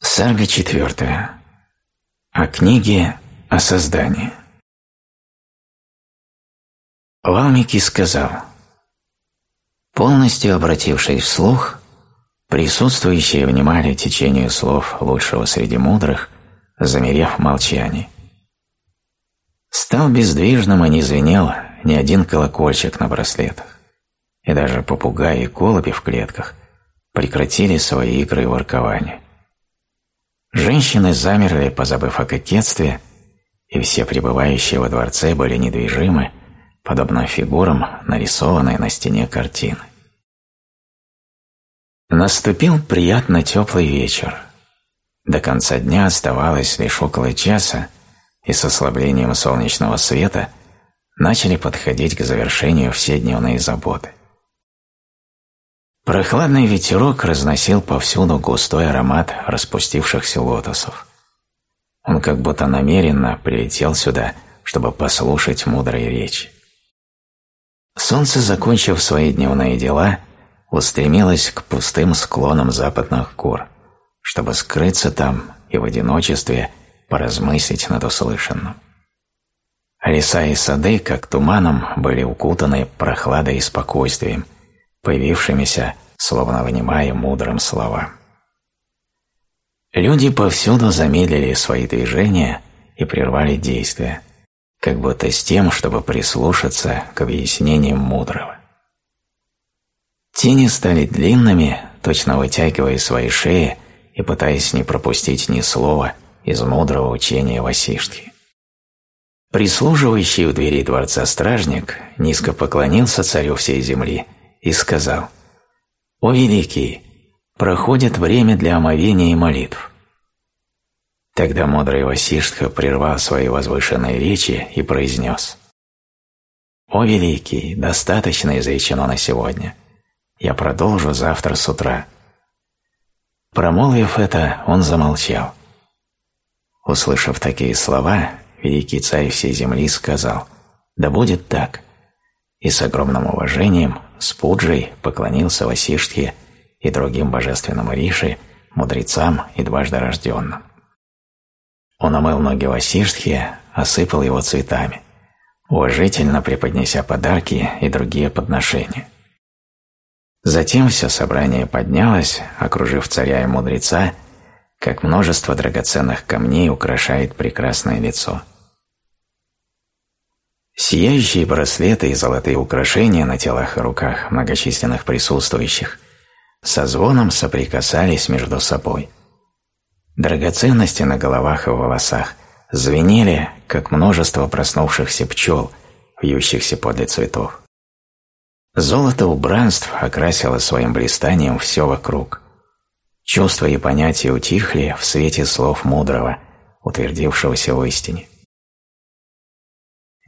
Сарга четвертая. О книге о создании. Валмики сказал, полностью обратившись вслух, присутствующие внимали течению слов лучшего среди мудрых, замерев в. Стал бездвижным и не звенел ни один колокольчик на браслетах, и даже попугаи и голуби в клетках прекратили свои игры и воркования. Женщины замерли, позабыв о кокетстве, и все пребывающие во дворце были недвижимы, подобно фигурам, нарисованной на стене картины. Наступил приятно теплый вечер. До конца дня оставалось лишь около часа, и с ослаблением солнечного света начали подходить к завершению все дневные заботы. Прохладный ветерок разносил повсюду густой аромат распустившихся лотосов. Он как будто намеренно прилетел сюда, чтобы послушать мудрые речи. Солнце, закончив свои дневные дела, устремилось к пустым склонам западных гор, чтобы скрыться там и в одиночестве поразмыслить над услышанным. Леса и сады, как туманом, были укутаны прохладой и спокойствием – появившимися, словно внимая мудрым словам. Люди повсюду замедлили свои движения и прервали действия, как будто с тем, чтобы прислушаться к объяснениям мудрого. Тени стали длинными, точно вытягивая свои шеи и пытаясь не пропустить ни слова из мудрого учения Васиштхи. Прислуживающий у двери дворца стражник низко поклонился царю всей земли и сказал «О Великий, проходит время для омовения и молитв». Тогда мудрый Васиштха прервал свои возвышенные речи и произнес «О Великий, достаточно изречено на сегодня. Я продолжу завтра с утра». Промолвив это, он замолчал. Услышав такие слова, великий царь всей земли сказал «Да будет так» и с огромным уважением с пуджей поклонился Васиштхе и другим божественным риши, мудрецам и дважды рожденным. Он омыл ноги Васиштхи, осыпал его цветами, уважительно преподнеся подарки и другие подношения. Затем все собрание поднялось, окружив царя и мудреца, как множество драгоценных камней украшает прекрасное лицо – Сияющие браслеты и золотые украшения на телах и руках многочисленных присутствующих со звоном соприкасались между собой. Драгоценности на головах и волосах звенели, как множество проснувшихся пчел, вьющихся подле цветов. Золото убранств окрасило своим блистанием все вокруг. Чувства и понятия утихли в свете слов мудрого, утвердившегося в истине.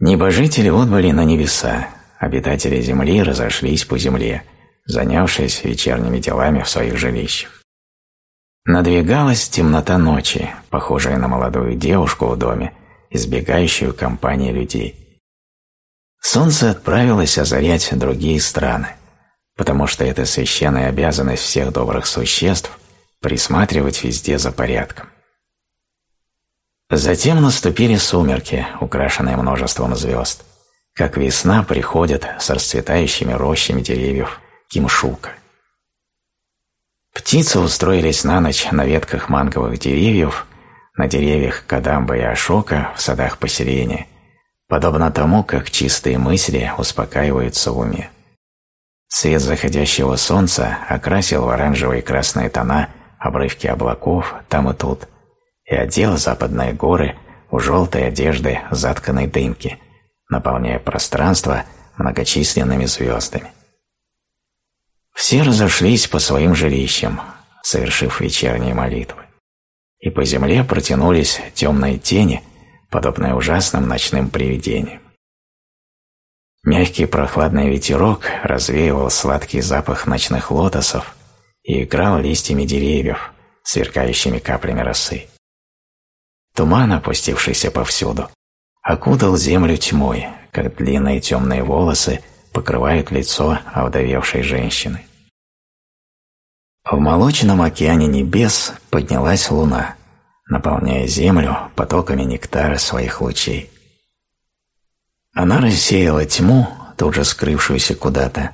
Небожители отбыли на небеса, обитатели земли разошлись по земле, занявшись вечерними делами в своих жилищах. Надвигалась темнота ночи, похожая на молодую девушку в доме, избегающую компании людей. Солнце отправилось озарять другие страны, потому что это священная обязанность всех добрых существ присматривать везде за порядком. Затем наступили сумерки, украшенные множеством звезд, как весна приходит с расцветающими рощами деревьев кимшука. Птицы устроились на ночь на ветках манговых деревьев, на деревьях Кадамба и Ашока в садах поселения, подобно тому, как чистые мысли успокаиваются в уме. Свет заходящего солнца окрасил в оранжевые и красные тона обрывки облаков там и тут – и одел западные горы в желтой одежды затканной дымки, наполняя пространство многочисленными звездами. Все разошлись по своим жилищам, совершив вечерние молитвы, и по земле протянулись темные тени, подобные ужасным ночным привидениям. Мягкий прохладный ветерок развеивал сладкий запах ночных лотосов и играл листьями деревьев, сверкающими каплями росы. Туман, опустившийся повсюду, окутал землю тьмой, как длинные темные волосы покрывают лицо овдовевшей женщины. В молочном океане небес поднялась луна, наполняя землю потоками нектара своих лучей. Она рассеяла тьму, тут же скрывшуюся куда-то,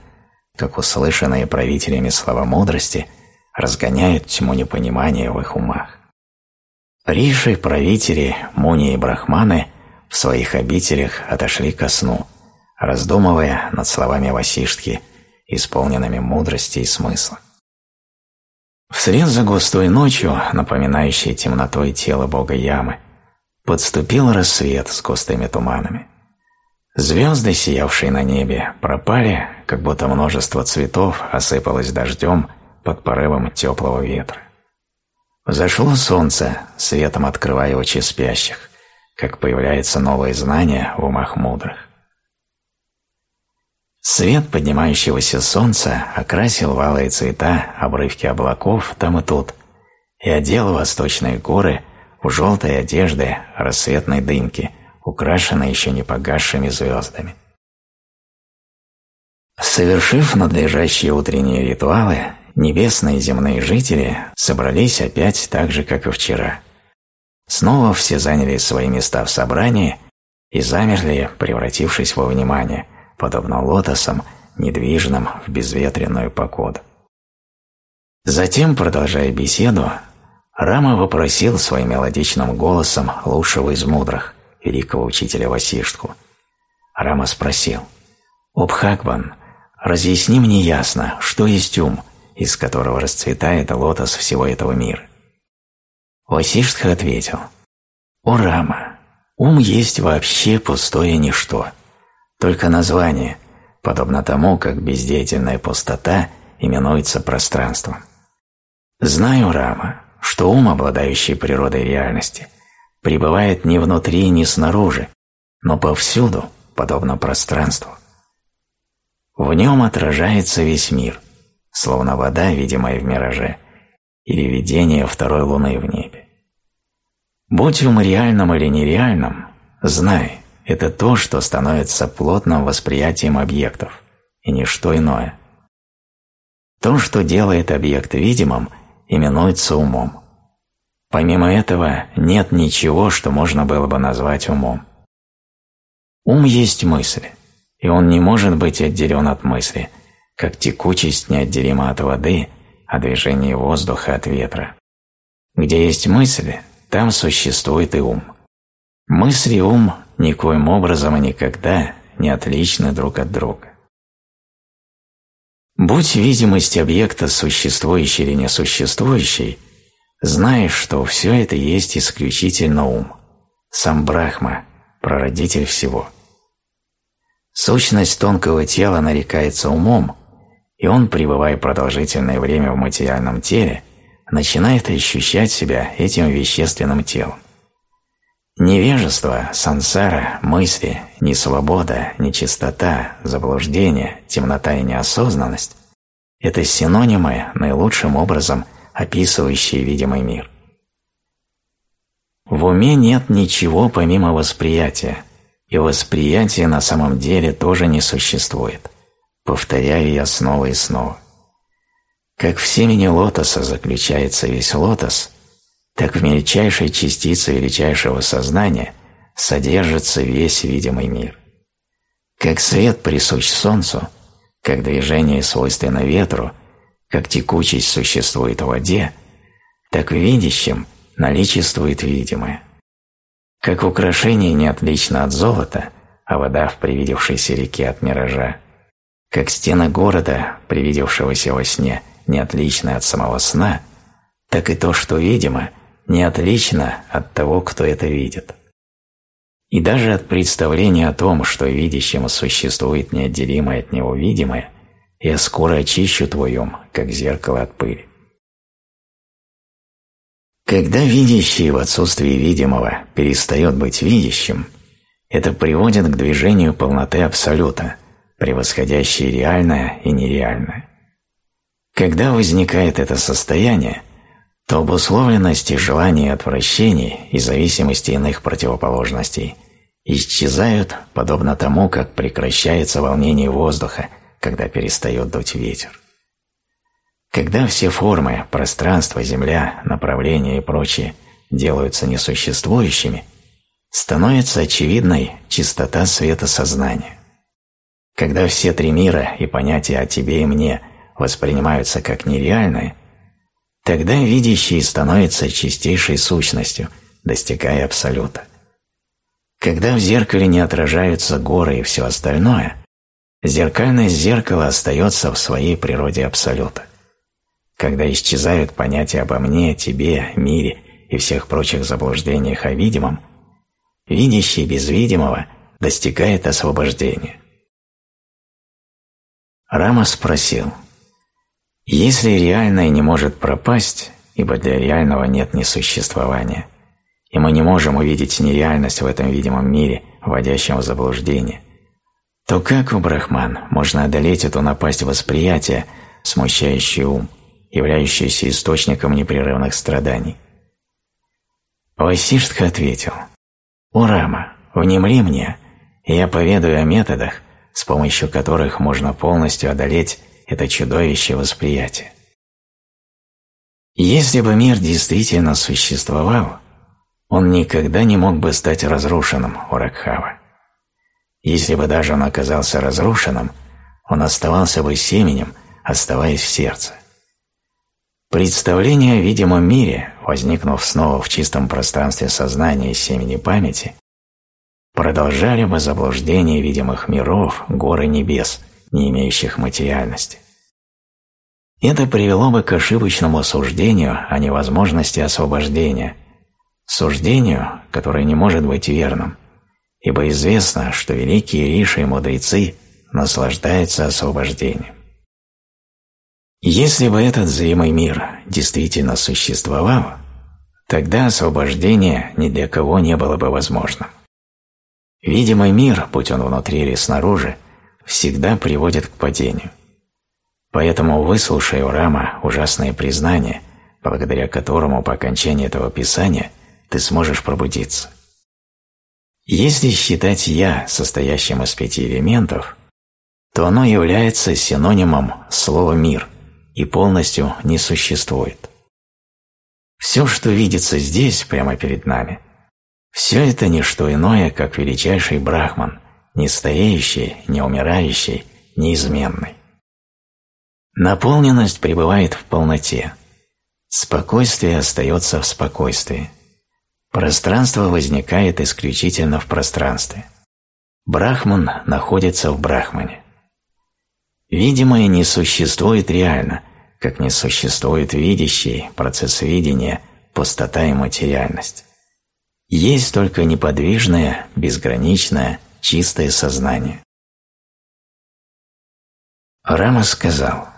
как услышанные правителями слова мудрости разгоняют тьму непонимания в их умах. Риши, правители, муни и брахманы в своих обителях отошли ко сну, раздумывая над словами Васиштхи, исполненными мудрости и смысла. Вслед за густой ночью, напоминающей темнотой тело бога Ямы, подступил рассвет с густыми туманами. Звезды, сиявшие на небе, пропали, как будто множество цветов осыпалось дождем под порывом теплого ветра. Взошло солнце, светом открывая очи спящих, как появляется новое знание в умах мудрых. Свет поднимающегося солнца окрасил валые цвета обрывки облаков там и тут и одел восточные горы в желтой одежды рассветной дымки, украшенной еще не погасшими звездами. Совершив надлежащие утренние ритуалы, небесные и земные жители собрались опять так же, как и вчера. Снова все заняли свои места в собрании и замерли, превратившись во внимание – подобно лотосам, недвижным в безветренную погоду. Затем, продолжая беседу, Рама вопросил своим мелодичным голосом лучшего из мудрых, великого учителя Васиштху. Рама спросил, «Обхакбан, разъясни мне ясно, что есть ум, из которого расцветает лотос всего этого мира?» Васиштха ответил, «О, Рама, ум есть вообще пустое ничто» только название, подобно тому, как бездеятельная пустота именуется пространством. Знаю, Рама, что ум, обладающий природой реальности, пребывает не внутри, ни снаружи, но повсюду, подобно пространству. В нем отражается весь мир, словно вода, видимая в мираже, или видение второй луны в небе. Будь ум реальным или нереальным, знай, это то, что становится плотным восприятием объектов, и ничто иное. То, что делает объект видимым, именуется умом. Помимо этого, нет ничего, что можно было бы назвать умом. Ум есть мысль, и он не может быть отделен от мысли, как текучесть неотделима от воды, а движение воздуха от ветра. Где есть мысль, там существует и ум. Мысль и ум никоим образом и никогда не отличны друг от друга. Будь видимость объекта существующей или несуществующей, знаешь, что все это есть исключительно ум, сам Брахма, прародитель всего. Сущность тонкого тела нарекается умом, и он, пребывая продолжительное время в материальном теле, начинает ощущать себя этим вещественным телом. Невежество, сансара, мысли, несвобода, нечистота, заблуждение, темнота и неосознанность – это синонимы, наилучшим образом описывающие видимый мир. В уме нет ничего помимо восприятия, и восприятие на самом деле тоже не существует. Повторяю я снова и снова. Как в семени лотоса заключается весь лотос, так в мельчайшей частице величайшего сознания содержится весь видимый мир. Как свет присущ солнцу, как движение свойственно ветру, как текучесть существует в воде, так в видящем наличествует видимое. Как украшение не отлично от золота, а вода в привидевшейся реке от миража, как стена города, привидевшегося во сне, не отличны от самого сна, так и то, что видимо – не отлично от того, кто это видит. И даже от представления о том, что видящему существует неотделимое от него видимое, я скоро очищу твой ум, как зеркало от пыли. Когда видящий в отсутствии видимого перестает быть видящим, это приводит к движению полноты Абсолюта, превосходящей реальное и нереальное. Когда возникает это состояние – то обусловленности желаний и отвращений и зависимости иных противоположностей исчезают, подобно тому, как прекращается волнение воздуха, когда перестает дуть ветер. Когда все формы, пространство, земля, направления и прочее делаются несуществующими, становится очевидной чистота света сознания. Когда все три мира и понятия о тебе и мне воспринимаются как нереальные, тогда видящий становится чистейшей сущностью, достигая абсолюта. Когда в зеркале не отражаются горы и все остальное, зеркальность зеркала остается в своей природе абсолюта. Когда исчезают понятия обо мне, тебе, мире и всех прочих заблуждениях о видимом, видящий без видимого достигает освобождения. Рама спросил, если реальное не может пропасть, ибо для реального нет несуществования, и мы не можем увидеть нереальность в этом видимом мире, вводящем в заблуждение, то как у Брахман можно одолеть эту напасть восприятия, смущающую ум, являющуюся источником непрерывных страданий? Васиштха ответил, «О Рама, внемли мне, и я поведаю о методах, с помощью которых можно полностью одолеть это чудовище восприятия. Если бы мир действительно существовал, он никогда не мог бы стать разрушенным у Ракхава. Если бы даже он оказался разрушенным, он оставался бы семенем, оставаясь в сердце. Представление о видимом мире, возникнув снова в чистом пространстве сознания и семени памяти, продолжали бы заблуждение видимых миров, горы небес, не имеющих материальности. Это привело бы к ошибочному суждению о невозможности освобождения, суждению, которое не может быть верным, ибо известно, что великие риши и мудрецы наслаждаются освобождением. Если бы этот зримый мир действительно существовал, тогда освобождение ни для кого не было бы возможным. Видимый мир, будь он внутри или снаружи, всегда приводит к падению. Поэтому выслушай у Рама ужасное признание, благодаря которому по окончании этого писания ты сможешь пробудиться. Если считать «я» состоящим из пяти элементов, то оно является синонимом слова «мир» и полностью не существует. Все, что видится здесь, прямо перед нами – все это не что иное, как величайший брахман, не стоящий, не умирающий, неизменный. Наполненность пребывает в полноте. Спокойствие остается в спокойствии. Пространство возникает исключительно в пространстве. Брахман находится в брахмане. Видимое не существует реально, как не существует видящий, процесс видения, пустота и материальность. Есть только неподвижное, безграничное, чистое сознание. Рама сказал,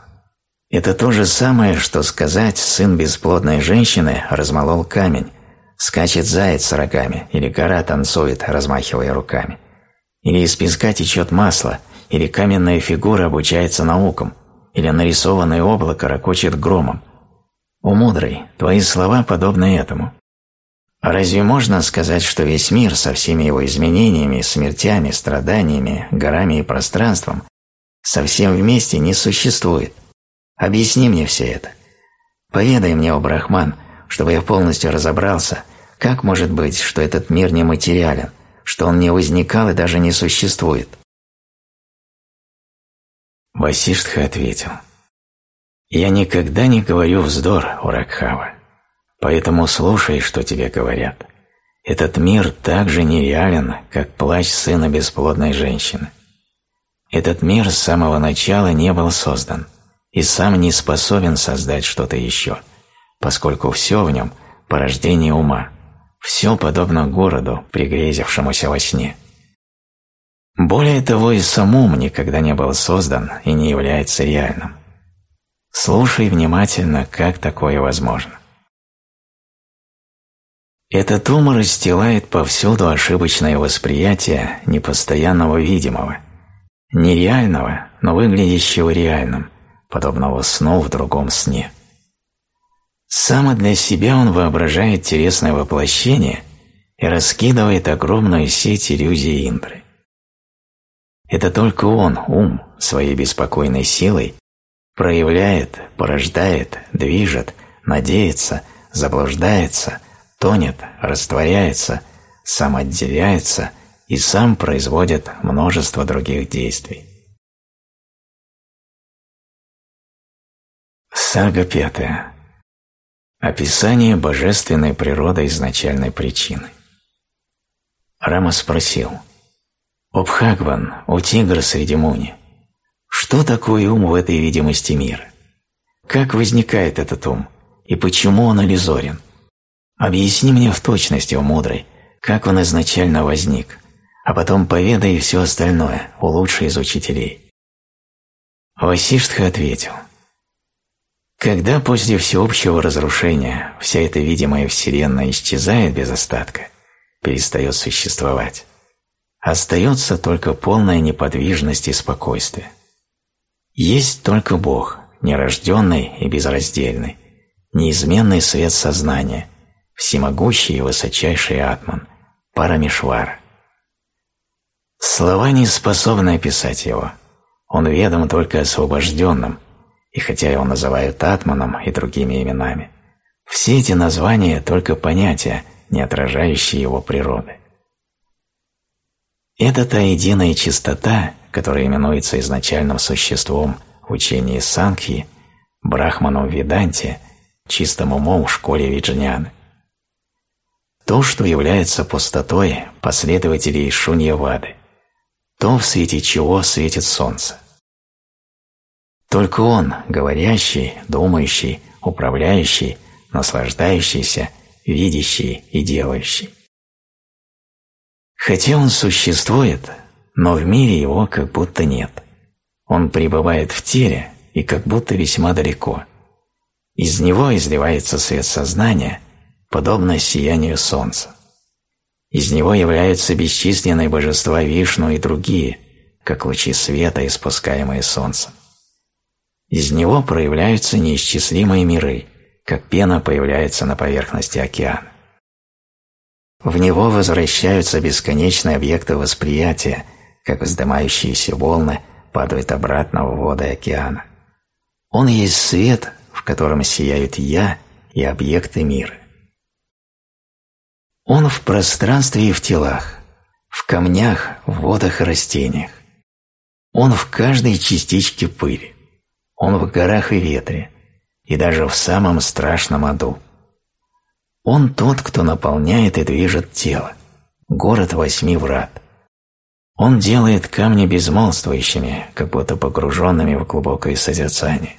«Это то же самое, что сказать, сын бесплодной женщины размолол камень, скачет заяц с рогами, или гора танцует, размахивая руками, или из песка течет масло, или каменная фигура обучается наукам, или нарисованное облако ракочет громом. О мудрый, твои слова подобны этому. Разве можно сказать, что весь мир со всеми его изменениями, смертями, страданиями, горами и пространством совсем вместе не существует? Объясни мне все это. Поведай мне, о Брахман, чтобы я полностью разобрался, как может быть, что этот мир нематериален, что он не возникал и даже не существует. Васиштха ответил, «Я никогда не говорю вздор, Уракхава. Поэтому слушай, что тебе говорят. Этот мир так же нереален, как плач сына бесплодной женщины. Этот мир с самого начала не был создан и сам не способен создать что-то еще, поскольку все в нем – порождение ума, все подобно городу, пригрезившемуся во сне. Более того, и сам ум никогда не был создан и не является реальным. Слушай внимательно, как такое возможно. Этот ум расстилает повсюду ошибочное восприятие непостоянного видимого, нереального, но выглядящего реальным, подобного сну в другом сне. Само для себя он воображает телесное воплощение и раскидывает огромную сеть иллюзий Индры. Это только он, ум, своей беспокойной силой проявляет, порождает, движет, надеется, заблуждается, тонет, растворяется, сам отделяется и сам производит множество других действий. Сага пятая. Описание божественной природы изначальной причины. Рама спросил, «О Бхагван, о тигр среди муни, что такое ум в этой видимости мира? Как возникает этот ум, и почему он иллюзорен? Объясни мне в точности, о мудрый, как он изначально возник, а потом поведай все остальное у лучшей из учителей». Васиштха ответил, когда после всеобщего разрушения вся эта видимая Вселенная исчезает без остатка, перестает существовать, остается только полная неподвижность и спокойствие. Есть только Бог, нерожденный и безраздельный, неизменный свет сознания, всемогущий и высочайший Атман, Парамишвар. Слова не способны описать его, он ведом только освобожденным – и хотя его называют Атманом и другими именами, все эти названия только понятия, не отражающие его природы. Это та единая чистота, которая именуется изначальным существом в учении Санкхи, Брахману в Веданте, чистым умом в школе Виджняны. То, что является пустотой последователей Шунья-Вады, то, в свете чего светит солнце. Только он, говорящий, думающий, управляющий, наслаждающийся, видящий и делающий. Хотя он существует, но в мире его как будто нет. Он пребывает в теле и как будто весьма далеко. Из него изливается свет сознания, подобно сиянию солнца. Из него являются бесчисленные божества Вишну и другие, как лучи света, испускаемые солнцем. Из него проявляются неисчислимые миры, как пена появляется на поверхности океана. В него возвращаются бесконечные объекты восприятия, как вздымающиеся волны падают обратно в воды океана. Он есть свет, в котором сияют «я» и объекты мира. Он в пространстве и в телах, в камнях, в водах и растениях. Он в каждой частичке пыли. Он в горах и ветре, и даже в самом страшном аду. Он тот, кто наполняет и движет тело, город восьми врат. Он делает камни безмолвствующими, как будто погруженными в глубокое созерцание.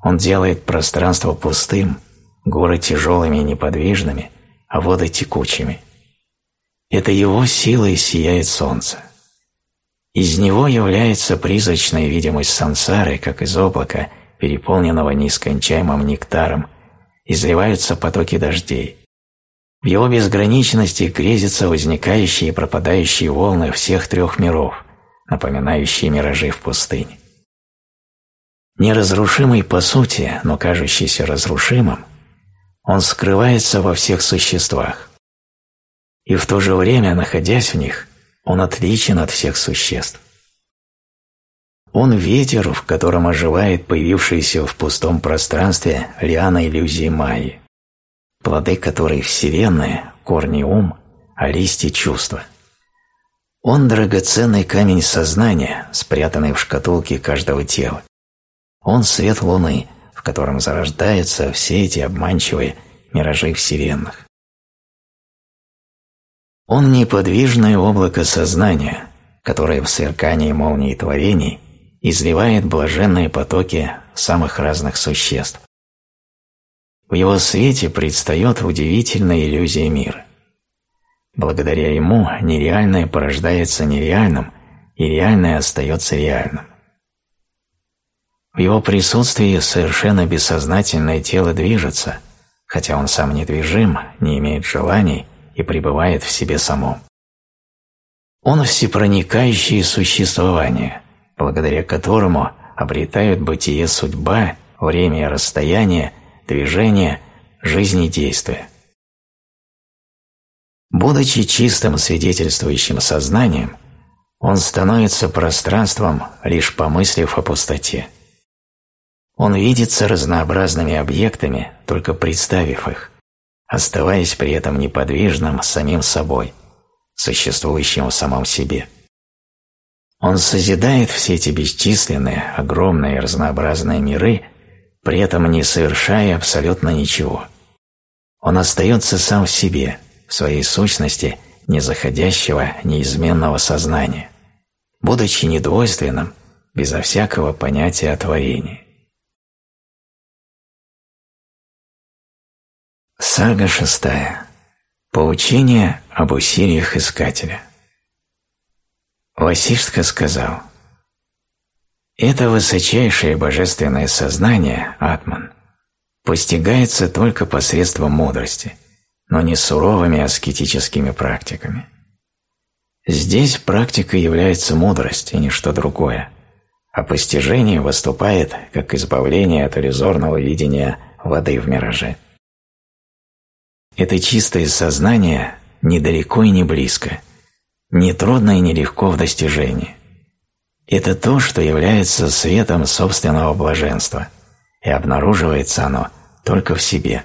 Он делает пространство пустым, горы тяжелыми и неподвижными, а воды текучими. Это его силой сияет солнце. Из него является призрачная видимость сансары, как из облака, переполненного нескончаемым нектаром, изливаются потоки дождей. В его безграничности грезятся возникающие и пропадающие волны всех трех миров, напоминающие миражи в пустыне. Неразрушимый по сути, но кажущийся разрушимым, он скрывается во всех существах. И в то же время, находясь в них, он отличен от всех существ. Он ветер, в котором оживает появившаяся в пустом пространстве лиана иллюзии Майи, плоды которой Вселенная, корни ум, а листья чувства. Он драгоценный камень сознания, спрятанный в шкатулке каждого тела. Он свет луны, котором зарождаются все эти обманчивые миражи вселенных. Он неподвижное облако сознания, которое в сверкании молнии творений изливает блаженные потоки самых разных существ. В его свете предстает удивительная иллюзия мира. Благодаря ему нереальное порождается нереальным, и реальное остается реальным. В его присутствии совершенно бессознательное тело движется, хотя он сам недвижим, не имеет желаний и пребывает в себе самом. Он всепроникающее существование, благодаря которому обретают бытие судьба, время и расстояние, движение, жизнь и действие. Будучи чистым свидетельствующим сознанием, он становится пространством, лишь помыслив о пустоте. Он видится разнообразными объектами, только представив их, оставаясь при этом неподвижным самим собой, существующим в самом себе. Он созидает все эти бесчисленные, огромные разнообразные миры, при этом не совершая абсолютно ничего. Он остается сам в себе, в своей сущности незаходящего, неизменного сознания, будучи недвойственным, безо всякого понятия о творении. Сага шестая. Поучение об усилиях искателя. Васиштха сказал, «Это высочайшее божественное сознание, Атман, постигается только посредством мудрости, но не суровыми аскетическими практиками. Здесь практика является мудрость и ничто другое, а постижение выступает как избавление от иллюзорного видения воды в мираже. Это чистое сознание недалеко и не близко, не трудно и не легко в достижении. Это то, что является светом собственного блаженства, и обнаруживается оно только в себе.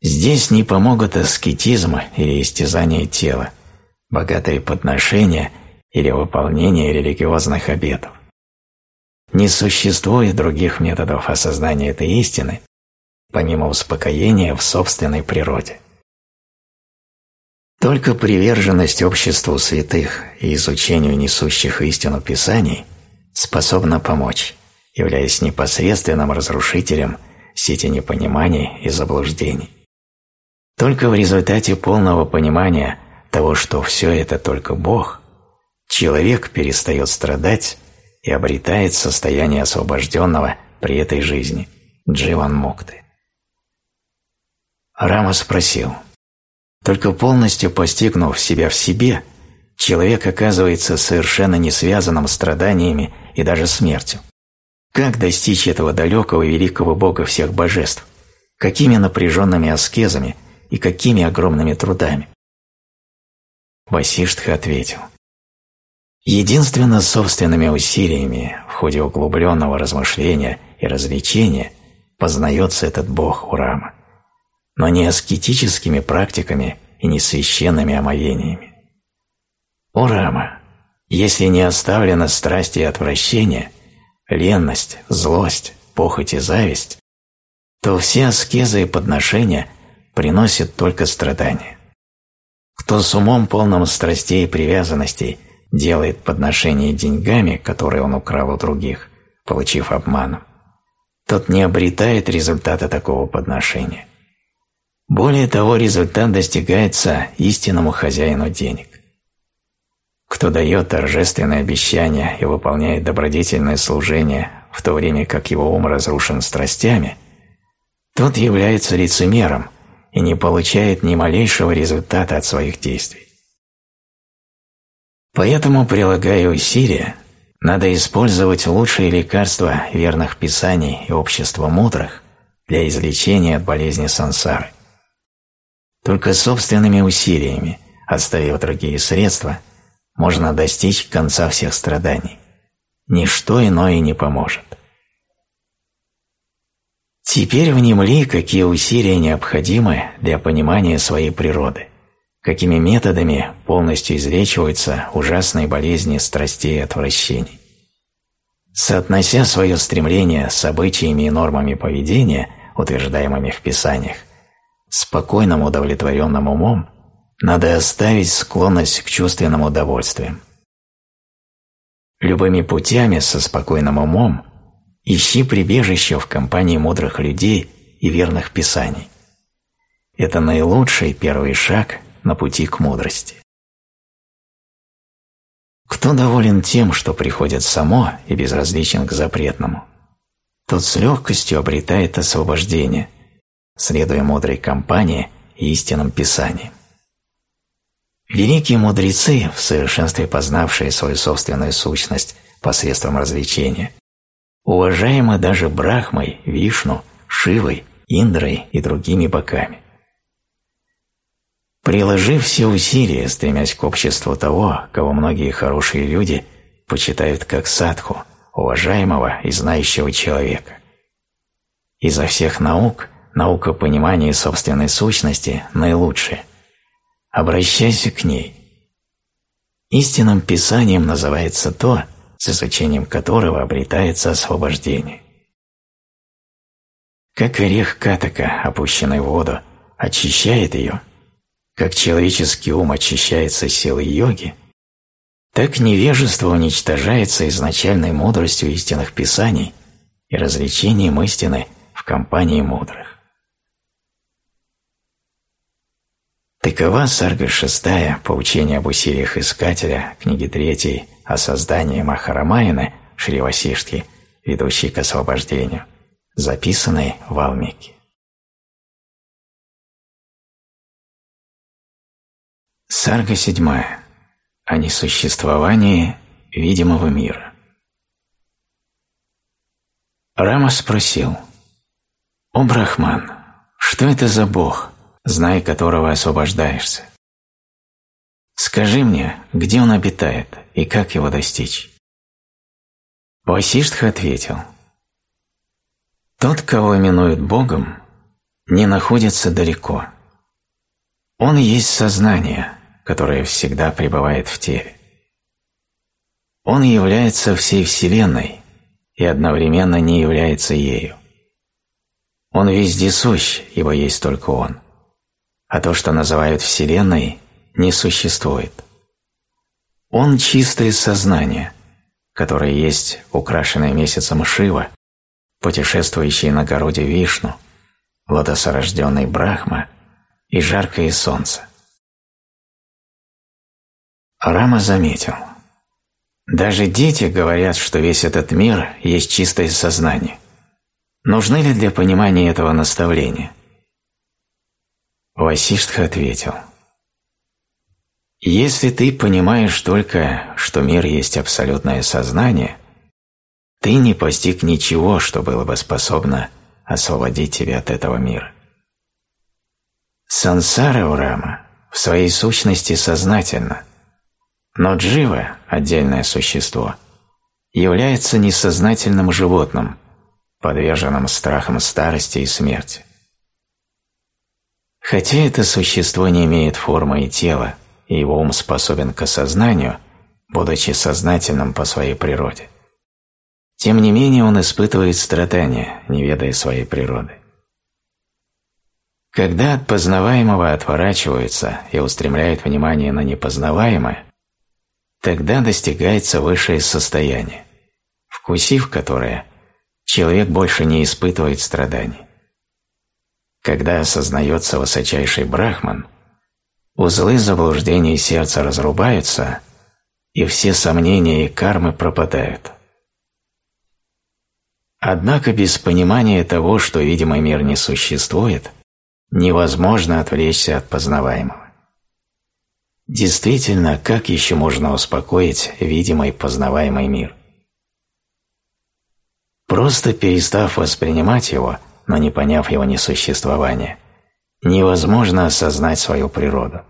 Здесь не помогут аскетизм или истязание тела, богатые подношения или выполнение религиозных обетов. Не существует других методов осознания этой истины, помимо успокоения в собственной природе. Только приверженность обществу святых и изучению несущих истину Писаний способна помочь, являясь непосредственным разрушителем сети непониманий и заблуждений. Только в результате полного понимания того, что все это только Бог, человек перестает страдать и обретает состояние освобожденного при этой жизни – дживан мукты. Рама спросил, только полностью постигнув себя в себе, человек оказывается совершенно не связанным страданиями и даже смертью. Как достичь этого далекого и великого Бога всех божеств? Какими напряженными аскезами и какими огромными трудами? Васиштха ответил. Единственно собственными усилиями в ходе углубленного размышления и развлечения познается этот Бог Урама но не аскетическими практиками и не священными омовениями. О Рама, если не оставлена страсть и отвращение, ленность, злость, похоть и зависть, то все аскезы и подношения приносят только страдания. Кто с умом полным страстей и привязанностей делает подношение деньгами, которые он украл у других, получив обманом, тот не обретает результата такого подношения. Более того, результат достигается истинному хозяину денег. Кто дает торжественное обещание и выполняет добродетельное служение, в то время как его ум разрушен страстями, тот является лицемером и не получает ни малейшего результата от своих действий. Поэтому, прилагая усилия, надо использовать лучшие лекарства верных писаний и общества мудрых для излечения от болезни сансары. Только собственными усилиями, оставив другие средства, можно достичь конца всех страданий. Ничто иное не поможет. Теперь внемли, какие усилия необходимы для понимания своей природы, какими методами полностью излечиваются ужасные болезни страстей и отвращений. Соотнося свое стремление с обычаями и нормами поведения, утверждаемыми в Писаниях, спокойным удовлетворенным умом надо оставить склонность к чувственным удовольствиям. Любыми путями со спокойным умом ищи прибежище в компании мудрых людей и верных писаний. Это наилучший первый шаг на пути к мудрости. Кто доволен тем, что приходит само и безразличен к запретному, тот с легкостью обретает освобождение – следуя мудрой компании и истинным писаниям. Великие мудрецы, в совершенстве познавшие свою собственную сущность посредством развлечения, уважаемы даже Брахмой, Вишну, Шивой, Индрой и другими богами. Приложив все усилия, стремясь к обществу того, кого многие хорошие люди почитают как садху, уважаемого и знающего человека. Изо всех наук наука понимания собственной сущности наилучшая. Обращайся к ней. Истинным писанием называется то, с изучением которого обретается освобождение. Как орех катака, опущенный в воду, очищает ее, как человеческий ум очищается силой йоги, так невежество уничтожается изначальной мудростью истинных писаний и развлечением истины в компании мудрых. Такова сарга шестая поучение об усилиях Искателя, книги третьей о создании Махарамаяны Шривасиштхи, ведущей к освобождению, записанной в Алмике. Сарга седьмая о несуществовании видимого мира. Рама спросил, «О, Брахман, что это за Бог, зная которого освобождаешься? Скажи мне, где он обитает и как его достичь?» Васиштха ответил, «Тот, кого именуют Богом, не находится далеко. Он есть сознание, которое всегда пребывает в теле. Он является всей Вселенной и одновременно не является ею. Он вездесущ, ибо есть только Он. А то, что называют Вселенной, не существует. Он чистое сознание, которое есть украшенное месяцем Шива, путешествующий на городе Вишну, лотосорожденный Брахма и жаркое солнце. Рама заметил. Даже дети говорят, что весь этот мир есть чистое сознание. Нужны ли для понимания этого наставления? Васиштха ответил. Если ты понимаешь только, что мир есть абсолютное сознание, ты не постиг ничего, что было бы способно освободить тебя от этого мира. Сансара Урама в своей сущности сознательна, но джива, отдельное существо, является несознательным животным, подверженным страхам старости и смерти. Хотя это существо не имеет формы и тела, и его ум способен к осознанию, будучи сознательным по своей природе, тем не менее он испытывает страдания, не ведая своей природы. Когда от познаваемого отворачиваются и устремляют внимание на непознаваемое, тогда достигается высшее состояние, вкусив которое, человек больше не испытывает страданий. Когда осознается высочайший брахман, узлы заблуждений сердца разрубаются, и все сомнения и кармы пропадают. Однако без понимания того, что видимый мир не существует, невозможно отвлечься от познаваемого. Действительно, как еще можно успокоить видимый познаваемый мир? Просто перестав воспринимать его, но не поняв его несуществования, невозможно осознать свою природу,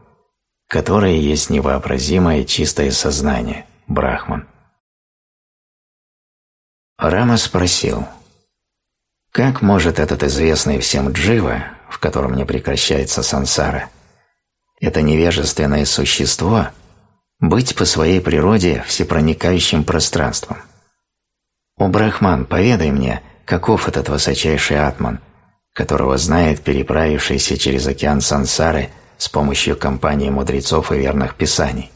которая есть невообразимое чистое сознание, Брахман. Рама спросил, как может этот известный всем джива, в котором не прекращается сансара, это невежественное существо быть по своей природе всепроникающим пространством. О Брахман, поведай мне, каков этот высочайший атман, которого знает переправившийся через океан сансары с помощью компании мудрецов и верных писаний.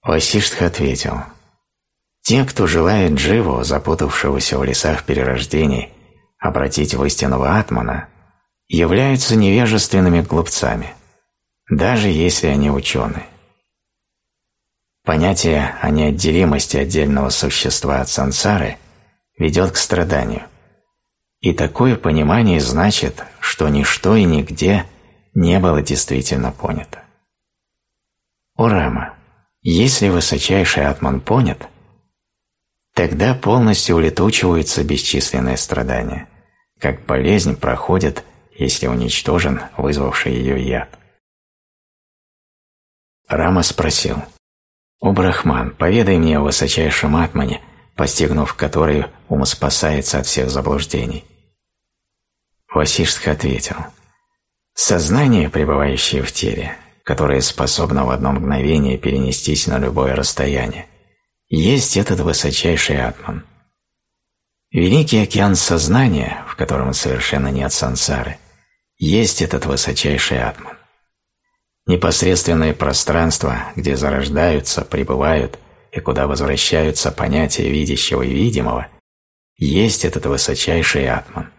Васиштха ответил, «Те, кто желает дживу, запутавшегося в лесах перерождений, обратить в истинного атмана, являются невежественными глупцами, даже если они ученые. Понятие о неотделимости отдельного существа от сансары ведет к страданию, и такое понимание значит, что ничто и нигде не было действительно понято. Урама, если высочайший атман понят, тогда полностью улетучиваются бесчисленные страдания, как болезнь проходит если уничтожен вызвавший ее яд. Рама спросил, «О, Брахман, поведай мне о высочайшем атмане, постигнув который ум спасается от всех заблуждений. Васиштха ответил, «Сознание, пребывающее в теле, которое способно в одно мгновение перенестись на любое расстояние, есть этот высочайший атман. Великий океан сознания, в котором совершенно нет сансары, есть этот высочайший атман. Непосредственное пространство, где зарождаются, пребывают и куда возвращаются понятия видящего и видимого, есть этот высочайший атман.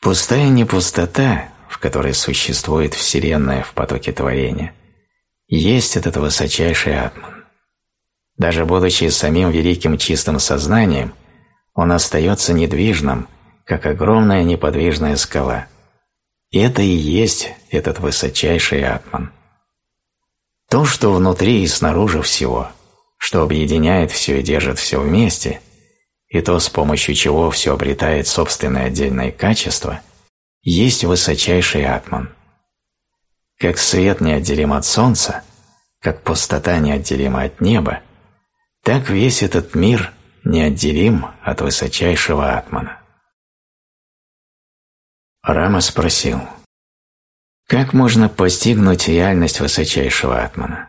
Пустая не пустота, в которой существует Вселенная в потоке творения, есть этот высочайший атман. Даже будучи самим великим чистым сознанием, он остается недвижным, как огромная неподвижная скала. Это и есть этот высочайший атман. То, что внутри и снаружи всего, что объединяет все и держит все вместе, и то, с помощью чего все обретает собственное отдельное качество, есть высочайший атман. Как свет неотделим от солнца, как пустота неотделима от неба, так весь этот мир неотделим от высочайшего атмана. Рама спросил – как можно постигнуть реальность высочайшего атмана?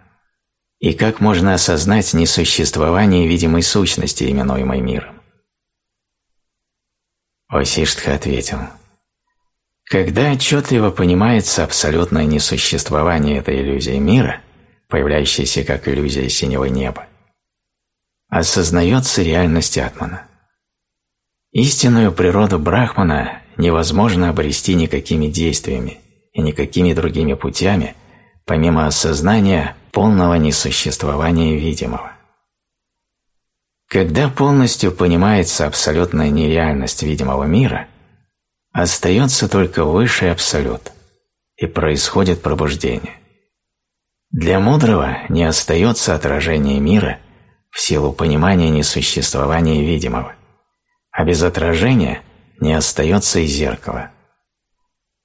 И как можно осознать несуществование видимой сущности, именуемой миром? Васиштха ответил, «Когда отчетливо понимается абсолютное несуществование этой иллюзии мира, появляющейся как иллюзия синего неба, осознается реальность Атмана. Истинную природу Брахмана невозможно обрести никакими действиями, и никакими другими путями, помимо осознания полного несуществования видимого. Когда полностью понимается абсолютная нереальность видимого мира, остается только высший абсолют, и происходит пробуждение. Для мудрого не остается отражение мира в силу понимания несуществования видимого, а без отражения не остается и зеркало –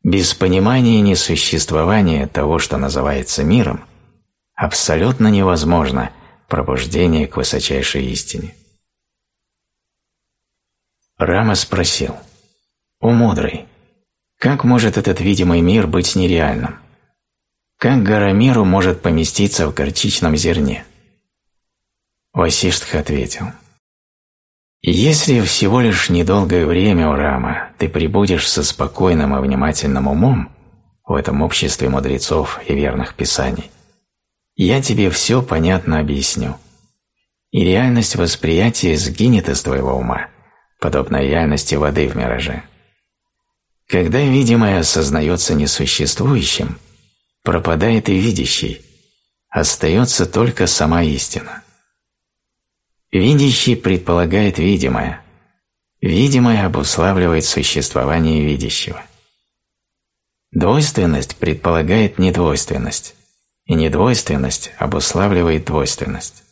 без понимания несуществования того, что называется миром, абсолютно невозможно пробуждение к высочайшей истине. Рама спросил, «О мудрый, как может этот видимый мир быть нереальным? Как гора миру может поместиться в горчичном зерне?» Васиштха ответил, если всего лишь недолгое время, у Рама, ты прибудешь со спокойным и внимательным умом в этом обществе мудрецов и верных писаний, я тебе все понятно объясню. И реальность восприятия сгинет из твоего ума, подобно реальности воды в мираже. Когда видимое осознается несуществующим, пропадает и видящий, остается только сама истина. Видящий предполагает видимое. Видимое обуславливает существование видящего. Двойственность предполагает недвойственность, и недвойственность обуславливает двойственность.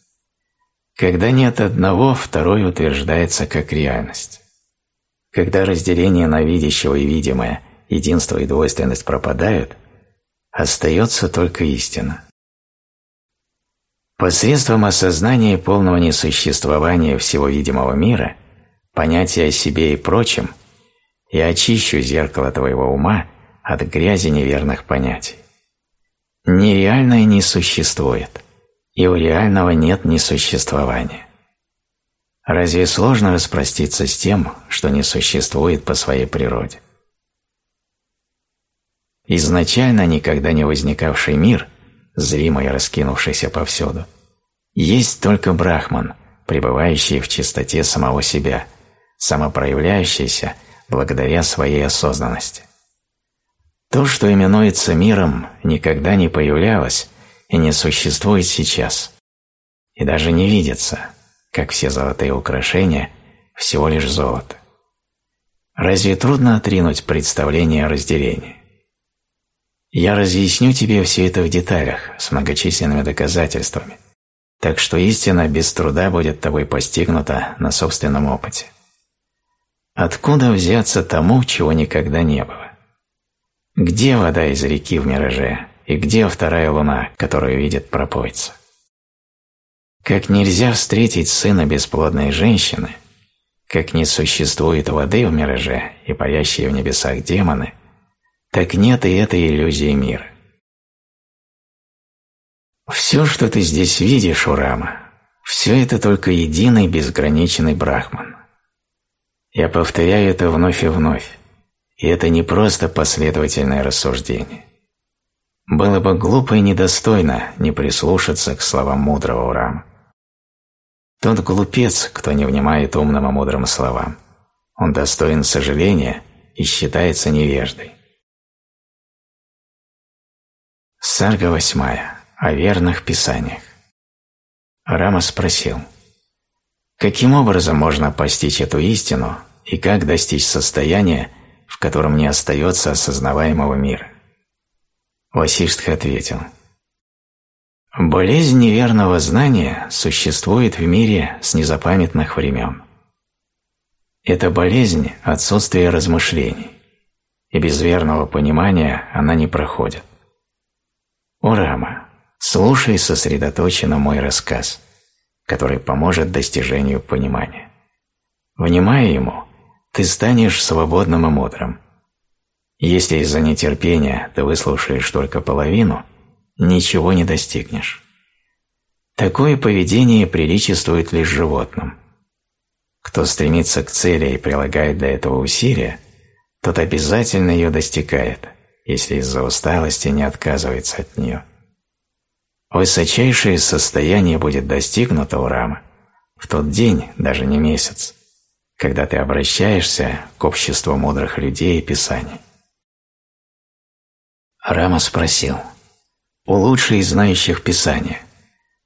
Когда нет одного, второй утверждается как реальность. Когда разделение на видящего и видимое, единство и двойственность пропадают, остается только истина. Посредством осознания полного несуществования всего видимого мира, понятия о себе и прочем, я очищу зеркало твоего ума от грязи неверных понятий. Нереальное не существует, и у реального нет несуществования. Разве сложно распроститься с тем, что не существует по своей природе? Изначально никогда не возникавший мир – зримый раскинувшийся повсюду. Есть только Брахман, пребывающий в чистоте самого себя, самопроявляющийся благодаря своей осознанности. То, что именуется миром, никогда не появлялось и не существует сейчас, и даже не видится, как все золотые украшения, всего лишь золото. Разве трудно отринуть представление о разделении? Я разъясню тебе все это в деталях, с многочисленными доказательствами, так что истина без труда будет тобой постигнута на собственном опыте. Откуда взяться тому, чего никогда не было? Где вода из реки в мираже, и где вторая луна, которую видит пропойца? Как нельзя встретить сына бесплодной женщины, как не существует воды в мираже и парящие в небесах демоны, так нет и этой иллюзии мира. Все, что ты здесь видишь, Урама, все это только единый безграничный Брахман. Я повторяю это вновь и вновь, и это не просто последовательное рассуждение. Было бы глупо и недостойно не прислушаться к словам мудрого Урама. Тот глупец, кто не внимает умным и мудрым словам. Он достоин сожаления и считается невеждой. Сарга восьмая. О верных писаниях. Рама спросил, каким образом можно постичь эту истину и как достичь состояния, в котором не остается осознаваемого мира? Васиштха ответил, «Болезнь неверного знания существует в мире с незапамятных времен. Это болезнь отсутствия размышлений, и без верного понимания она не проходит. О Рама, слушай сосредоточенно мой рассказ, который поможет достижению понимания. Внимая ему, ты станешь свободным и мудрым – если из-за нетерпения ты выслушаешь только половину, ничего не достигнешь. Такое поведение приличествует лишь животным. Кто стремится к цели и прилагает для этого усилия, тот обязательно ее достигает, если из-за усталости не отказывается от нее. Высочайшее состояние будет достигнуто у Рама в тот день, даже не месяц, когда ты обращаешься к обществу мудрых людей и Писаний. Рама спросил, «У лучших знающих Писания,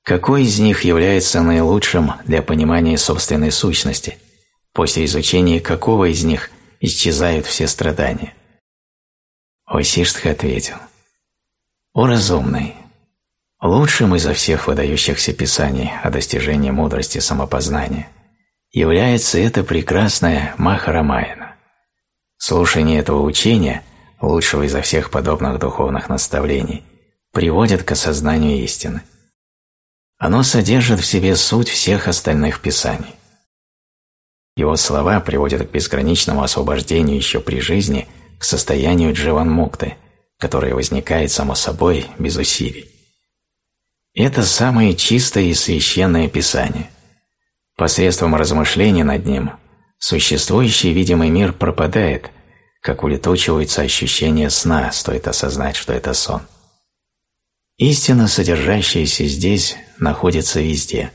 какой из них является наилучшим для понимания собственной сущности, после изучения какого из них исчезают все страдания?» Васиштха ответил, «О разумный, лучшим изо всех выдающихся писаний о достижении мудрости самопознания является это прекрасное Махарамаяна. Слушание этого учения – лучшего изо всех подобных духовных наставлений, приводит к осознанию истины. Оно содержит в себе суть всех остальных писаний. Его слова приводят к безграничному освобождению еще при жизни к состоянию дживан-мукты, которое возникает само собой без усилий. Это самое чистое и священное писание. Посредством размышления над ним существующий видимый мир пропадает – как улетучивается ощущение сна, стоит осознать, что это сон. Истина, содержащаяся здесь, находится везде.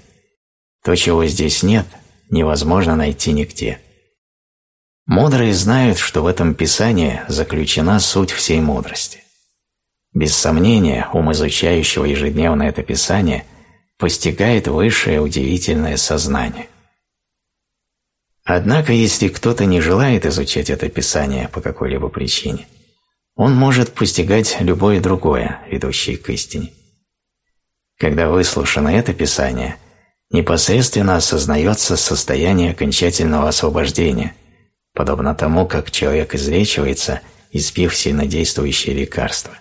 То, чего здесь нет, невозможно найти нигде. Мудрые знают, что в этом Писании заключена суть всей мудрости. Без сомнения, ум изучающего ежедневно это Писание постигает высшее удивительное сознание – Однако, если кто-то не желает изучать это Писание по какой-либо причине, он может постигать любое другое, ведущее к истине. Когда выслушано это Писание, непосредственно осознается состояние окончательного освобождения, подобно тому, как человек излечивается, испив сильнодействующее лекарство.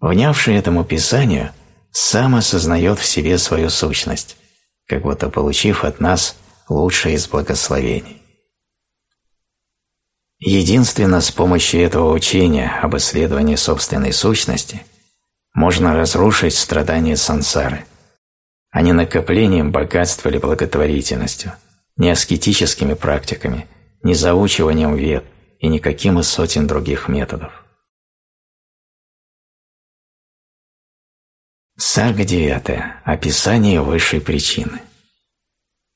Внявший этому Писанию, сам осознает в себе свою сущность, как будто получив от нас – лучшее из благословений. Единственно с помощью этого учения об исследовании собственной сущности можно разрушить страдания сансары, а не накоплением богатства или благотворительностью, не аскетическими практиками, не заучиванием вет и никаким из сотен других методов. Сага 9. Описание высшей причины.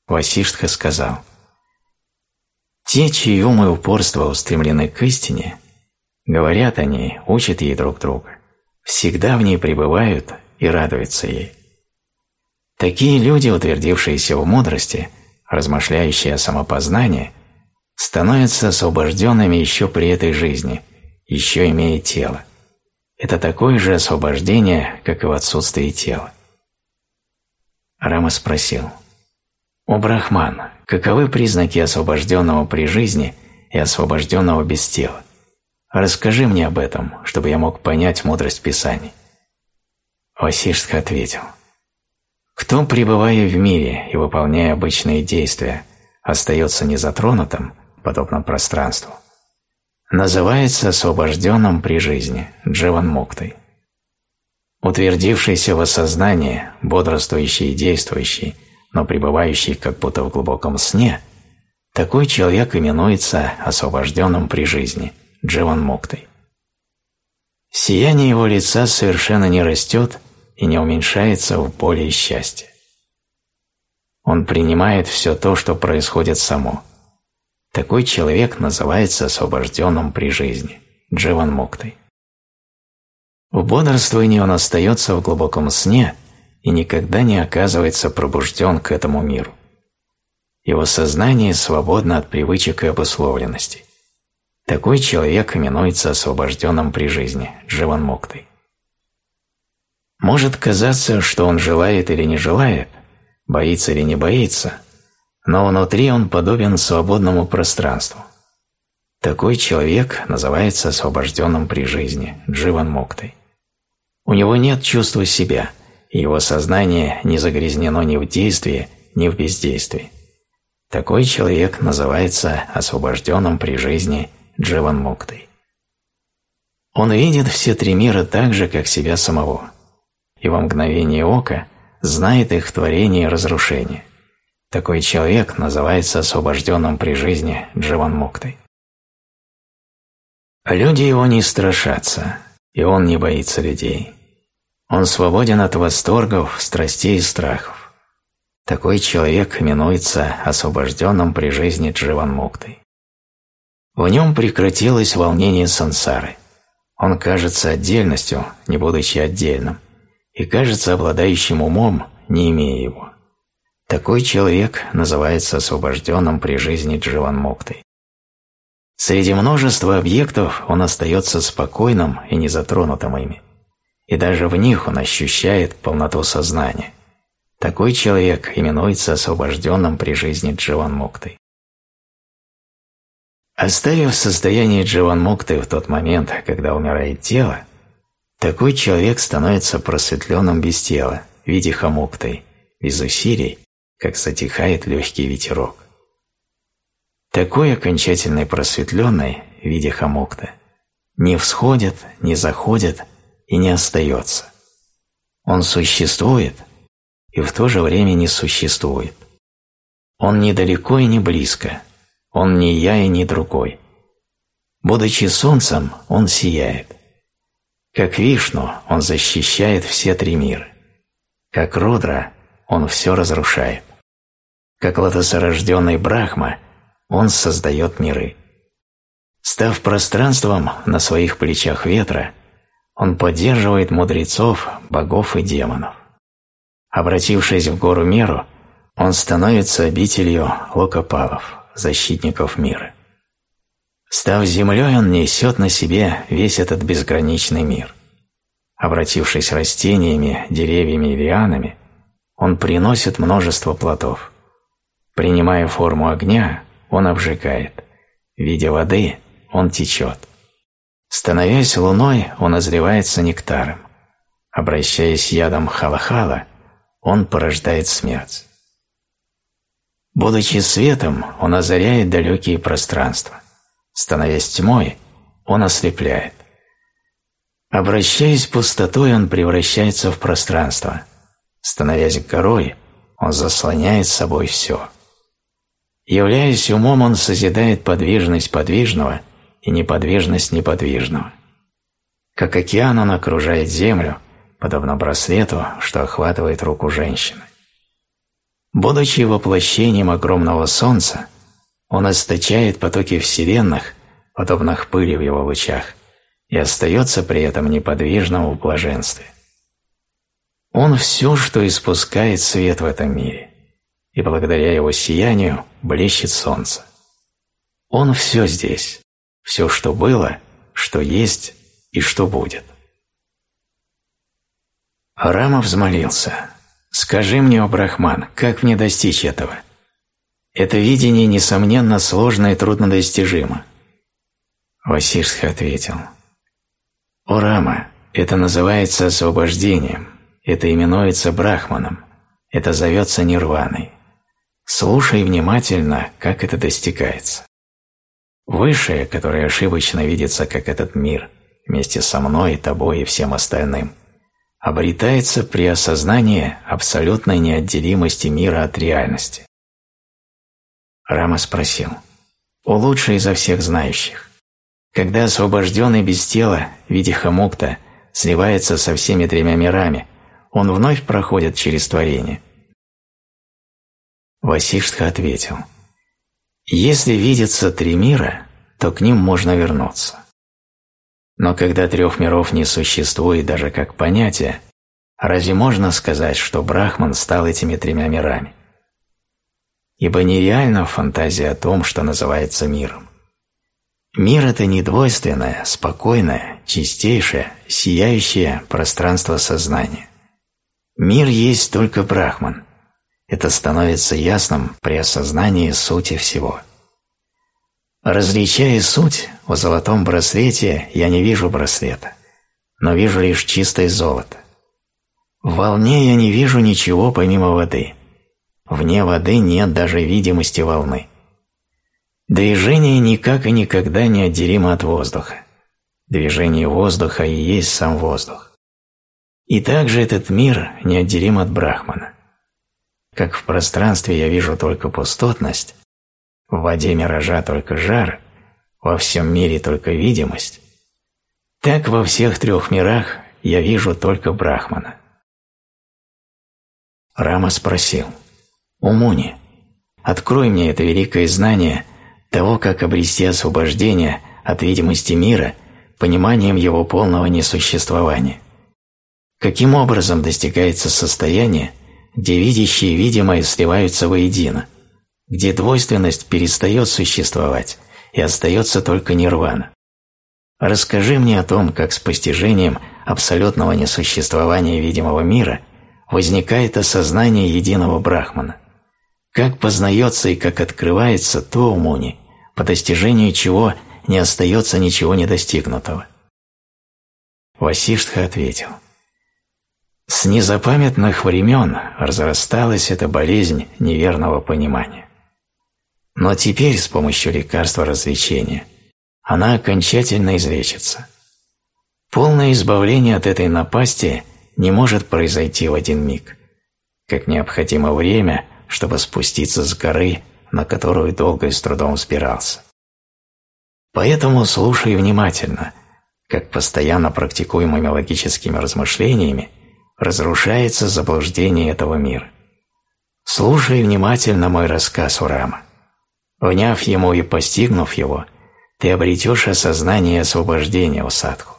Васиштха сказал, «Те, чьи ум и упорство устремлены к истине, говорят о ней, учат ей друг друга, всегда в ней пребывают и радуются ей. Такие люди, утвердившиеся в мудрости, размышляющие о самопознании, становятся освобожденными еще при этой жизни, еще имея тело. Это такое же освобождение, как и в отсутствии тела. Рама спросил – о Брахман, каковы признаки освобожденного при жизни и освобожденного без тела? Расскажи мне об этом, чтобы я мог понять мудрость Писаний. Васиштха ответил. Кто, пребывая в мире и выполняя обычные действия, остается незатронутым, подобно пространству, называется освобожденным при жизни, дживан муктой. Утвердившийся в осознании, бодрствующий и действующий, но пребывающий как будто в глубоком сне, такой человек именуется освобожденным при жизни, дживан муктой. Сияние его лица совершенно не растет и не уменьшается в боли и счастье. Он принимает все то, что происходит само. Такой человек называется освобожденным при жизни, дживан муктой. В бодрствовании он остается в глубоком сне и никогда не оказывается пробужден к этому миру. Его сознание свободно от привычек и обусловленностей. Такой человек именуется освобожденным при жизни, дживан муктой. Может казаться, что он желает или не желает, боится или не боится, но внутри он подобен свободному пространству. Такой человек называется освобожденным при жизни, дживан муктой. У него нет чувства себя, и его сознание не загрязнено ни в действии, ни в бездействии. Такой человек называется освобожденным при жизни Дживан Муктой. Он видит все три мира так же, как себя самого, и во мгновение ока знает их творение и разрушение. Такой человек называется освобожденным при жизни Дживан Муктой. Люди его не страшатся, и он не боится людей. Он свободен от восторгов, страстей и страхов. Такой человек именуется освобожденным при жизни Дживан Муктой. В нем прекратилось волнение сансары. Он кажется отдельностью, не будучи отдельным, и кажется обладающим умом, не имея его. Такой человек называется освобожденным при жизни Дживан Муктой. Среди множества объектов он остается спокойным и незатронутым ими, и даже в них он ощущает полноту сознания. Такой человек именуется освобожденным при жизни Дживан Муктой. Оставив состояние Дживан Мукты в тот момент, когда умирает тело, такой человек становится просветленным без тела, виде хамуктой, без усилий, как затихает легкий ветерок. Такой окончательный просветленный, видя хамукта, не всходит, не заходит и не остается. Он существует и в то же время не существует. Он недалеко и не близко, он не я и не другой. Будучи солнцем, он сияет. Как Вишну, он защищает все три мира. Как Рудра, он все разрушает. Как лотосорожденный Брахма – он создает миры. Став пространством на своих плечах ветра, он поддерживает мудрецов, богов и демонов. Обратившись в гору Меру, он становится обителью локопалов, защитников мира. Став землей, он несет на себе весь этот безграничный мир. Обратившись растениями, деревьями и лианами, он приносит множество плодов. Принимая форму огня, он обжигает. В виде воды он течет. Становясь луной, он озревается нектаром. Обращаясь ядом халахала, он порождает смерть. Будучи светом, он озаряет далекие пространства. Становясь тьмой, он ослепляет. Обращаясь пустотой, он превращается в пространство. Становясь горой, он заслоняет собой все. Являясь умом, он созидает подвижность подвижного и неподвижность неподвижного. Как океан он окружает Землю, подобно браслету, что охватывает руку женщины. Будучи воплощением огромного Солнца, он источает потоки вселенных, подобных пыли в его лучах, и остается при этом неподвижным в блаженстве. Он все, что испускает свет в этом мире и благодаря его сиянию блещет солнце. Он все здесь, все, что было, что есть и что будет. Рама взмолился. «Скажи мне, о Брахман, как мне достичь этого? Это видение, несомненно, сложно и труднодостижимо». Васишска ответил. «О Рама, это называется освобождением, это именуется Брахманом, Это зовется нирваной. Слушай внимательно, как это достигается. Высшее, которое ошибочно видится как этот мир, вместе со мной, тобой и всем остальным, обретается при осознании абсолютной неотделимости мира от реальности. Рама спросил, «О лучший изо всех знающих, когда освобожденный без тела, видиха мукта, сливается со всеми тремя мирами, он вновь проходит через творение?» Васиштха ответил, «Если видятся три мира, то к ним можно вернуться. Но когда трех миров не существует даже как понятие, разве можно сказать, что Брахман стал этими тремя мирами? Ибо нереальна фантазия о том, что называется миром. Мир – это недвойственное, спокойное, чистейшее, сияющее пространство сознания. Мир есть только Брахман. Это становится ясным при осознании сути всего. Различая суть, в золотом браслете я не вижу браслета, но вижу лишь чистое золото. В волне я не вижу ничего помимо воды. Вне воды нет даже видимости волны. Движение никак и никогда не отделимо от воздуха. Движение воздуха и есть сам воздух. И также этот мир неотделим от Брахмана. Как в пространстве я вижу только пустотность, в воде миража только жар, во всем мире только видимость, так во всех трех мирах я вижу только Брахмана. Рама спросил, «Умуни, открой мне это великое знание того, как обрести освобождение от видимости мира пониманием его полного несуществования. Каким образом достигается состояние, где видящие и видимое сливаются воедино, где двойственность перестает существовать и остается только нирвана. Расскажи мне о том, как с постижением абсолютного несуществования видимого мира возникает осознание единого Брахмана. Как познается и как открывается то умуни, по достижению чего не остается ничего недостигнутого. Васиштха ответил. С незапамятных времен разрасталась эта болезнь неверного понимания. Но теперь с помощью лекарства развлечения она окончательно излечится. Полное избавление от этой напасти не может произойти в один миг, как необходимо время, чтобы спуститься с горы, на которую долго и с трудом спирался. Поэтому слушай внимательно, как постоянно практикуемыми логическими размышлениями разрушается заблуждение этого мира. Слушай внимательно мой рассказ, Урама. Вняв ему и постигнув его, ты обретешь осознание и освобождение у садху.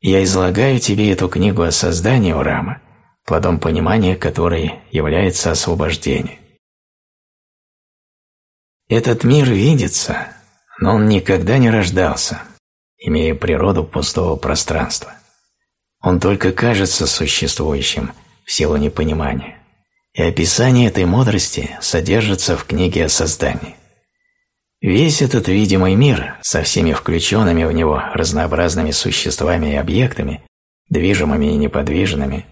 Я излагаю тебе эту книгу о создании Урама, плодом понимания которой является освобождение. Этот мир видится, но он никогда не рождался, имея природу пустого пространства. Он только кажется существующим в силу непонимания и описание этой мудрости содержится в книге о создании. Весь этот видимый мир со всеми включенными в него разнообразными существами и объектами, движимыми и неподвижными,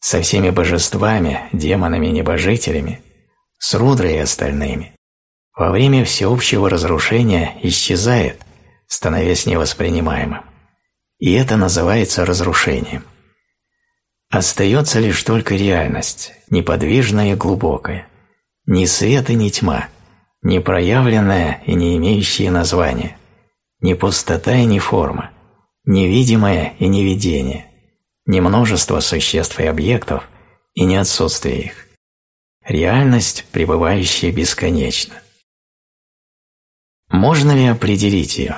со всеми божествами, демонами и небожителями, с Рудрой и остальными, во время всеобщего разрушения исчезает, становясь невоспринимаемым. И это называется разрушением – Остается лишь только реальность, неподвижная и глубокая, ни свет и ни тьма, не проявленная и не имеющая названия, ни пустота и ни форма, невидимое и не видение, ни множество существ и объектов и не отсутствие их. Реальность, пребывающая бесконечно. Можно ли определить ее?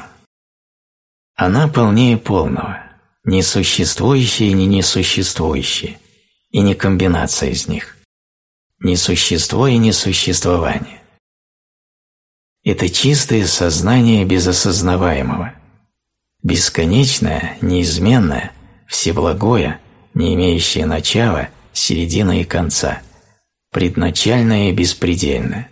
Она полнее полного – не существующие и не несуществующие, и не комбинация из них, не существо и несуществование. Это чистое сознание безосознаваемого, бесконечное, неизменное, всеблагое, не имеющее начала, середины и конца, предначальное и беспредельное.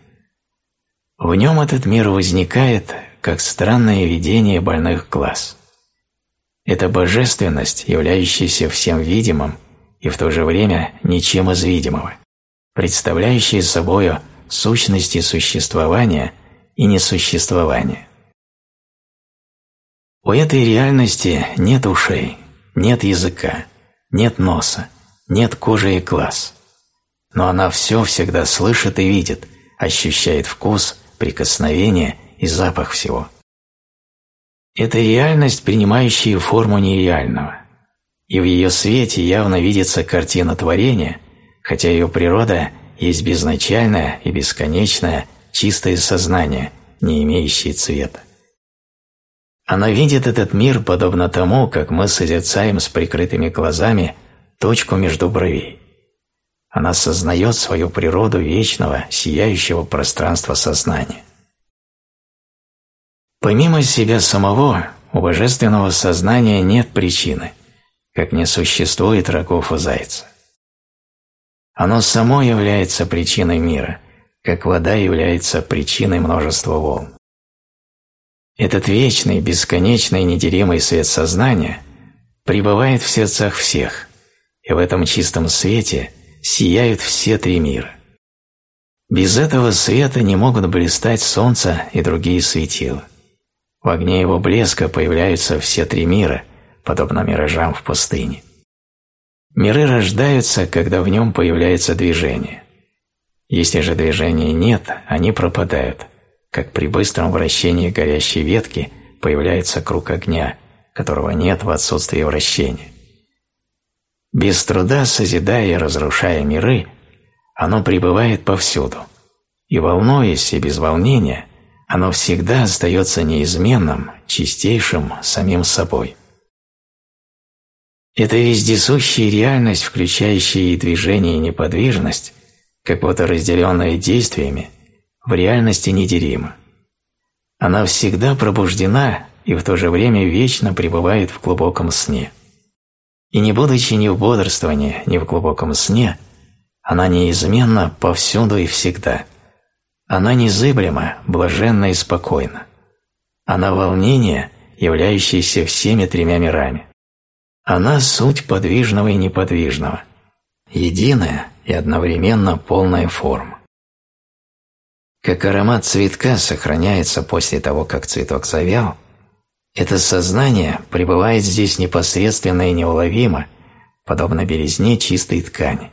В нем этот мир возникает, как странное видение больных глаз. Это божественность, являющаяся всем видимым и в то же время ничем из видимого. представляющие собою сущности существования и несуществования. У этой реальности нет ушей, нет языка, нет носа, нет кожи и глаз. Но она все всегда слышит и видит, ощущает вкус, прикосновение и запах всего. Это реальность, принимающая форму нереального. И в ее свете явно видится картина творения, хотя ее природа есть безначальное и бесконечное чистое сознание, не имеющее цвета. Она видит этот мир подобно тому, как мы созерцаем с прикрытыми глазами точку между бровей. Она сознает свою природу вечного, сияющего пространства сознания. Помимо себя самого, у божественного сознания нет причины, как не существует рогов у зайца. Оно само является причиной мира, как вода является причиной множества волн. Этот вечный, бесконечный, неделимый свет сознания пребывает в сердцах всех, и в этом чистом свете сияют все три мира. Без этого света не могут блистать солнце и другие светила. В огне его блеска появляются все три мира, подобно миражам в пустыне. Миры рождаются, когда в нем появляется движение. Если же движения нет, они пропадают – как при быстром вращении горящей ветки появляется круг огня, которого нет в отсутствии вращения. Без труда созидая и разрушая миры, оно пребывает повсюду, и волнуясь и без волнения, оно всегда остается неизменным, чистейшим самим собой. Это вездесущая реальность, включающая и движение, и неподвижность, как будто разделенная действиями, в реальности неделима. Она всегда пробуждена и в то же время вечно пребывает в глубоком сне. И не будучи ни в бодрствовании, ни в глубоком сне, она неизменна повсюду и всегда. Она незыблема, блаженна и спокойна. Она волнение, являющееся всеми тремя мирами. Она суть подвижного и неподвижного, единая и одновременно полная форма. Как аромат цветка сохраняется после того, как цветок завял, это сознание пребывает здесь непосредственно и неуловимо, подобно белизне чистой ткани.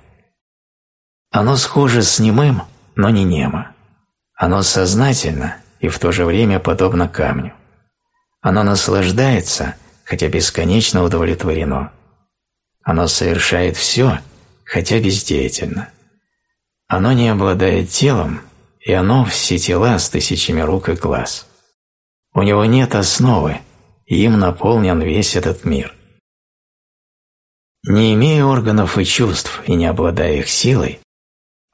Оно схоже с немым, но не немо. Оно сознательно и в то же время подобно камню. Оно наслаждается, хотя бесконечно удовлетворено. Оно совершает все, хотя бездеятельно. Оно не обладает телом, и оно все тела с тысячами рук и глаз. У него нет основы, и им наполнен весь этот мир. Не имея органов и чувств и не обладая их силой,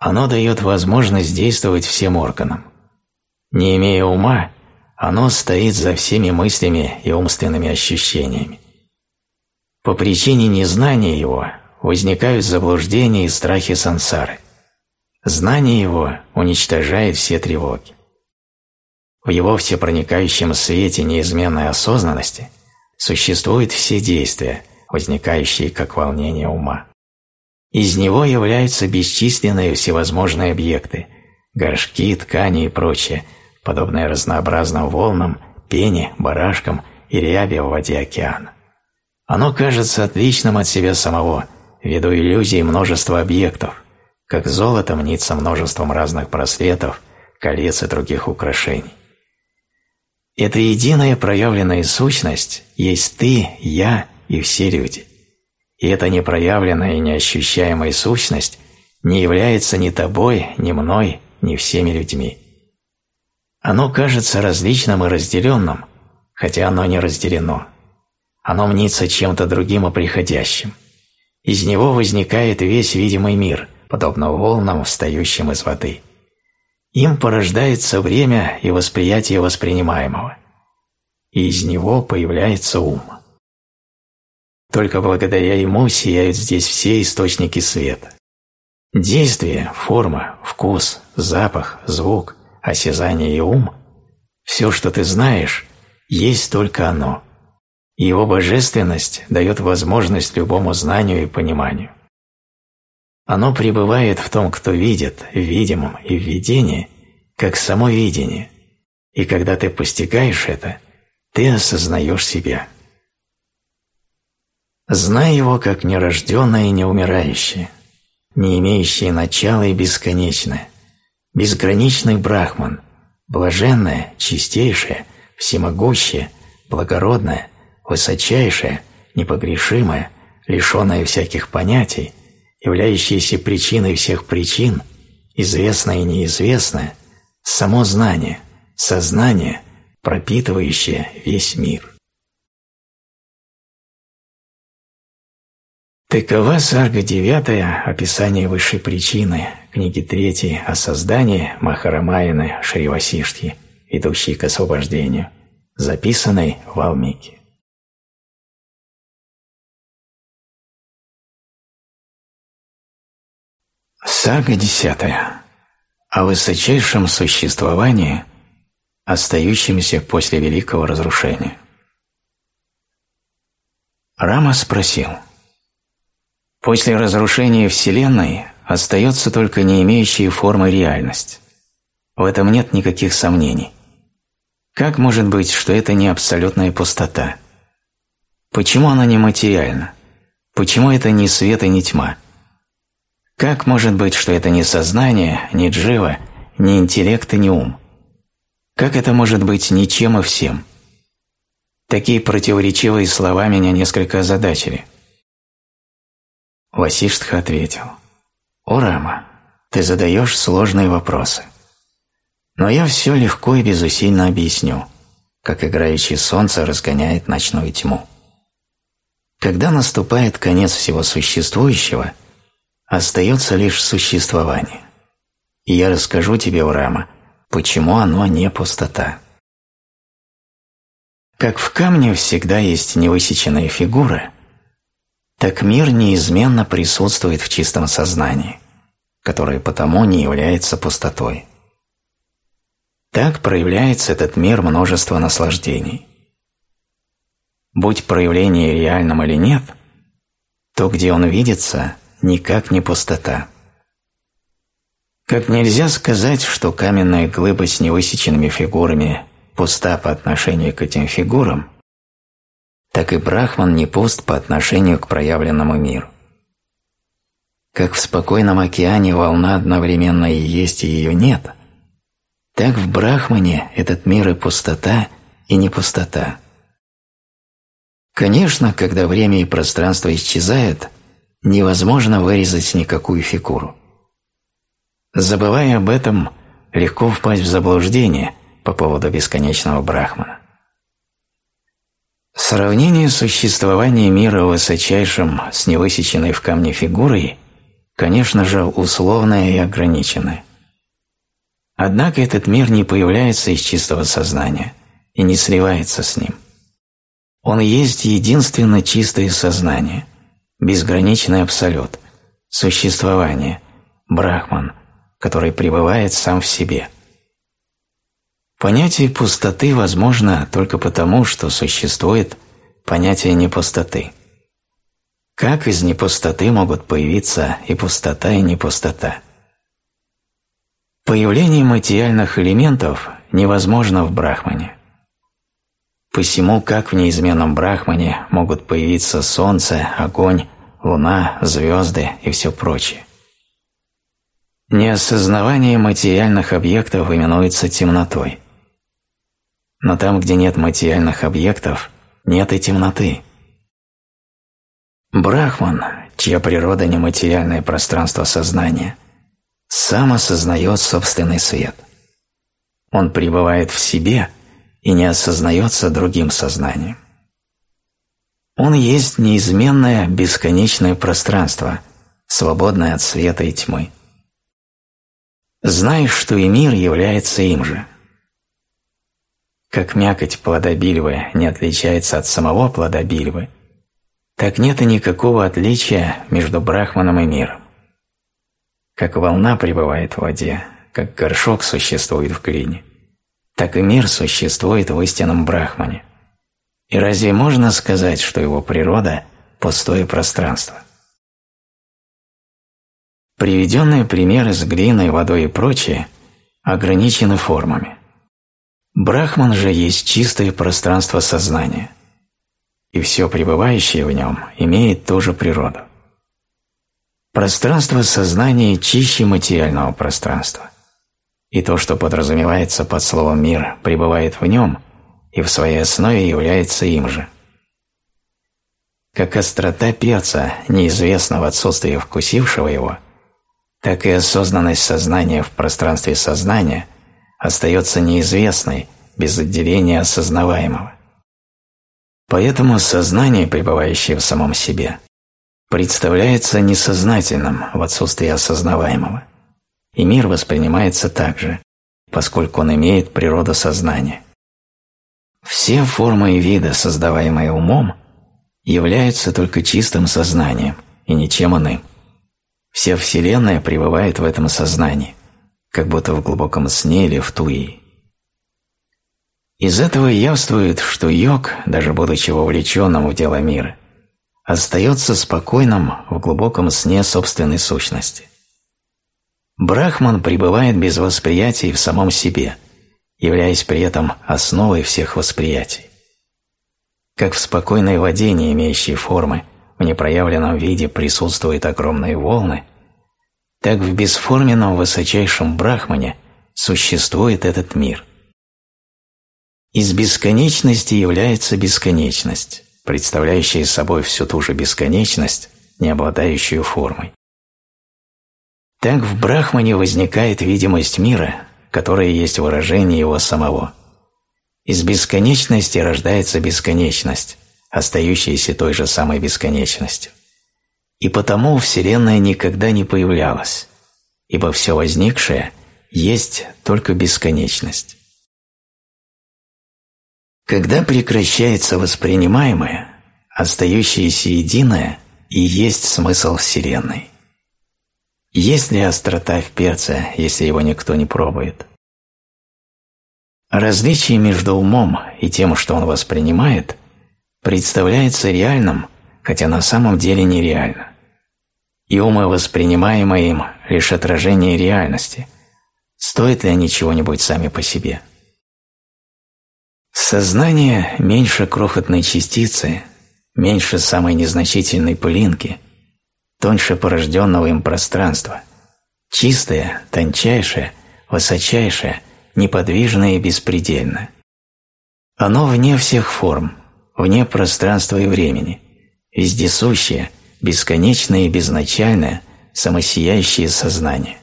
оно дает возможность действовать всем органам. Не имея ума, оно стоит за всеми мыслями и умственными ощущениями. По причине незнания его возникают заблуждения и страхи сансары – Знание его уничтожает все тревоги. В его всепроникающем свете неизменной осознанности существуют все действия, возникающие как волнение ума. Из него являются бесчисленные всевозможные объекты – горшки, ткани и прочее, подобные разнообразным волнам, пене, барашкам и рябе в воде океана. Оно кажется отличным от себя самого, ввиду иллюзии множества объектов, как золото мнится множеством разных браслетов, колец и других украшений. Эта единая проявленная сущность есть ты, я и все люди. И эта непроявленная и неощущаемая сущность не является ни тобой, ни мной, ни всеми людьми. Оно кажется различным и разделенным, хотя оно не разделено. Оно мнится чем-то другим и приходящим. Из него возникает весь видимый мир – подобно волнам, встающим из воды. Им порождается время и восприятие воспринимаемого, и из него появляется ум. Только благодаря ему сияют здесь все источники света. Действие, форма, вкус, запах, звук, осязание и ум – все, что ты знаешь, есть только оно. Его божественность дает возможность любому знанию и пониманию. Оно пребывает в том, кто видит, в видимом и в видении, как само видение, и когда ты постигаешь это, ты осознаешь себя. Знай его как нерожденное и неумирающее, не имеющее начала и бесконечное, безграничный брахман, блаженное, чистейшее, всемогущее, благородное, высочайшее, непогрешимое, лишенное всяких понятий, являющееся причиной всех причин, известное и неизвестное, само знание, сознание, пропитывающее весь мир. Такова сарга 9, описание высшей причины, книги 3 о создании Махарамаяны Шривасиштхи, идущей к освобождению, записанной в Валмике. Сага 10. О высочайшем существовании, остающемся после великого разрушения. Рама спросил – После разрушения Вселенной остается только не имеющая формы реальность. В этом нет никаких сомнений. Как может быть, что это не абсолютная пустота? Почему она не материальна? Почему это не свет и не тьма? Как может быть, что это не сознание, не джива, не интеллект и не ум? Как это может быть ничем и всем? Такие противоречивые слова меня несколько озадачили. Васиштха ответил, «О, Рама, ты задаешь сложные вопросы. Но я все легко и безусильно объясню, как играющее солнце разгоняет ночную тьму. Когда наступает конец всего существующего, остается лишь существование. И я расскажу тебе, о Рама, почему оно не пустота. Как в камне всегда есть невысеченная фигура – так мир неизменно присутствует в чистом сознании, которое потому не является пустотой. Так проявляется этот мир множества наслаждений. Будь проявление реальным или нет, то, где он видится, никак не пустота. Как нельзя сказать, что каменная глыба с невысеченными фигурами пуста по отношению к этим фигурам, так и Брахман не пуст по отношению к проявленному миру. Как в спокойном океане волна одновременно и есть, и ее нет, так в Брахмане этот мир и пустота, и не пустота. Конечно, когда время и пространство исчезают, невозможно вырезать никакую фигуру. Забывая об этом, легко впасть в заблуждение по поводу бесконечного Брахмана. Сравнение существования мира высочайшим с невысеченной в камне фигурой, конечно же, условное и ограниченное. Однако этот мир не появляется из чистого сознания и не сливается с ним. Он есть единственно чистое сознание, безграничный абсолют, существование, брахман, который пребывает сам в себе – Понятие пустоты возможно только потому, что существует понятие непустоты. Как из непустоты могут появиться и пустота, и непустота? Появление материальных элементов невозможно в Брахмане. Посему, как в неизменном Брахмане могут появиться солнце, огонь, луна, звезды и все прочее. Неосознавание материальных объектов именуется темнотой. Но там, где нет материальных объектов, нет и темноты. Брахман, чья природа нематериальное пространство сознания, сам осознает собственный свет. Он пребывает в себе и не осознается другим сознанием. Он есть неизменное бесконечное пространство, свободное от света и тьмы. Знаешь, что и мир является им же – как мякоть плода бильвы не отличается от самого плода бильвы, так нет и никакого отличия между брахманом и миром. Как волна пребывает в воде, как горшок существует в глине, так и мир существует в истинном брахмане. И разве можно сказать, что его природа – пустое пространство? Приведенные примеры с глиной, водой и прочее ограничены формами. Брахман же есть чистое пространство сознания, и все пребывающее в нем имеет ту же природу. Пространство сознания чище материального пространства, и то, что подразумевается под словом «мир», пребывает в нем и в своей основе является им же. Как острота перца неизвестна в вкусившего его – так и осознанность сознания в пространстве сознания остается неизвестной без отделения осознаваемого. Поэтому сознание, пребывающее в самом себе, представляется несознательным в отсутствии осознаваемого, и мир воспринимается так же, поскольку он имеет природу сознания. Все формы и виды, создаваемые умом, являются только чистым сознанием и ничем иным. Вся Вселенная пребывает в этом сознании, как будто в глубоком сне или в туи. Из этого явствует, что йог, даже будучи вовлеченным в дело мира, остается спокойным в глубоком сне собственной сущности. Брахман пребывает без восприятий в самом себе, являясь при этом основой всех восприятий. Как в спокойной воде, не имеющей формы, в непроявленном виде присутствуют огромные волны, так в бесформенном высочайшем брахмане существует этот мир. Из бесконечности является бесконечность, представляющая собой всю ту же бесконечность, не обладающую формой. Так в брахмане возникает видимость мира, которая есть выражение его самого. Из бесконечности рождается бесконечность, остающаяся той же самой бесконечностью. И потому Вселенная никогда не появлялась, ибо все возникшее есть только бесконечность. Когда прекращается воспринимаемое, остающееся единое и есть смысл Вселенной. Есть ли острота в перце, если его никто не пробует? Различие между умом и тем, что он воспринимает, представляется реальным, хотя на самом деле нереально. И умы, воспринимаемые им, лишь отражение реальности. Стоят ли они чего-нибудь сами по себе? Сознание меньше крохотной частицы, меньше самой незначительной пылинки, тоньше порожденного им пространства, чистое, тончайшее, высочайшее, неподвижное и беспредельное. Оно вне всех форм, вне пространства и времени, вездесущее, бесконечное и безначальное, самосиящее сознание.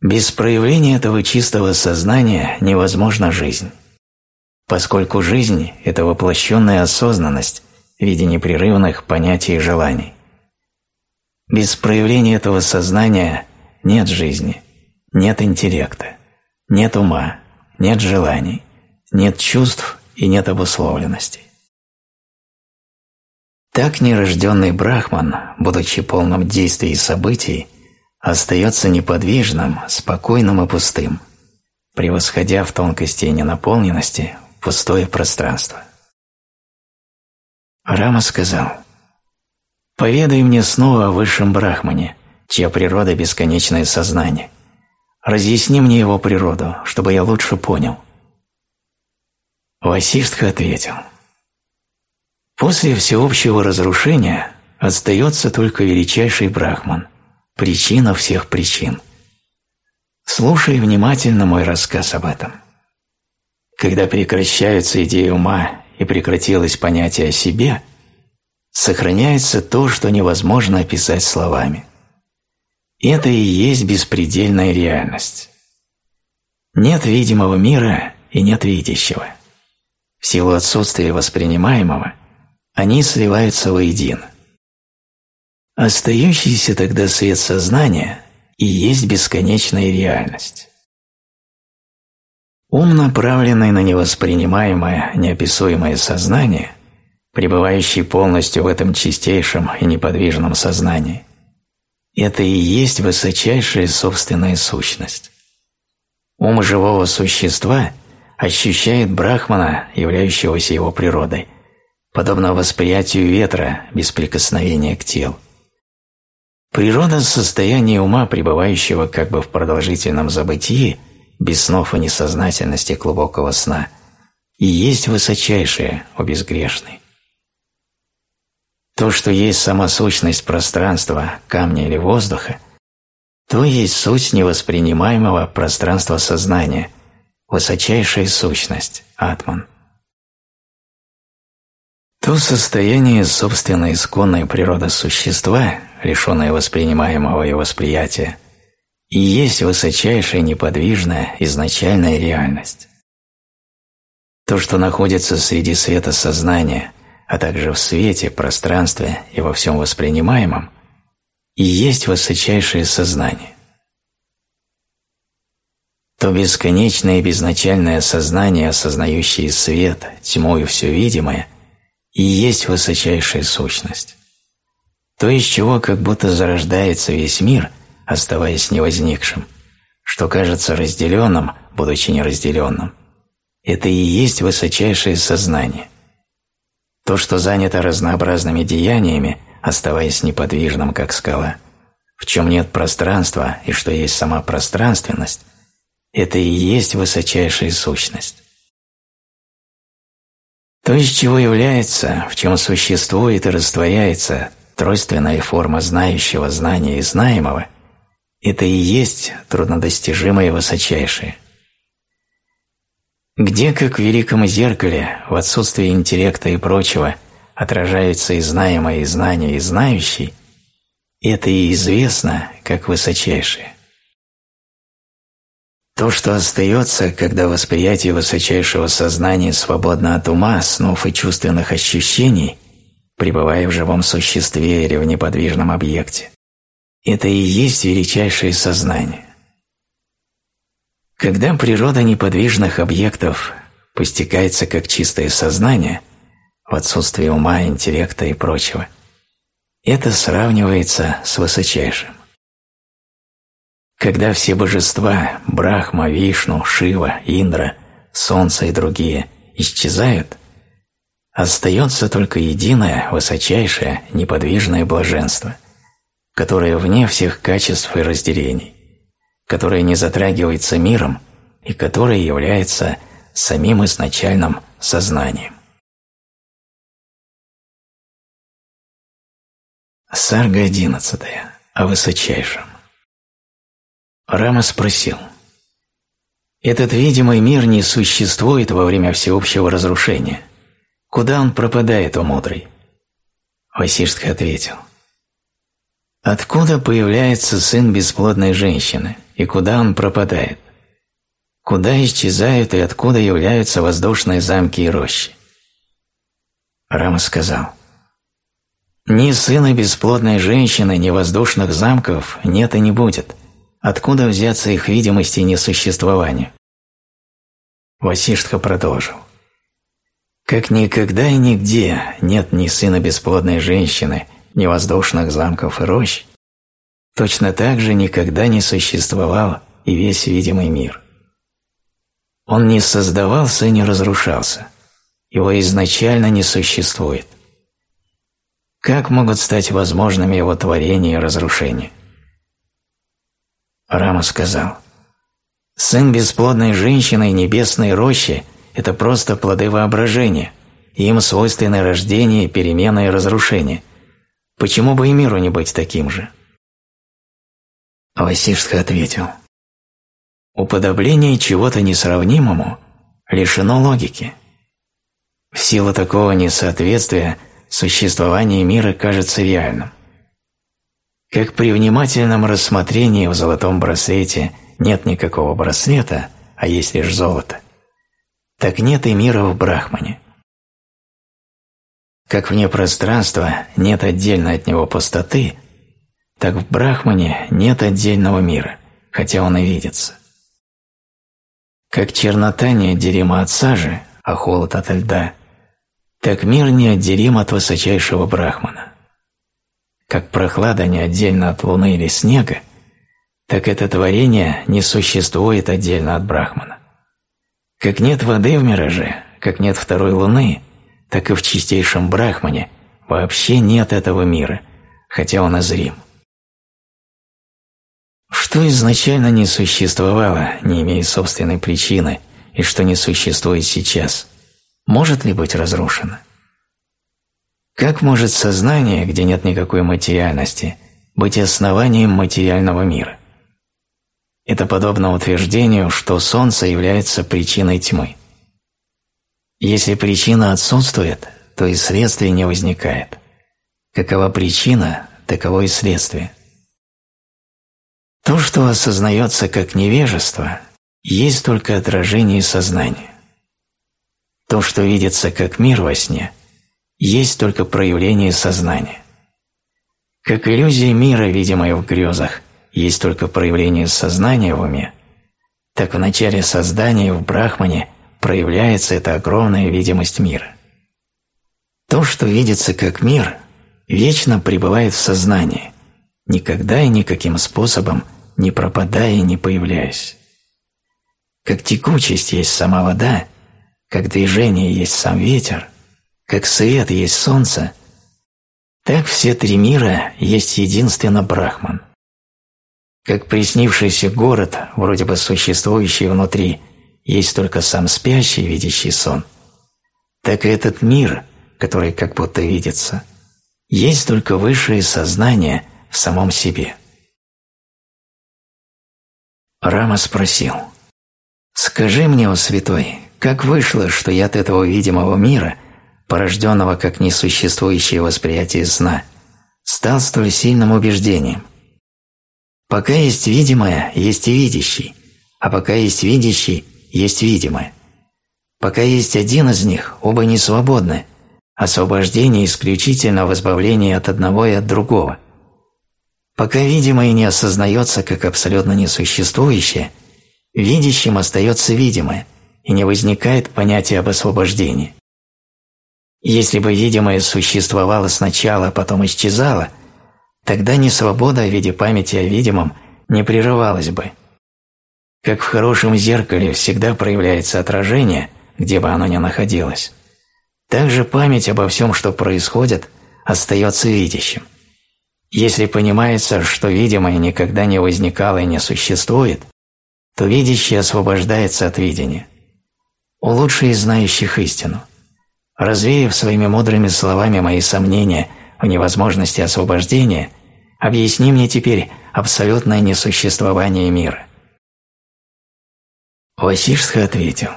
Без проявления этого чистого сознания невозможна жизнь, поскольку жизнь – это воплощенная осознанность в виде непрерывных понятий и желаний. Без проявления этого сознания нет жизни, нет интеллекта, нет ума, нет желаний, нет чувств и нет обусловленности. Так нерожденный брахман, будучи полным действий и событий, остается неподвижным, спокойным и пустым, превосходя в тонкости и ненаполненности пустое пространство. Рама сказал, «Поведай мне снова о высшем брахмане, чья природа – бесконечное сознание. Разъясни мне его природу, чтобы я лучше понял». Васиштха ответил, «После всеобщего разрушения остается только величайший брахман, причина всех причин. Слушай внимательно мой рассказ об этом. Когда прекращаются идеи ума и прекратилось понятие о себе, сохраняется то, что невозможно описать словами. Это и есть беспредельная реальность. Нет видимого мира и нет видящего. В силу отсутствия воспринимаемого они сливаются воедино. Остающийся тогда свет сознания и есть бесконечная реальность. Ум, направленный на невоспринимаемое, неописуемое сознание, пребывающий полностью в этом чистейшем и неподвижном сознании, это и есть высочайшая собственная сущность. Ум живого существа – ощущает брахмана, являющегося его природой, подобно восприятию ветра без прикосновения к телу. Природа – состояние ума, пребывающего как бы в продолжительном забытии, без снов и несознательности глубокого сна, и есть высочайшее, о безгрешный. То, что есть сама сущность пространства, камня или воздуха, то есть суть невоспринимаемого пространства сознания, высочайшая сущность, атман. То состояние собственной исконной природы существа, лишенное воспринимаемого и восприятия, и есть высочайшая неподвижная изначальная реальность. То, что находится среди света сознания, а также в свете, пространстве и во всем воспринимаемом, и есть высочайшее сознание. То бесконечное и безначальное сознание, осознающее свет, тьму и все видимое, и есть высочайшая сущность. То, из чего как будто зарождается весь мир, оставаясь невозникшим, что кажется разделенным, будучи неразделенным, это и есть высочайшее сознание. То, что занято разнообразными деяниями, оставаясь неподвижным, как скала, в чем нет пространства и что есть сама пространственность, это и есть высочайшая сущность. То, из чего является, в чем существует и растворяется тройственная форма знающего знания и знаемого, это и есть труднодостижимое высочайшее. Где, как в великом зеркале, в отсутствии интеллекта и прочего, отражаются и знаемое, и знание, и знающий, это и известно, как высочайшее. То, что остается, когда восприятие высочайшего сознания свободно от ума, снов и чувственных ощущений, пребывая в живом существе или в неподвижном объекте, это и есть величайшее сознание. Когда природа неподвижных объектов постигается как чистое сознание, в отсутствии ума, интеллекта и прочего, это сравнивается с высочайшим. Когда все божества – Брахма, Вишну, Шива, Индра, Солнце и другие – исчезают, остается только единое, высочайшее, неподвижное блаженство, которое вне всех качеств и разделений, которое не затрагивается миром и которое является самим изначальным сознанием. Сарга одиннадцатая. О высочайшем. Рама спросил. «Этот видимый мир не существует во время всеобщего разрушения. Куда он пропадает, о мудрый?» Васиштха ответил. «Откуда появляется сын бесплодной женщины, и куда он пропадает? Куда исчезают и откуда являются воздушные замки и рощи?» Рама сказал. «Ни сына бесплодной женщины, ни воздушных замков нет и не будет» Откуда взяться их видимости несуществования? Васиштха продолжил. Как никогда и нигде нет ни сына бесплодной женщины, ни воздушных замков и рощ, точно так же никогда не существовал и весь видимый мир. Он не создавался и не разрушался, его изначально не существует. Как могут стать возможными его творение и разрушение? Рама сказал, «Сын бесплодной женщины и небесной рощи – это просто плоды воображения, им свойственны рождение, перемена и разрушение. Почему бы и миру не быть таким же?» Васишска ответил, «Уподобление чего-то несравнимому лишено логики. В силу такого несоответствия существование мира кажется реальным. Как при внимательном рассмотрении в золотом браслете нет никакого браслета, а есть лишь золото, так нет и мира в Брахмане. Как вне пространства нет отдельно от него пустоты, так в Брахмане нет отдельного мира, хотя он и видится. Как чернота неотделима от сажи, а холод от льда, так мир неотделим от высочайшего Брахмана. Как прохлада не отдельно от луны или снега, так это творение не существует отдельно от Брахмана. Как нет воды в мираже, как нет второй луны, так и в чистейшем Брахмане вообще нет этого мира, хотя он и зрим. Что изначально не существовало, не имея собственной причины, и что не существует сейчас, может ли быть разрушено? Как может сознание, где нет никакой материальности, быть основанием материального мира? Это подобно утверждению, что Солнце является причиной тьмы. Если причина отсутствует, то и следствие не возникает. Какова причина, таково и следствие. То, что осознается как невежество, есть только отражение сознания. То, что видится как мир во сне, есть только проявление сознания. Как иллюзия мира, видимая в грезах, есть только проявление сознания в уме, так в начале создания в Брахмане проявляется эта огромная видимость мира. То, что видится как мир, вечно пребывает в сознании, никогда и никаким способом не пропадая и не появляясь. Как текучесть есть сама вода, как движение есть сам ветер, как свет есть солнце, так все три мира есть единственно Брахман. Как приснившийся город, вроде бы существующий внутри, есть только сам спящий, видящий сон, так и этот мир, который как будто видится, есть только высшее сознание в самом себе. Рама спросил, «Скажи мне, о святой, как вышло, что я от этого видимого мира, порожденного как несуществующее восприятие сна, стал столь сильным убеждением? Пока есть видимое, есть и видящий, а пока есть видящий, есть видимое. Пока есть один из них, оба не свободны. Освобождение исключительно в избавлении от одного и от другого. Пока видимое не осознается как абсолютно несуществующее, видящим остается видимое, и не возникает понятия об освобождении. Если бы видимое существовало сначала, а потом исчезало, тогда несвобода в виде памяти о видимом не прерывалась бы. Как в хорошем зеркале всегда проявляется отражение, где бы оно ни находилось, так же память обо всем, что происходит, остается видящим. Если понимается, что видимое никогда не возникало и не существует, то видящий освобождается от видения. У лучших знающих истину. Развеяв своими мудрыми словами мои сомнения в невозможности освобождения, объясни мне теперь абсолютное несуществование мира. Васишска ответил,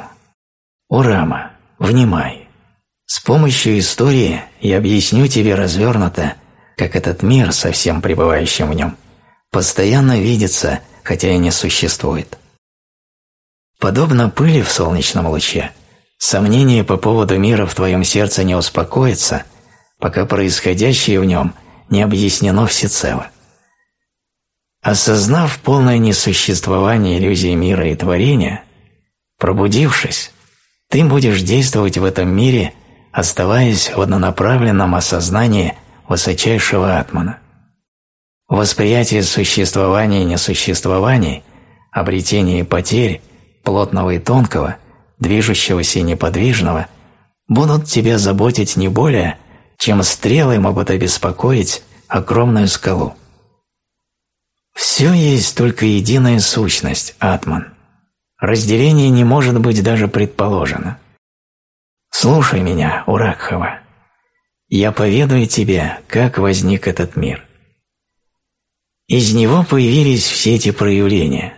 «О Рама, внимай! С помощью истории я объясню тебе развернуто, как этот мир, со всем пребывающим в нем, постоянно видится, хотя и не существует. Подобно пыли в солнечном луче, сомнение по поводу мира в твоем сердце не успокоится, пока происходящее в нем не объяснено всецело. Осознав полное несуществование иллюзии мира и творения, пробудившись, ты будешь действовать в этом мире, оставаясь в однонаправленном осознании – высочайшего атмана. Восприятие существования и несуществования, обретение и потерь, плотного и тонкого, движущегося и неподвижного, будут тебя заботить не более, чем стрелы могут обеспокоить огромную скалу. Все есть только единая сущность, атман. Разделение не может быть даже предположено. Слушай меня, Уракхава я поведаю тебе, как возник этот мир. Из него появились все эти проявления.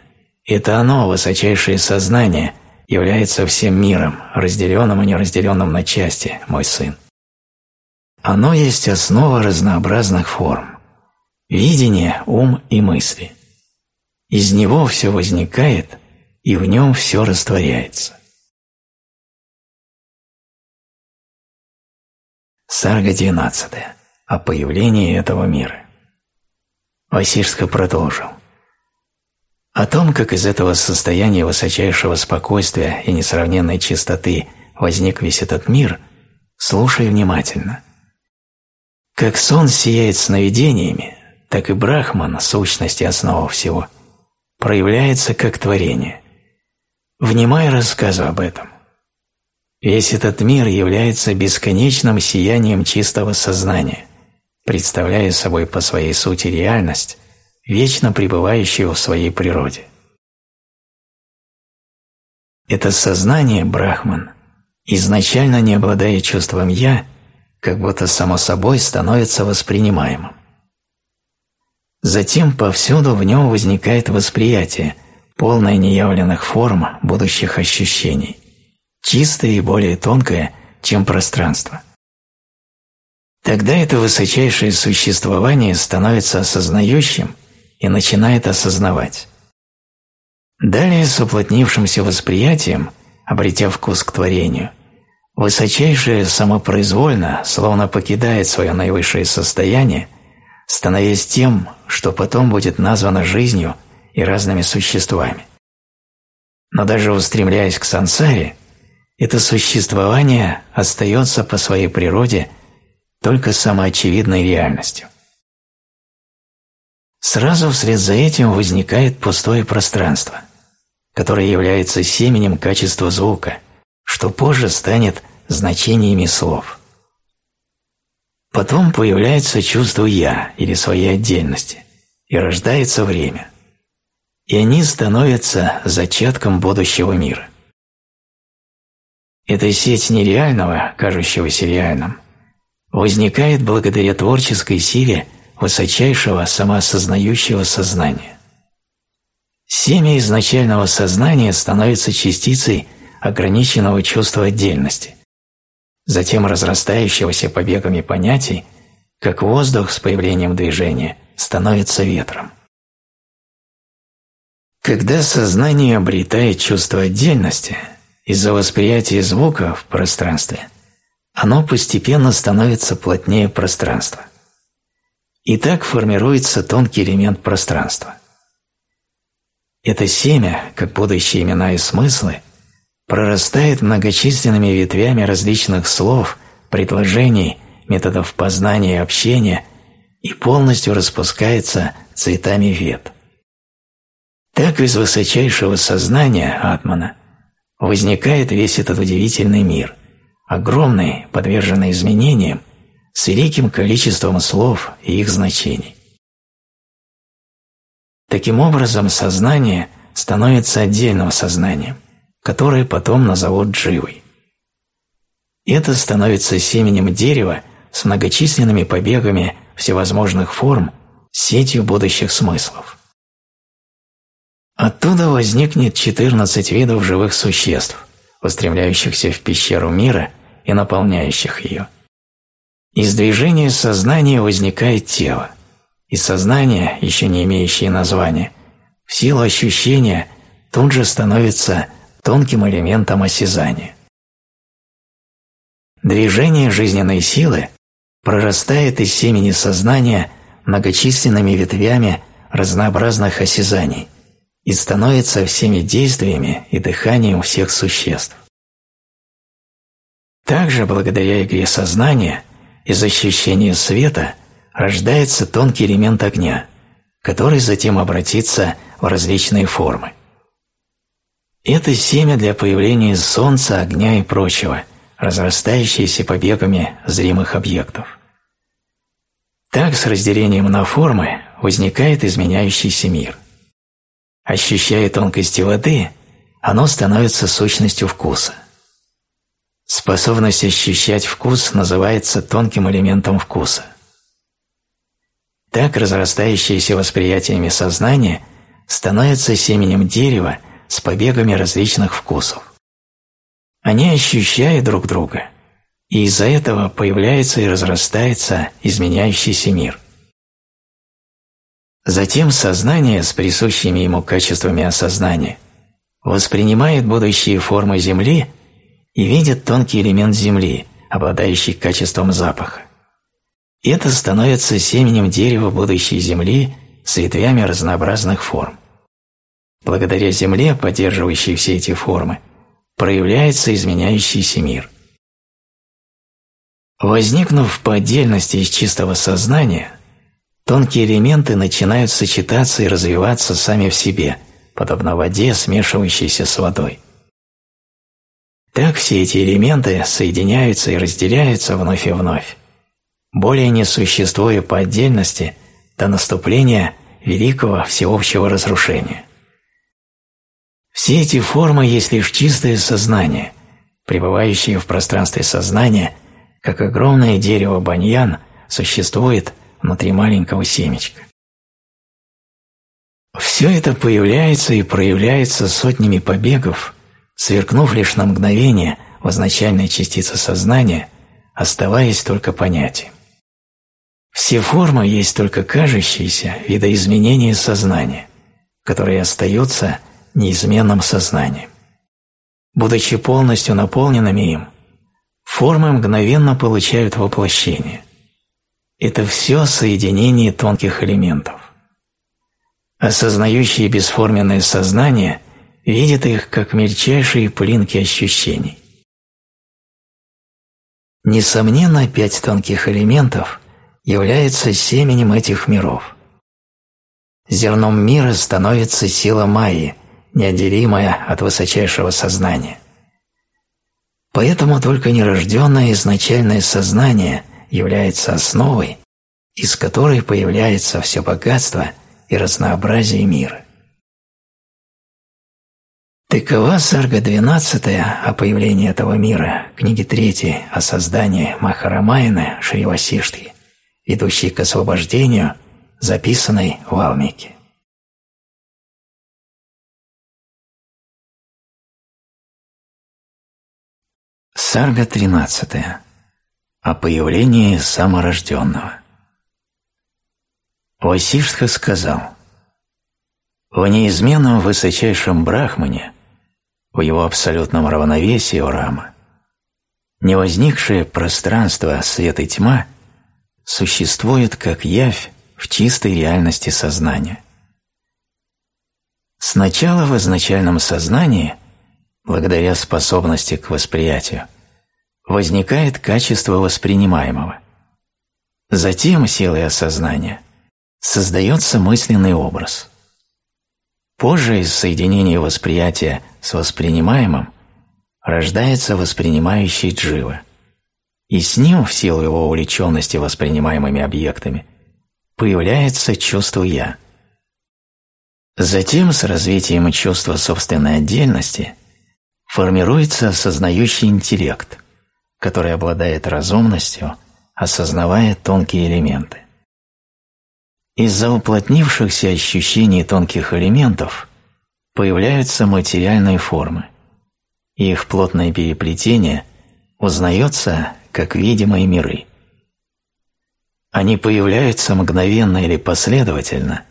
Это оно, высочайшее сознание, является всем миром, разделенным и неразделенным на части, мой сын. Оно есть основа разнообразных форм. Видение, ум и мысли. Из него все возникает, и в нем все растворяется. Сарга 12. О появлении этого мира. Васишска продолжил. О том, как из этого состояния высочайшего спокойствия и несравненной чистоты возник весь этот мир, слушай внимательно. Как сон сияет сновидениями, так и Брахман, сущность и основа всего, проявляется как творение. Внимай рассказу об этом. Весь этот мир является бесконечным сиянием чистого сознания, представляя собой по своей сути реальность, вечно пребывающего в своей природе. Это сознание, Брахман, изначально не обладая чувством «я», как будто само собой становится воспринимаемым. Затем повсюду в нем возникает восприятие, полное неявленных форм будущих ощущений, чистое и более тонкое, чем пространство. Тогда это высочайшее существование становится осознающим и начинает осознавать. Далее с уплотнившимся восприятием, обретя вкус к творению, высочайшее самопроизвольно словно покидает свое наивысшее состояние, становясь тем, что потом будет названо жизнью и разными существами. Но даже устремляясь к сансаре, это существование остается по своей природе только самоочевидной реальностью. Сразу вслед за этим возникает пустое пространство, которое является семенем качества звука, что позже станет значениями слов. Потом появляется чувство «я» или своей отдельности, и рождается время. И они становятся зачатком будущего мира. Эта сеть нереального, кажущегося реальным, возникает благодаря творческой силе высочайшего самоосознающего сознания. Семя изначального сознания становится частицей ограниченного чувства отдельности, затем разрастающегося побегами понятий, как воздух с появлением движения становится ветром. Когда сознание обретает чувство отдельности из-за восприятия звука в пространстве, оно постепенно становится плотнее пространства. И так формируется тонкий элемент пространства. Это семя, как будущие имена и смыслы, прорастает многочисленными ветвями различных слов, предложений, методов познания и общения и полностью распускается цветами вет. Так из высочайшего сознания Атмана возникает весь этот удивительный мир, огромный, подверженный изменениям, с великим количеством слов и их значений. Таким образом, сознание становится отдельным сознанием – которое потом назовут дживой. Это становится семенем дерева с многочисленными побегами всевозможных форм, сетью будущих смыслов. Оттуда возникнет 14 видов живых существ, устремляющихся в пещеру мира и наполняющих ее. Из движения сознания возникает тело, и сознание, еще не имеющее названия, в силу ощущения тут же становится тонким элементом осязания. Движение жизненной силы прорастает из семени сознания многочисленными ветвями разнообразных осязаний и становится всеми действиями и дыханием всех существ. Также благодаря игре сознания из ощущения света рождается тонкий элемент огня, который затем обратится в различные формы. Это семя для появления солнца, огня и прочего, разрастающееся побегами зримых объектов. Так с разделением на формы возникает изменяющийся мир. Ощущая тонкости воды, оно становится сущностью вкуса. Способность ощущать вкус называется тонким элементом вкуса. Так разрастающееся восприятиями сознание становится семенем дерева с побегами различных вкусов. Они ощущают друг друга, и из-за этого появляется и разрастается изменяющийся мир. Затем сознание с присущими ему качествами осознания воспринимает будущие формы Земли и видит тонкий элемент Земли, обладающий качеством запаха. Это становится семенем дерева будущей Земли с ветвями разнообразных форм. Благодаря Земле, поддерживающей все эти формы, проявляется изменяющийся мир. Возникнув по отдельности из чистого сознания, тонкие элементы начинают сочетаться и развиваться сами в себе, подобно воде, смешивающейся с водой. Так все эти элементы соединяются и разделяются вновь и вновь, более не существуя по отдельности до наступления великого всеобщего разрушения. Все эти формы есть лишь чистое сознание, пребывающее в пространстве сознания, как огромное дерево баньян существует внутри маленького семечка. Все это появляется и проявляется сотнями побегов, сверкнув лишь на мгновение в изначальной частице сознания, оставаясь только понятием. Все формы есть только кажущиеся видоизменения сознания, которые остаются неизменным сознанием. Будучи полностью наполненными им, формы мгновенно получают воплощение. Это все соединение тонких элементов. Осознающее бесформенное сознание видит их как мельчайшие пылинки ощущений. Несомненно, пять тонких элементов являются семенем этих миров. Зерном мира становится сила Майи, неотделимая от высочайшего сознания. Поэтому только нерожденное изначальное сознание является основой, из которой появляется все богатство и разнообразие мира. Такова сарга 12 о появлении этого мира, книги 3 о создании Махарамаяна Шривасиштхи, ведущей к освобождению, записанной в Алмике. Сарга 13 о появлении саморожденного. Васиштха сказал, «В неизменном высочайшем Брахмане в его абсолютном равновесии у Рама, не возникшее пространство свет и тьма существует как явь в чистой реальности сознания. Сначала в изначальном сознании, благодаря способности к восприятию, возникает качество воспринимаемого. Затем силой осознания создается мысленный образ. Позже из соединения восприятия с воспринимаемым рождается воспринимающий джива, и с ним, в силу его увлеченности воспринимаемыми объектами, появляется чувство «я». Затем, с развитием чувства собственной отдельности, формируется осознающий интеллект, который обладает разумностью, осознавая тонкие элементы. Из-за уплотнившихся ощущений тонких элементов появляются материальные формы, их плотное переплетение узнается как видимые миры. Они появляются мгновенно или последовательно,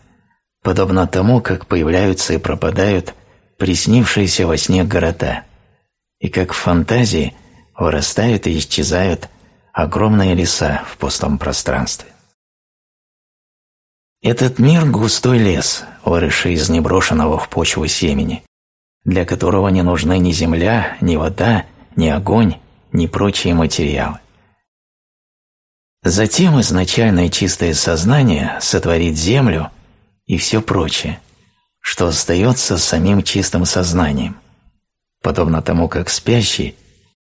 подобно тому, как появляются и пропадают приснившиеся во сне города, и как в фантазии вырастают и исчезают огромные леса в пустом пространстве. Этот мир – густой лес, выросший из неброшенного в почву семени, для которого не нужны ни земля, ни вода, ни огонь, ни прочие материалы. Затем изначальное чистое сознание сотворит землю и все прочее, что остается самим чистым сознанием, подобно тому, как спящий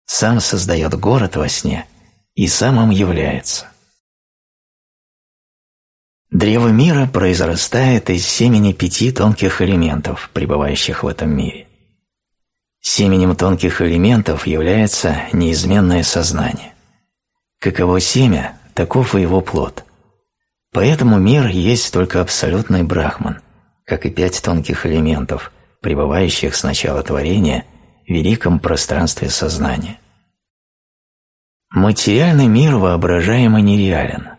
сам создает город во сне и сам им является. Древо мира произрастает из семени пяти тонких элементов, пребывающих в этом мире. Семенем тонких элементов является неизменное сознание. Каково семя, таков и его плод. Поэтому мир есть только абсолютный брахман, как и пять тонких элементов, пребывающих с начала творения в великом пространстве сознания. Материальный мир воображаемо нереален,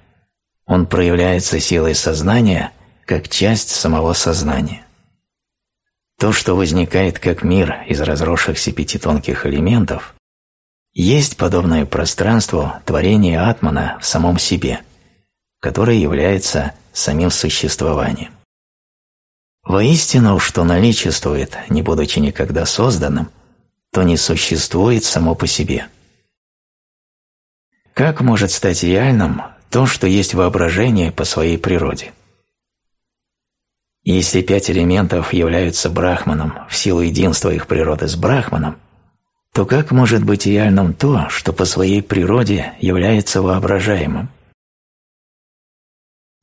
он проявляется силой сознания как часть самого сознания. То, что возникает как мир из разросшихся пяти тонких элементов, есть подобное пространству творения атмана в самом себе, которое является самим существованием. Воистину, что наличествует, не будучи никогда созданным, то не существует само по себе. Как может стать реальным то, что есть воображение по своей природе. Если пять элементов являются брахманом в силу единства их природы с брахманом, то как может быть реальным то, что по своей природе является воображаемым?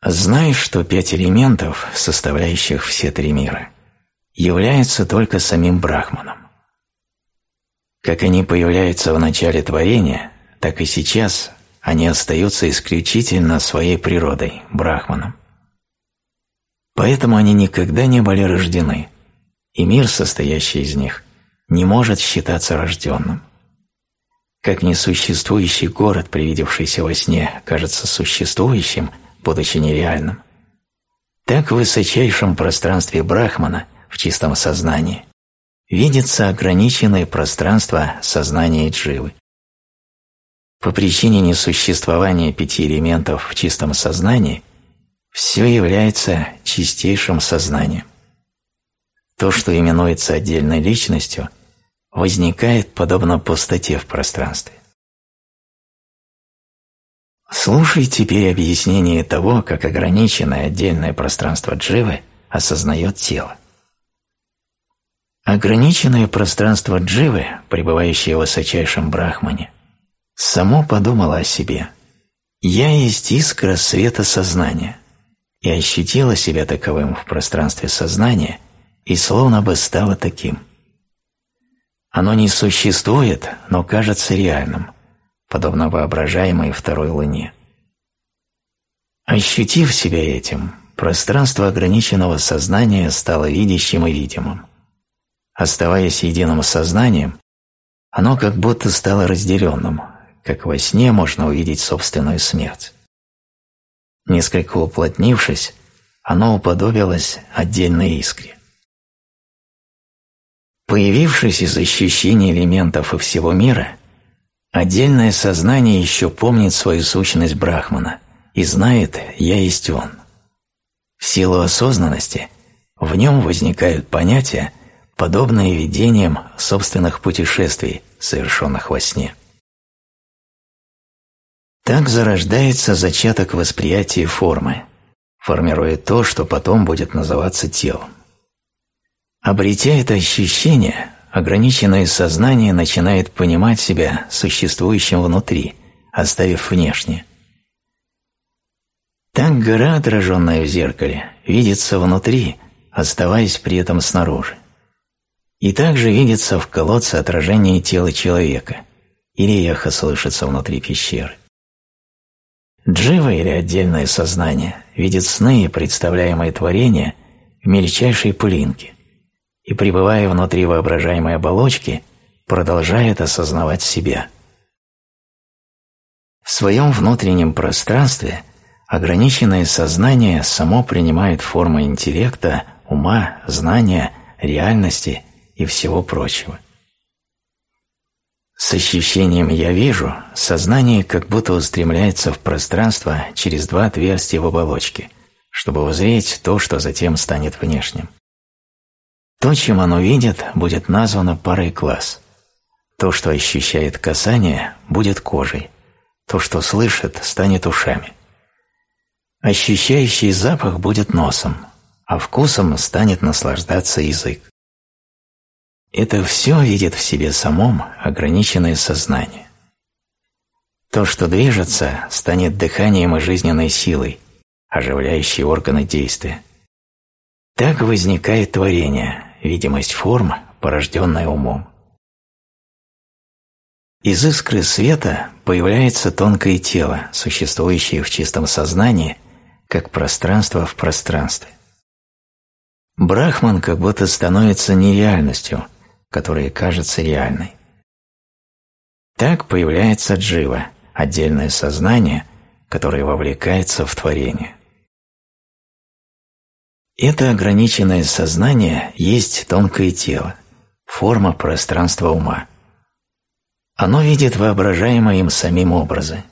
Знай, что пять элементов, составляющих все три мира, являются только самим Брахманом. Как они появляются в начале творения, так и сейчас они остаются исключительно своей природой, Брахманом. Поэтому они никогда не были рождены, и мир, состоящий из них, не может считаться рожденным. Как несуществующий город, привидевшийся во сне, кажется существующим, будучи нереальным, так в высочайшем пространстве Брахмана, в чистом сознании, видится ограниченное пространство сознания Дживы. По причине несуществования пяти элементов в чистом сознании все является чистейшим сознанием. То, что именуется отдельной личностью, возникает подобно пустоте в пространстве. Слушай теперь объяснение того, как ограниченное отдельное пространство Дживы осознает тело. Ограниченное пространство Дживы, пребывающее в высочайшем Брахмане, само подумало о себе «Я есть искра света сознания» и ощутила себя таковым в пространстве сознания и словно бы стало таким. Оно не существует, но кажется реальным, подобно воображаемой второй луне. Ощутив себя этим, пространство ограниченного сознания стало видящим и видимым. Оставаясь единым сознанием, оно как будто стало разделенным, как во сне можно увидеть собственную смерть. Несколько уплотнившись, оно уподобилось отдельной искре. Появившись из ощущения элементов и всего мира, отдельное сознание еще помнит свою сущность Брахмана и знает «я есть он». В силу осознанности в нем возникают понятия, подобные видениям собственных путешествий, совершенных во сне. Так зарождается зачаток восприятия формы, формируя то, что потом будет называться телом. Обретя это ощущение, ограниченное сознание начинает понимать себя существующим внутри, оставив внешне. Так гора, отраженная в зеркале, видится внутри, оставаясь при этом снаружи. И также видится в колодце отражение тела человека, или эхо слышится внутри пещеры. Джива или отдельное сознание видит сны и представляемые творения в мельчайшей пылинке и, пребывая внутри воображаемой оболочки, продолжает осознавать себя. В своем внутреннем пространстве ограниченное сознание само принимает формы интеллекта, ума, знания, реальности и всего прочего. С ощущением «я вижу» сознание как будто устремляется в пространство через два отверстия в оболочке, чтобы узреть то, что затем станет внешним. То, чем оно видит, будет названо парой класс. То, что ощущает касание, будет кожей. То, что слышит, станет ушами. Ощущающий запах будет носом, а вкусом станет наслаждаться язык. Это все видит в себе самом ограниченное сознание. То, что движется, станет дыханием и жизненной силой, оживляющей органы действия. Так возникает творение, видимость форм, порожденная умом. Из искры света появляется тонкое тело, существующее в чистом сознании, как пространство в пространстве. Брахман как будто становится нереальностью, которая кажется реальной. Так появляется джива, отдельное сознание, которое вовлекается в творение. Это ограниченное сознание есть тонкое тело, форма пространства ума. Оно видит воображаемые им самим образы.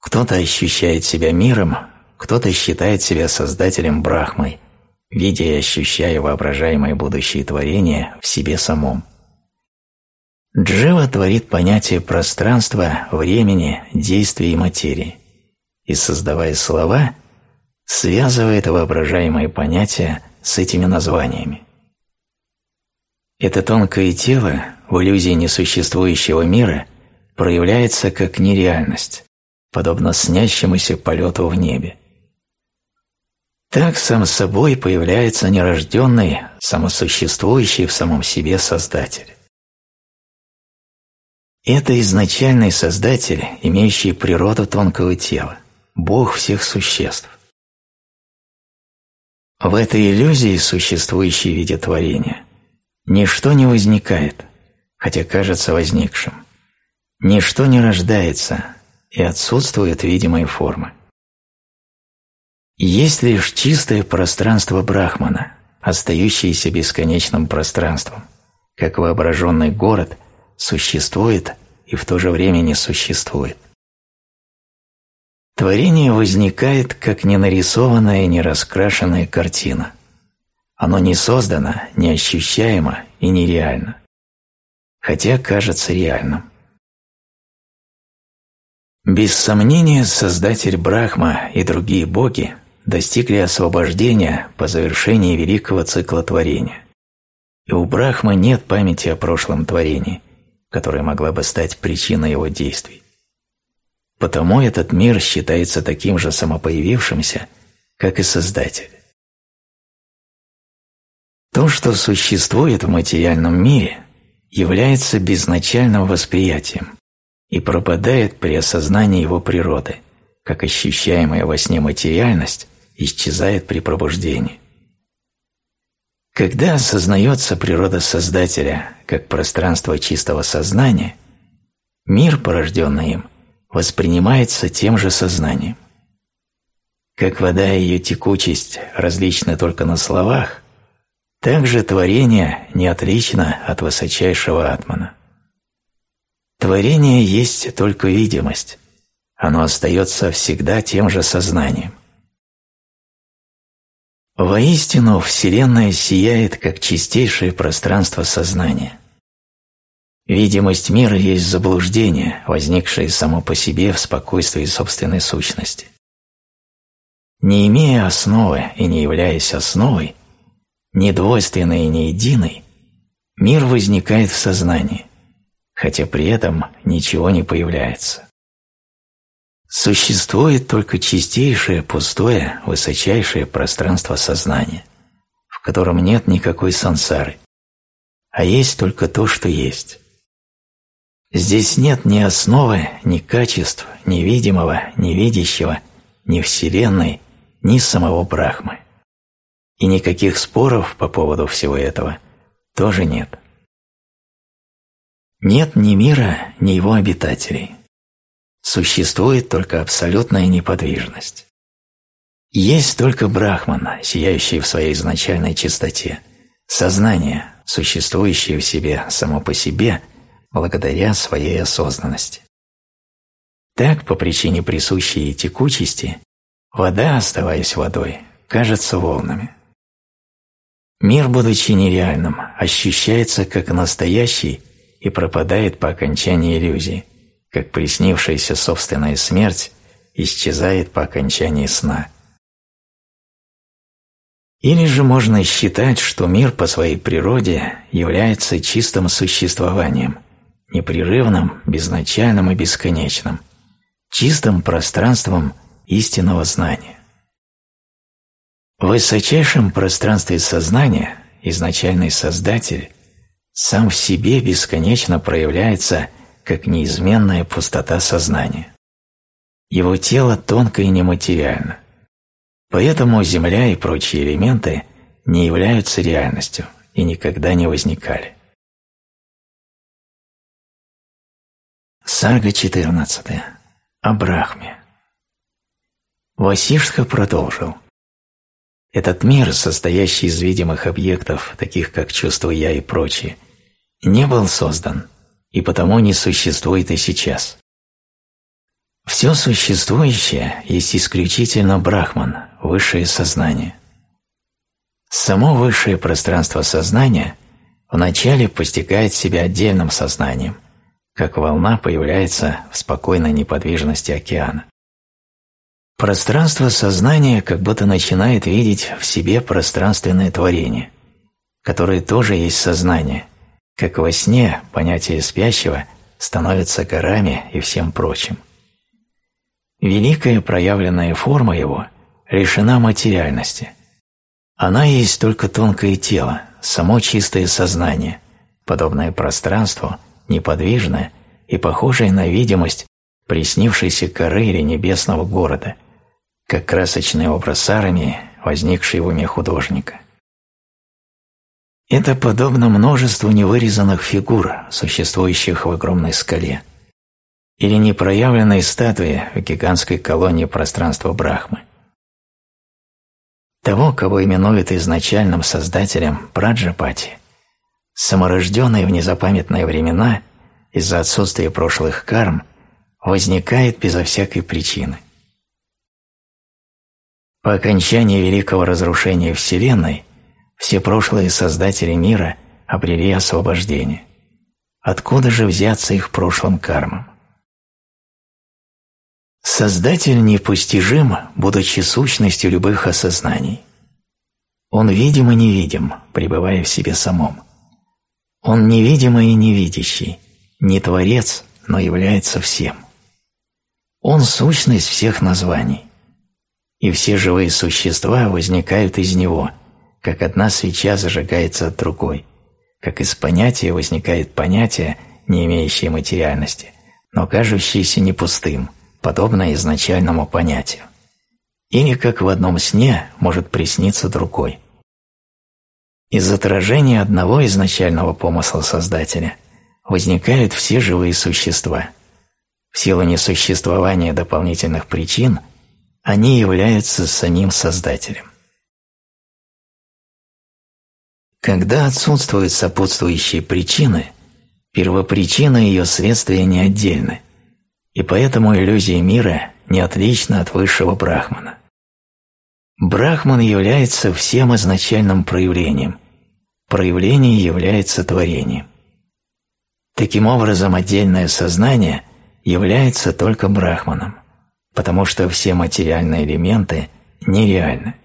Кто-то ощущает себя миром, кто-то считает себя создателем Брахмой – видя и ощущая воображаемое будущее творение в себе самом. Джива творит понятие пространства, времени, действия и материи, и, создавая слова, связывает воображаемые понятия с этими названиями. Это тонкое тело в иллюзии несуществующего мира проявляется как нереальность, подобно снящемуся полету в небе Так сам собой появляется нерожденный, самосуществующий в самом себе Создатель. Это изначальный Создатель, имеющий природу тонкого тела, Бог всех существ. В этой иллюзии, существующей в виде творения, ничто не возникает, хотя кажется возникшим. Ничто не рождается, и отсутствует видимой формы. Есть лишь чистое пространство Брахмана, остающееся бесконечным пространством, как воображенный город существует и в то же время не существует. Творение возникает как ненарисованная, не раскрашенная картина. Оно не создано, не ощущаемо и нереально, хотя кажется реальным. Без сомнения, Создатель Брахма и другие боги достигли освобождения по завершении великого цикла творения. И у Брахмы нет памяти о прошлом творении, которая могла бы стать причиной его действий. Потому этот мир считается таким же самопоявившимся, как и Создатель. То, что существует в материальном мире, является безначальным восприятием и пропадает при осознании его природы, как ощущаемая во сне материальность исчезает при пробуждении. Когда осознается природа Создателя как пространство чистого сознания, мир, порожденный им, воспринимается тем же сознанием. Как вода и ее текучесть различны только на словах, так же творение не отлично от высочайшего атмана. Творение есть только видимость, оно остается всегда тем же сознанием. Воистину, Вселенная сияет, как чистейшее пространство сознания. Видимость мира есть заблуждение, возникшее само по себе в спокойствии собственной сущности. Не имея основы и не являясь основой, не двойственной и не единой, мир возникает в сознании, хотя при этом ничего не появляется. Существует только чистейшее, пустое, высочайшее пространство сознания, в котором нет никакой сансары, а есть только то, что есть. Здесь нет ни основы, ни качеств, ни видимого, ни видящего, ни Вселенной, ни самого Брахмы. И никаких споров по поводу всего этого тоже нет. Нет ни мира, ни его обитателей существует только абсолютная неподвижность. Есть только Брахман, сияющий в своей изначальной чистоте, сознание, существующее в себе само по себе, благодаря своей осознанности. Так, по причине присущей ей текучести, вода, оставаясь водой, кажется волнами. Мир, будучи нереальным, ощущается как настоящий и пропадает по окончании иллюзии – как приснившаяся собственная смерть исчезает по окончании сна. Или же можно считать, что мир по своей природе является чистым существованием, непрерывным, безначальным и бесконечным, чистым пространством истинного знания. В высочайшем пространстве сознания изначальный Создатель сам в себе бесконечно проявляется как неизменная пустота сознания. Его тело тонко и нематериально. Поэтому Земля и прочие элементы не являются реальностью и никогда не возникали. Сага 14. О Брахме. Васиштха продолжил. Этот мир, состоящий из видимых объектов, таких как чувство «я» и прочие, не был создан, и потому не существует и сейчас. Все существующее есть исключительно Брахман, высшее сознание. Само высшее пространство сознания вначале постигает себя отдельным сознанием, как волна появляется в спокойной неподвижности океана. Пространство сознания как будто начинает видеть в себе пространственное творение, которое тоже есть сознание – как во сне понятие спящего становится горами и всем прочим. Великая проявленная форма его лишена материальности. Она есть только тонкое тело, само чистое сознание, подобное пространству, неподвижное и похожее на видимость приснившейся коры или небесного города, как красочный образ армии, возникший в уме художника. Это подобно множеству невырезанных фигур, существующих в огромной скале, или непроявленной статуи в гигантской колонии пространства Брахмы. Того, кого именуют изначальным создателем Праджапати, саморожденный в незапамятные времена из-за отсутствия прошлых карм, возникает безо всякой причины. По окончании великого разрушения Вселенной все прошлые создатели мира обрели освобождение. Откуда же взяться их прошлым кармам? Создатель непостижим, будучи сущностью любых осознаний. Он видим и невидим, пребывая в себе самом. Он невидимый и невидящий, не творец, но является всем. Он – сущность всех названий. И все живые существа возникают из него, как одна свеча зажигается от другой, как из понятия возникает понятие, не имеющее материальности, но кажущееся не пустым, подобное изначальному понятию. Или как в одном сне может присниться другой. Из отражения одного изначального помысла Создателя возникают все живые существа – в силу несуществования дополнительных причин они являются самим Создателем. Когда отсутствуют сопутствующие причины, первопричина и ее следствия не отдельны, и поэтому иллюзия мира не отлична от высшего брахмана. Брахман является всем изначальным проявлением, проявление является творением. Таким образом, отдельное сознание является только брахманом, потому что все материальные элементы нереальны.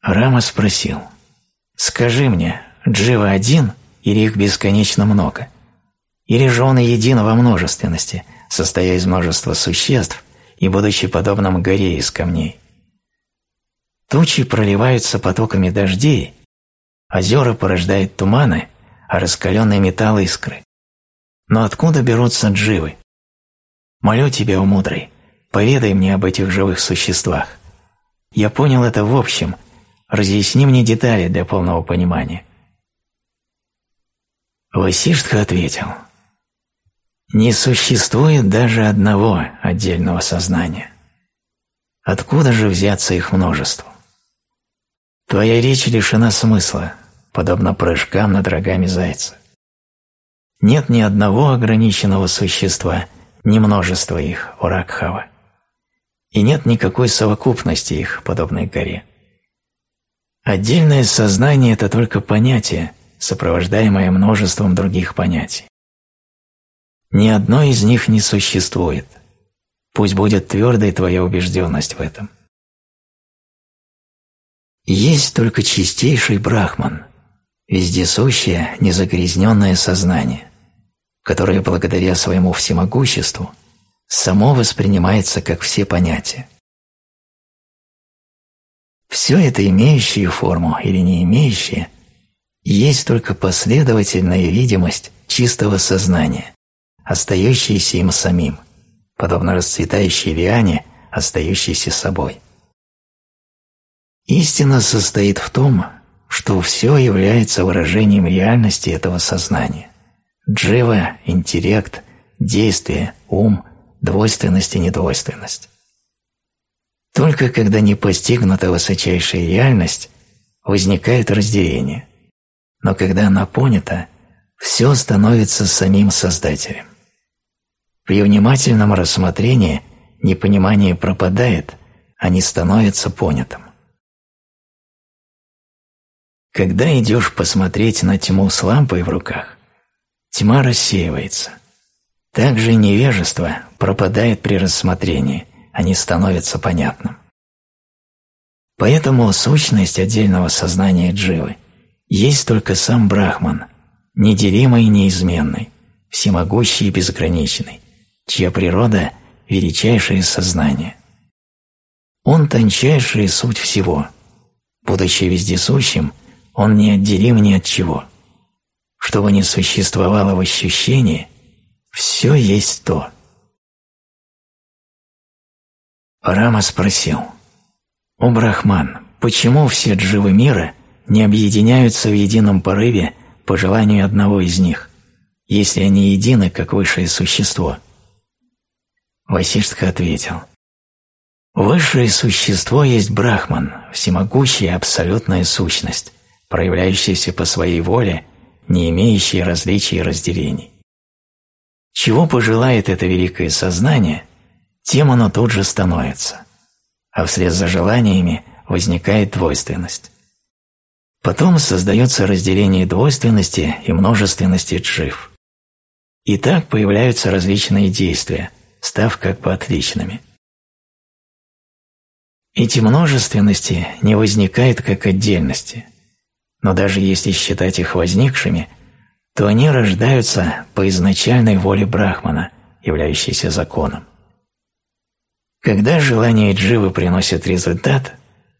Рама спросил, «Скажи мне, Джива один или их бесконечно много? Или же он един во множественности, состоя из множества существ и будучи подобным горе из камней? Тучи проливаются потоками дождей, озера порождают туманы, а раскаленный металл – искры. Но откуда берутся дживы? Молю тебя, о мудрый, поведай мне об этих живых существах. Я понял это в общем, разъясни мне детали для полного понимания. Васиштха ответил, «Не существует даже одного отдельного сознания. Откуда же взяться их множество? Твоя речь лишена смысла, подобно прыжкам над рогами зайца. Нет ни одного ограниченного существа, ни множества их, Уракхава. И нет никакой совокупности их, подобной горе. Отдельное сознание – это только понятие, сопровождаемое множеством других понятий. Ни одно из них не существует. Пусть будет твердой твоя убежденность в этом. Есть только чистейший брахман – вездесущее, незагрязненное сознание, которое благодаря своему всемогуществу само воспринимается как все понятия. Все это имеющее форму или не имеющее есть только последовательная видимость чистого сознания, остающаяся им самим, подобно расцветающей лиане, остающейся собой. Истина состоит в том, что все является выражением реальности этого сознания. Джива, интеллект, действие, ум, двойственность и недвойственность. Только когда не постигнута высочайшая реальность, возникает разделение. Но когда она понята, все становится самим Создателем. При внимательном рассмотрении непонимание пропадает, а не становится понятым. Когда идешь посмотреть на тьму с лампой в руках, тьма рассеивается. Также невежество пропадает при рассмотрении, не становится понятным. Поэтому сущность отдельного сознания дживы есть только сам Брахман, неделимый и неизменный, всемогущий и безграничный, чья природа – величайшее сознание. Он тончайшая суть всего. Будучи вездесущим, он неотделим ни от чего. Что бы ни существовало в ощущении, все есть то. Рама спросил, «О Брахман, почему все дживы мира не объединяются в едином порыве по желанию одного из них, если они едины как высшее существо?» Васиштха ответил, Высшее существо есть Брахман, всемогущая абсолютная сущность, проявляющаяся по своей воле, не имеющая различий и разделений. Чего пожелает это великое сознание, тем оно тут же становится, а вслед за желаниями возникает двойственность. Потом создается разделение двойственности и множественности джив. И так появляются различные действия, став как бы отличными. Эти множественности не возникают как отдельности, но даже если считать их возникшими, то они рождаются по изначальной воле Брахмана, являющейся законом. Когда желание дживы приносит результат,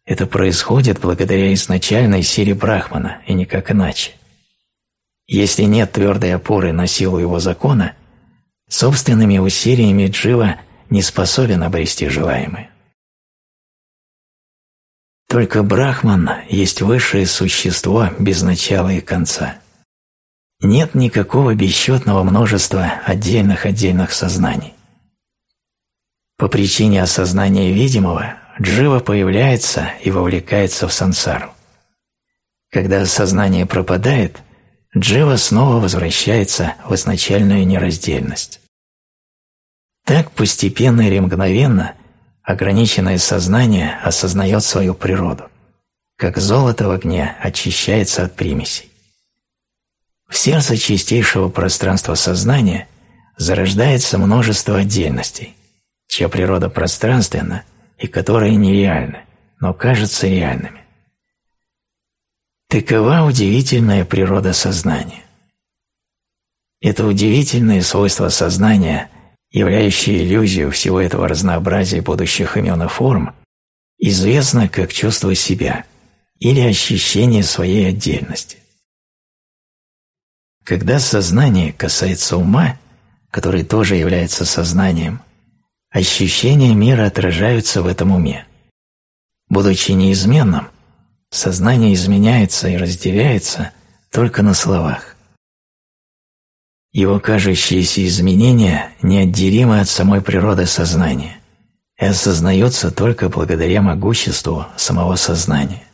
это происходит благодаря изначальной силе Брахмана и никак иначе. Если нет твердой опоры на силу его закона, собственными усилиями джива не способен обрести желаемое. Только Брахман есть высшее существо без начала и конца. Нет никакого бесчетного множества отдельных-отдельных сознаний. По причине осознания видимого джива появляется и вовлекается в сансару. Когда сознание пропадает, джива снова возвращается в изначальную нераздельность. Так постепенно или мгновенно – ограниченное сознание осознает свою природу, как золото в огне очищается от примесей. В сердце чистейшего пространства сознания зарождается множество отдельностей, чья природа пространственна и которые нереальны, но кажутся реальными. Такова удивительная природа сознания. Это удивительное свойство сознания являющее иллюзию всего этого разнообразия будущих имен и форм, известно как чувство себя или ощущение своей отдельности. Когда сознание касается ума, который тоже является сознанием, ощущения мира отражаются в этом уме. Будучи неизменным, сознание изменяется и разделяется только на словах. Его кажущиеся изменения неотделимы от самой природы сознания и осознаются только благодаря могуществу самого сознания.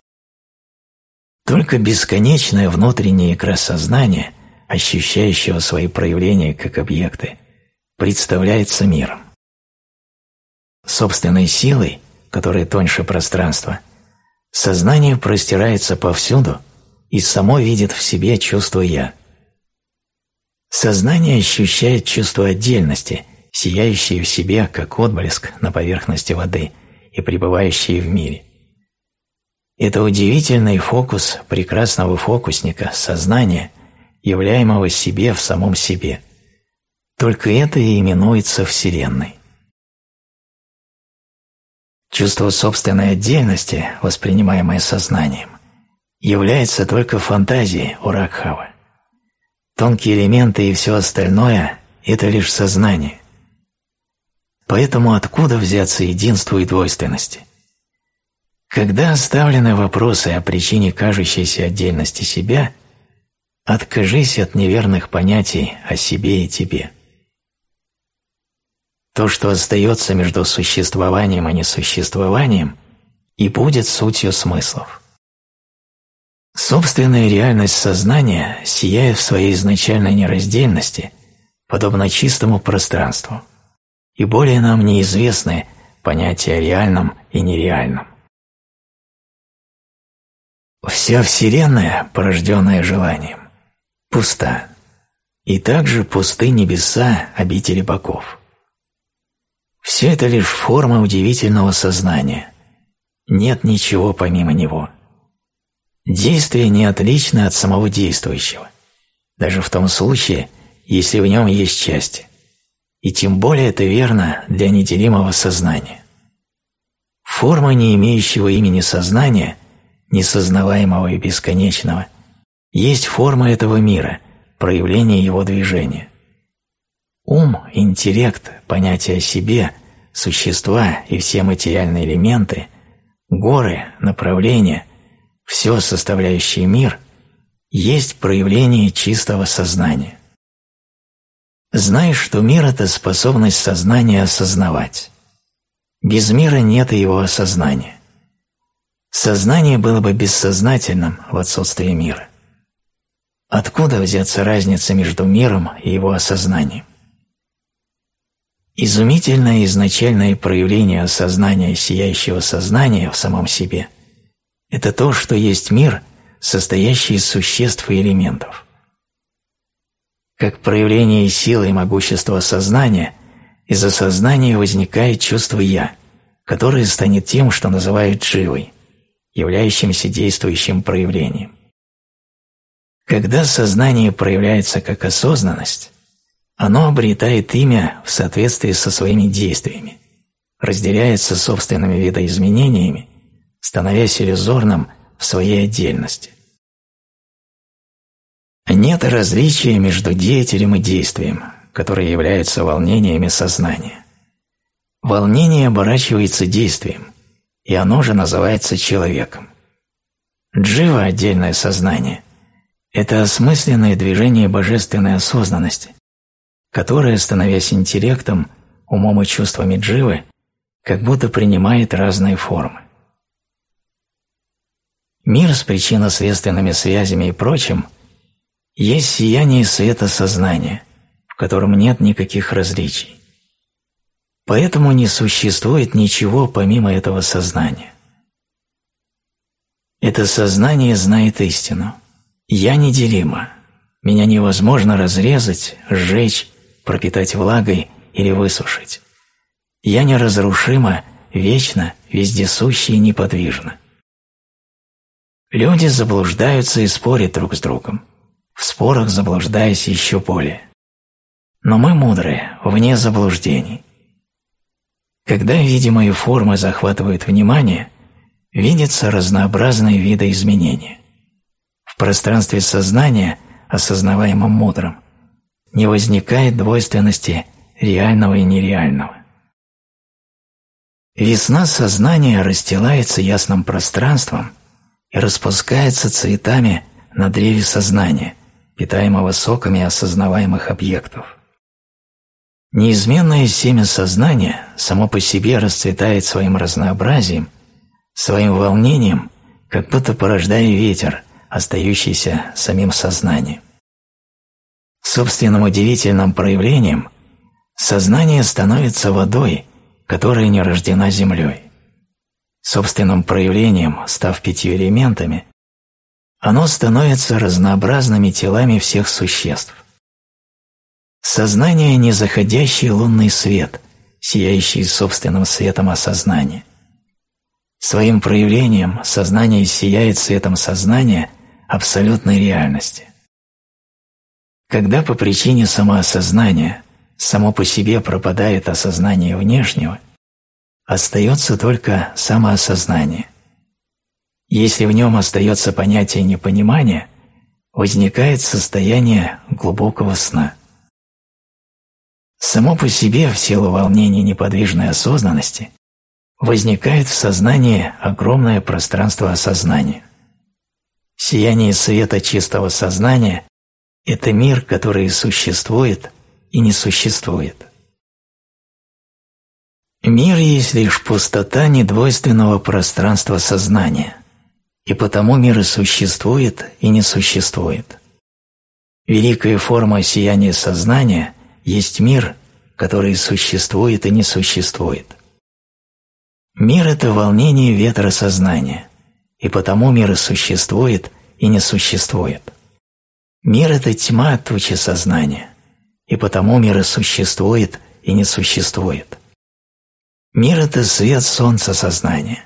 Только бесконечная внутренняя игра сознания, ощущающего свои проявления как объекты, представляется миром. Собственной силой, которая тоньше пространства, сознание простирается повсюду и само видит в себе чувство «я», Сознание ощущает чувство отдельности, сияющее в себе, как отблеск на поверхности воды и пребывающее в мире. Это удивительный фокус прекрасного фокусника, сознания, являемого себе в самом себе. Только это и именуется Вселенной. Чувство собственной отдельности, воспринимаемое сознанием, является только фантазией у Ракхава. Тонкие элементы и все остальное – это лишь сознание. Поэтому откуда взяться единству и двойственности? Когда оставлены вопросы о причине кажущейся отдельности себя, откажись от неверных понятий о себе и тебе. То, что остается между существованием и несуществованием, и будет сутью смыслов. Собственная реальность сознания сияет в своей изначальной нераздельности, подобно чистому пространству, и более нам неизвестны понятия о реальном и нереальном. Вся Вселенная, порожденная желанием, пуста, и также пусты небеса обители богов. Все это лишь форма удивительного сознания, нет ничего помимо него – Действие не отлично от самого действующего, даже в том случае, если в нем есть части. И тем более это верно для неделимого сознания. Форма не имеющего имени сознания, несознаваемого и бесконечного, есть форма этого мира, проявление его движения. Ум, интеллект, понятие о себе, существа и все материальные элементы, горы, направления, все составляющее мир, есть проявление чистого сознания. Знаешь, что мир – это способность сознания осознавать. Без мира нет его осознания. Сознание было бы бессознательным в отсутствии мира. Откуда взяться разница между миром и его осознанием? Изумительное изначальное проявление осознания сияющего сознания в самом себе – это то, что есть мир, состоящий из существ и элементов. Как проявление силы и могущества сознания, из осознания возникает чувство «я», которое станет тем, что называют «дживой», являющимся действующим проявлением. Когда сознание проявляется как осознанность, оно обретает имя в соответствии со своими действиями, разделяется собственными видоизменениями, становясь иллюзорным в своей отдельности. Нет различия между деятелем и действием, которые являются волнениями сознания. Волнение оборачивается действием, и оно же называется человеком. Джива – отдельное сознание – это осмысленное движение божественной осознанности, которое, становясь интеллектом, умом и чувствами дживы, как будто принимает разные формы. Мир с причинно-следственными связями и прочим есть сияние света сознания, в котором нет никаких различий. Поэтому не существует ничего помимо этого сознания. Это сознание знает истину. Я неделима. Меня невозможно разрезать, сжечь, пропитать влагой или высушить. Я неразрушима, вечно, вездесуща и неподвижна. Люди заблуждаются и спорят друг с другом, в спорах заблуждаясь еще более. Но мы мудрые, вне заблуждений. Когда видимые формы захватывают внимание, видятся разнообразные виды изменения. В пространстве сознания, осознаваемом мудрым, не возникает двойственности реального и нереального. Весна сознания расстилается ясным пространством и распускается цветами на древе сознания, питаемого соками осознаваемых объектов. Неизменное семя сознания само по себе расцветает своим разнообразием, своим волнением, как будто порождая ветер, остающийся самим сознанием. Собственным удивительным проявлением сознание становится водой, которая не рождена землей. Собственным проявлением, став пятью элементами, оно становится разнообразными телами всех существ. Сознание – незаходящий лунный свет, сияющий собственным светом осознания. Своим проявлением сознание сияет светом сознания абсолютной реальности. Когда по причине самоосознания само по себе пропадает осознание внешнего, остается только самоосознание. Если в нем остается понятие непонимания, возникает состояние глубокого сна – Само по себе, в силу волнения неподвижной осознанности, возникает в сознании огромное пространство осознания. Сияние света чистого сознания – это мир, который существует и не существует. Мир есть лишь пустота недвойственного пространства сознания, и потому мир и существует, и не существует. Великая форма сияния сознания – есть мир, который существует и не существует. Мир – это волнение ветра сознания, и потому мир и существует и не существует. Мир – это тьма тучи сознания, и потому мир и существует и не существует. Мир – это свет солнца сознания,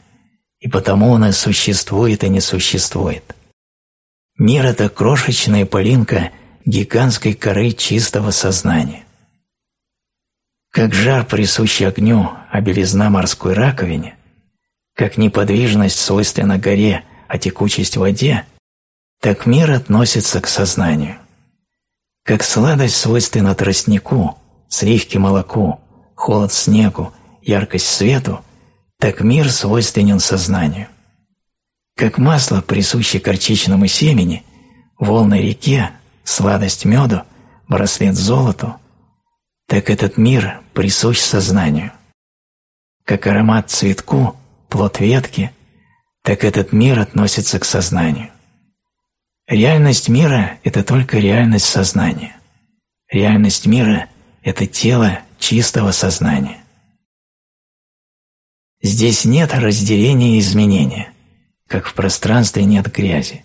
и потому он и существует и не существует. Мир – это крошечная пылинка гигантской коры чистого сознания. Как жар присущий огню, а белизна морской раковине, Как неподвижность свойственна горе, а текучесть воде, так мир относится к сознанию. Как сладость свойственна тростнику, сливке молоку, холод снегу, яркость свету, так мир свойственен сознанию. Как масло, присуще горчичному семени, волны реке, сладость меду, браслет золоту, так этот мир присущ сознанию. Как аромат цветку, плод ветки, так этот мир относится к сознанию. Реальность мира – это только реальность сознания. Реальность мира – это тело чистого сознания. Здесь нет разделения и изменения, как в пространстве нет грязи.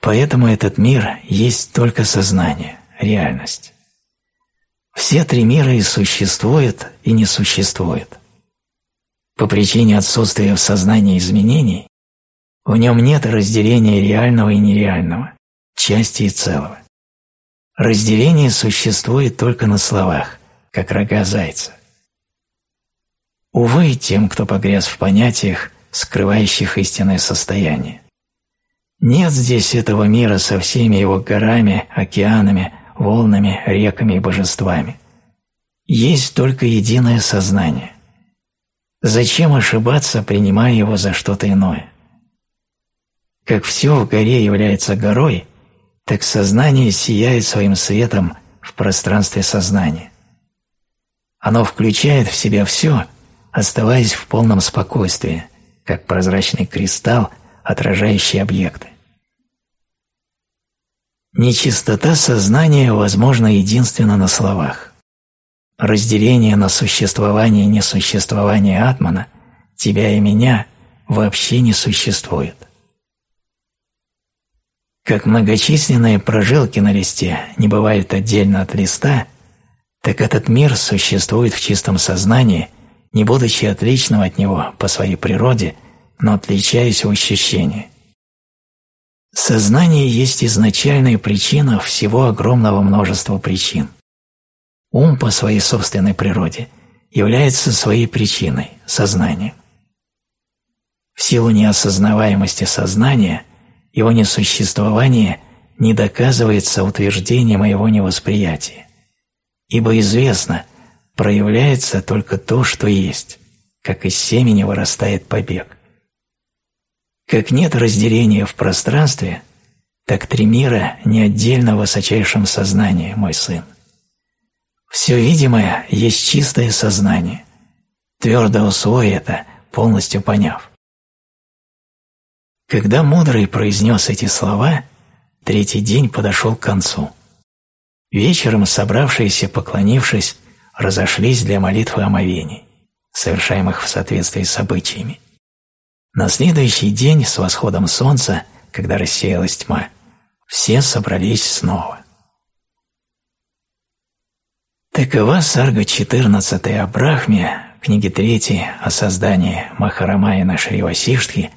Поэтому этот мир есть только сознание, реальность. Все три мира и существуют, и не существуют. По причине отсутствия в сознании изменений, в нем нет разделения реального и нереального, части и целого. Разделение существует только на словах, как рога зайца. Увы, тем, кто погряз в понятиях, скрывающих истинное состояние. Нет здесь этого мира со всеми его горами, океанами, волнами, реками и божествами. Есть только единое сознание. Зачем ошибаться, принимая его за что-то иное? Как все в горе является горой, так сознание сияет своим светом в пространстве сознания. Оно включает в себя все, оставаясь в полном спокойствии, как прозрачный кристалл, отражающий объекты. Нечистота сознания возможна единственно на словах. Разделение на существование и несуществование атмана, тебя и меня, вообще не существует. Как многочисленные прожилки на листе не бывают отдельно от листа, так этот мир существует в чистом сознании, не будучи отличным от него по своей природе, но отличаясь в ощущении. Сознание есть изначальная причина всего огромного множества причин. Ум по своей собственной природе является своей причиной, сознанием. В силу неосознаваемости сознания его несуществование не доказывается утверждением о его невосприятии, ибо известно, проявляется только то, что есть, как из семени вырастает побег. Как нет разделения в пространстве, так три мира не отдельно в высочайшем сознании, мой сын. Все видимое есть чистое сознание. Твердо усвой это, полностью поняв. Когда мудрый произнес эти слова, третий день подошел к концу. Вечером собравшиеся, поклонившись, разошлись для молитвы омовений, совершаемых в соответствии с обычаями. На следующий день с восходом солнца, когда рассеялась тьма, все собрались снова. Такова сарга 14 о Брахме, книги 3 о создании Махарамаяна Шривасиштхи,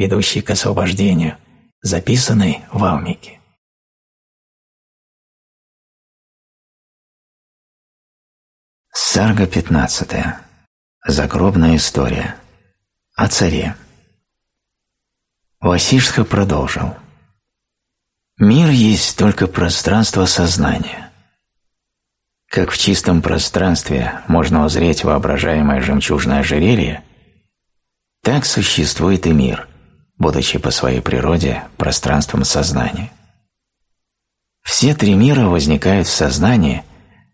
ведущей к освобождению, записанной в Алмике. Сарга 15. Загробная история. О царе. Васишка продолжил. Мир есть только пространство сознания. Как в чистом пространстве можно узреть воображаемое жемчужное ожерелье, так существует и мир, будучи по своей природе пространством сознания. Все три мира возникают в сознании,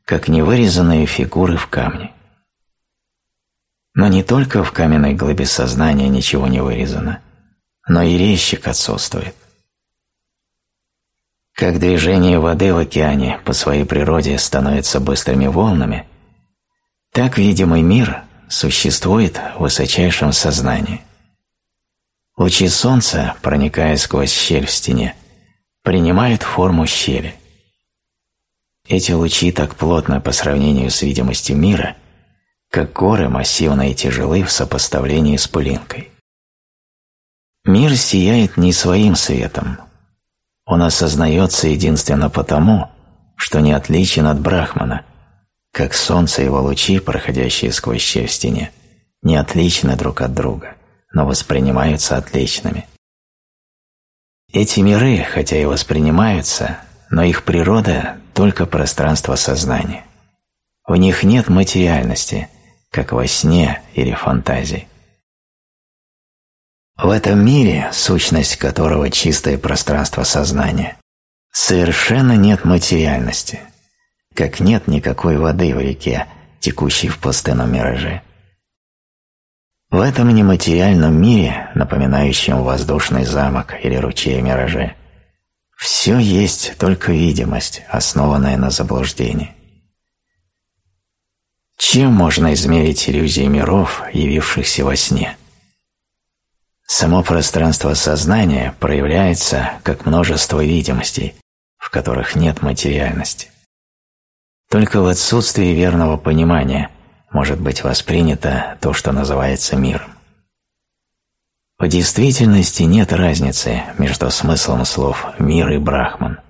как невырезанные фигуры в камне. Но не только в каменной глыбе сознания ничего не вырезано, но и резчик отсутствует. Как движение воды в океане по своей природе становится быстрыми волнами, так видимый мир существует в высочайшем сознании. Лучи солнца, проникая сквозь щель в стене, принимают форму щели. Эти лучи так плотно по сравнению с видимостью мира, как горы массивные и тяжелы в сопоставлении с пылинкой. Мир сияет не своим светом. Он осознается единственно потому, что не отличен от Брахмана, как солнце и его лучи, проходящие сквозь щель в стене, не отличны друг от друга, но воспринимаются отличными. Эти миры, хотя и воспринимаются, но их природа – только пространство сознания. В них нет материальности, как во сне или фантазии. В этом мире, сущность которого чистое пространство сознания, совершенно нет материальности, как нет никакой воды в реке, текущей в пустынном мираже. В этом нематериальном мире, напоминающем воздушный замок или ручей мираже, все есть только видимость, основанная на заблуждении. Чем можно измерить иллюзии миров, явившихся во сне? Само пространство сознания проявляется как множество видимостей, в которых нет материальности. Только в отсутствии верного понимания может быть воспринято то, что называется миром. В действительности нет разницы между смыслом слов «мир» и «брахман».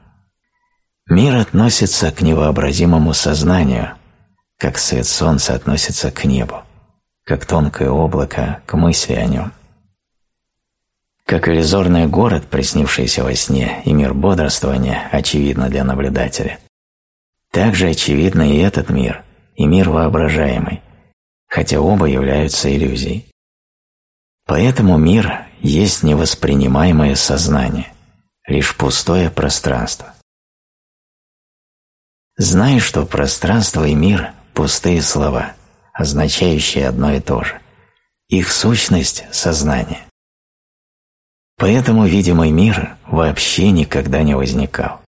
Мир относится к невообразимому сознанию, как свет солнца относится к небу, как тонкое облако к мысли о нем. Как иллюзорный город, приснившийся во сне, и мир бодрствования очевидно для наблюдателя. Также очевидно и этот мир, и мир воображаемый, хотя оба являются иллюзией. Поэтому мир есть невоспринимаемое сознание, лишь пустое пространство. Знай, что пространство и мир – пустые слова, означающие одно и то же. Их сущность – сознание. Поэтому видимый мир вообще никогда не возникал.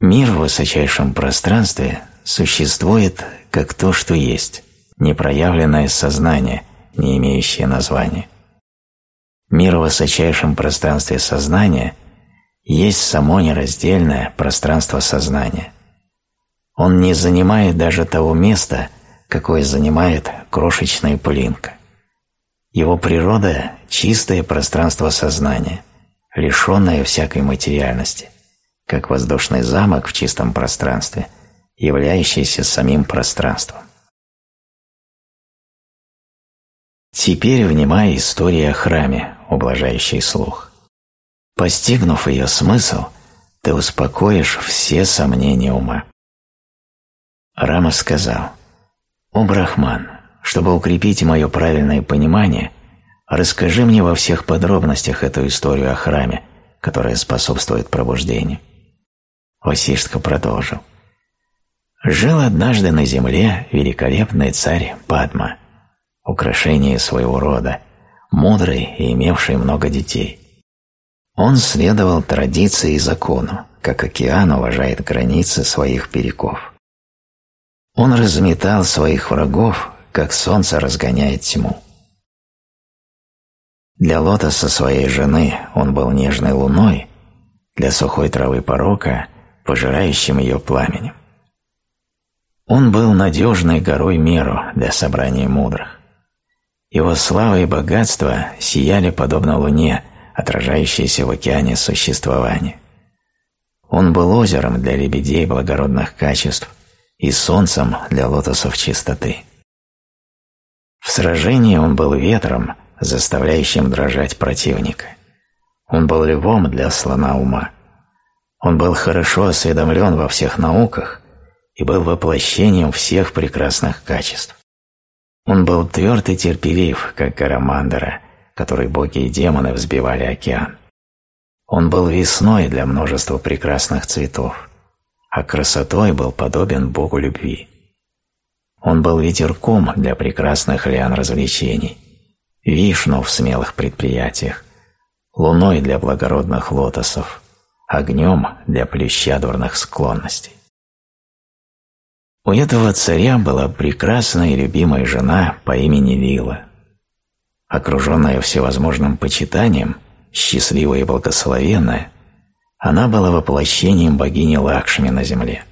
Мир в высочайшем пространстве существует как то, что есть, непроявленное сознание, не имеющее названия. Мир в высочайшем пространстве сознания есть само нераздельное пространство сознания. Он не занимает даже того места, какое занимает крошечная пылинка. Его природа – чистое пространство сознания, лишенное всякой материальности, как воздушный замок в чистом пространстве, являющийся самим пространством. Теперь внимай истории о храме, ублажающей слух. Постигнув ее смысл, ты успокоишь все сомнения ума. Рама сказал, «О Брахман, чтобы укрепить мое правильное понимание, расскажи мне во всех подробностях эту историю о храме, которая способствует пробуждению». Васиштха продолжил. Жил однажды на земле великолепный царь Падма, украшение своего рода, мудрый и имевший много детей. Он следовал традиции и закону, как океан уважает границы своих берегов. Он разметал своих врагов, как солнце разгоняет тьму. Для лотоса своей жены он был нежной луной, для сухой травы порока – пожирающим ее пламенем. Он был надежной горой меру для собрания мудрых. Его слава и богатство сияли подобно луне, отражающейся в океане существования. Он был озером для лебедей благородных качеств и солнцем для лотосов чистоты. В сражении он был ветром, заставляющим дрожать противника. Он был львом для слона ума. Он был хорошо осведомлен во всех науках и был воплощением всех прекрасных качеств. Он был тверд и терпелив, как гора Мандара, которой боги и демоны взбивали океан. Он был весной для множества прекрасных цветов, а красотой был подобен богу любви. Он был ветерком для прекрасных лиан развлечений, вишну в смелых предприятиях, луной для благородных лотосов, огнем для плющадурных склонностей. У этого царя была прекрасная и любимая жена по имени Лила. Окруженная всевозможным почитанием, счастливая и благословенная, она была воплощением богини Лакшми на земле.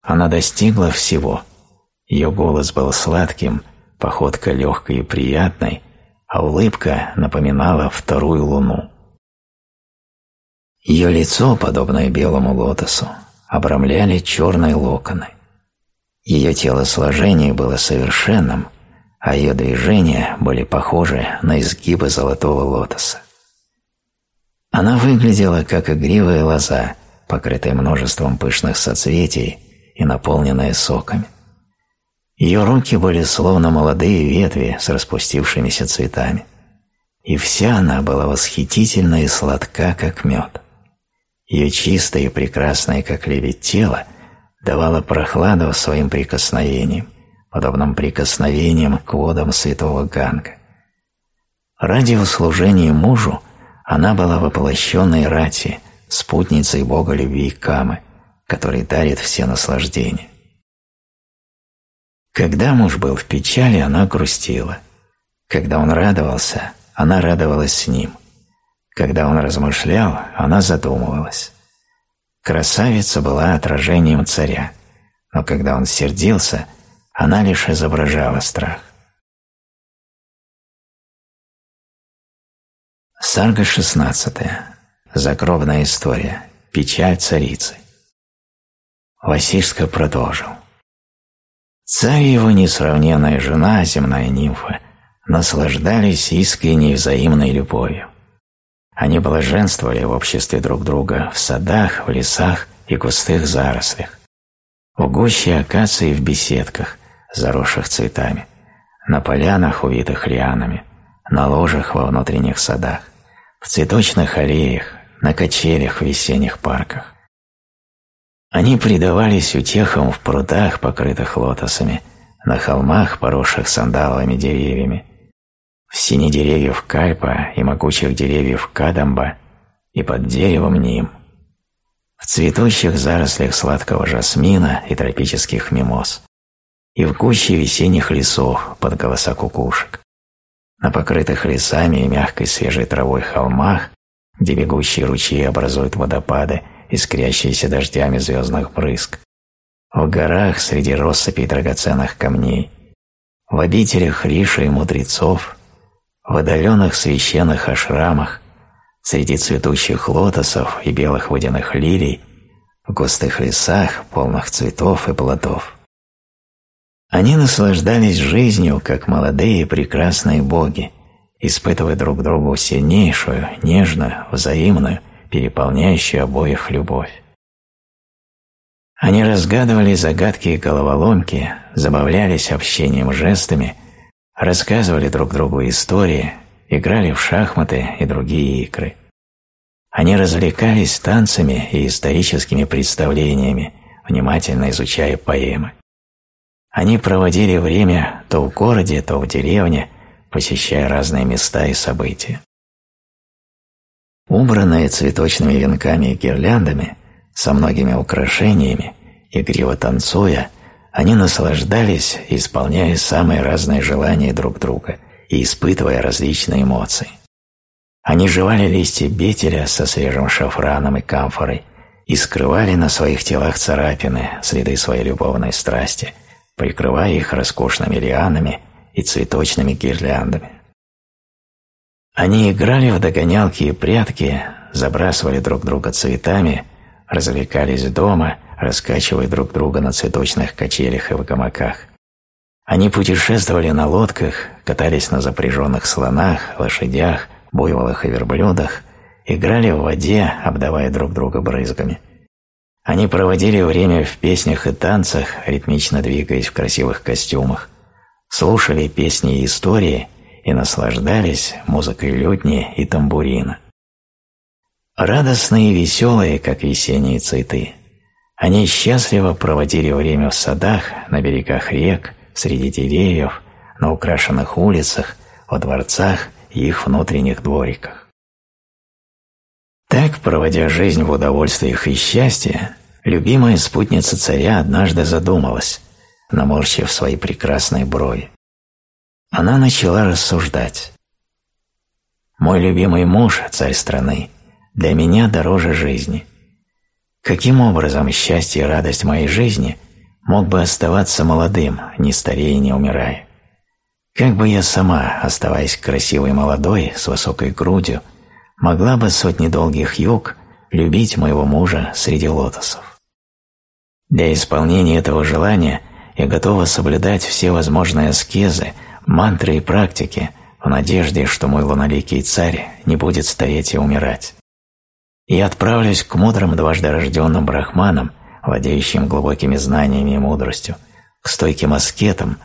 Она достигла всего. Ее голос был сладким, походка легкой и приятной, а улыбка напоминала вторую луну. Ее лицо, подобное белому лотосу, обрамляли черные локоны. Ее телосложение было совершенным, а ее движения были похожи на изгибы золотого лотоса. Она выглядела как игривая лоза, покрытая множеством пышных соцветий и наполненная соками. Ее руки были словно молодые ветви с распустившимися цветами, и вся она была восхитительна и сладка, как мед. Ее чистое и прекрасное, как лебедь, тело давало прохладу своим прикосновениям, подобным прикосновениям к водам святого Ганга. Ради услужения мужу она была воплощенной рати, спутницей бога любви Камы, который дарит все наслаждения. Когда муж был в печали, она грустила. Когда он радовался, она радовалась с ним. Когда он размышлял, она задумывалась. Красавица была отражением царя, но когда он сердился, она лишь изображала страх. Сарга 16. Загробная история. Печаль царицы. Васишка продолжил. Царь и его несравненная жена, земная нимфа, наслаждались искренней взаимной любовью. Они блаженствовали в обществе друг друга в садах, в лесах и густых зарослях, в гуще акаций в беседках, заросших цветами, на полянах, увитых лианами, на ложах во внутренних садах, в цветочных аллеях, на качелях в весенних парках. Они предавались утехам в прудах, покрытых лотосами, на холмах, поросших сандаловыми деревьями, в сине деревьев кальпа и могучих деревьев кадамба и под деревом ним, в цветущих зарослях сладкого жасмина и тропических мимоз, и в гуще весенних лесов под голоса кукушек, на покрытых лесами и мягкой свежей травой холмах, где бегущие ручьи образуют водопады, искрящиеся дождями звездных брызг, в горах среди россыпей драгоценных камней, в обителях риши и мудрецов, в отдаленных священных ашрамах, среди цветущих лотосов и белых водяных лилий, в густых лесах, полных цветов и плодов. Они наслаждались жизнью, как молодые прекрасные боги, испытывая друг другу сильнейшую, нежную, взаимную, переполняющую обоих любовь. Они разгадывали загадки и головоломки, забавлялись общением жестами, рассказывали друг другу истории, играли в шахматы и другие игры. Они развлекались танцами и историческими представлениями, внимательно изучая поэмы. Они проводили время то в городе, то в деревне, посещая разные места и события. Убранные цветочными венками и гирляндами, со многими украшениями, игриво танцуя, они наслаждались, исполняя самые разные желания друг друга и испытывая различные эмоции. Они жевали листья бетеля со свежим шафраном и камфорой и скрывали на своих телах царапины, следы своей любовной страсти, прикрывая их роскошными лианами и цветочными гирляндами. Они играли в догонялки и прятки, забрасывали друг друга цветами, развлекались дома, раскачивая друг друга на цветочных качелях и в гамаках. Они путешествовали на лодках, катались на запряженных слонах, лошадях, буйволах и верблюдах, играли в воде, обдавая друг друга брызгами. Они проводили время в песнях и танцах, ритмично двигаясь в красивых костюмах, слушали песни и истории и наслаждались музыкой лютни и тамбурина. Радостные и веселые, как весенние цветы, они счастливо проводили время в садах, на берегах рек, среди деревьев, на украшенных улицах, во дворцах и их внутренних двориках. Так, проводя жизнь в удовольствиях и счастье, любимая спутница царя однажды задумалась, наморщив свои прекрасные брови. Она начала рассуждать. «Мой любимый муж, царь страны, для меня дороже жизни. Каким образом счастье и радость моей жизни мог бы оставаться молодым, не старея не умирая? Как бы я сама, оставаясь красивой молодой, с высокой грудью, могла бы сотни долгих юг любить моего мужа среди лотосов? Для исполнения этого желания я готова соблюдать все возможные аскезы, мантры и практики в надежде, что мой луноликий царь не будет стареть и умирать. И отправлюсь к мудрым дважды рожденным брахманам, владеющим глубокими знаниями и мудростью, к стойким аскетам,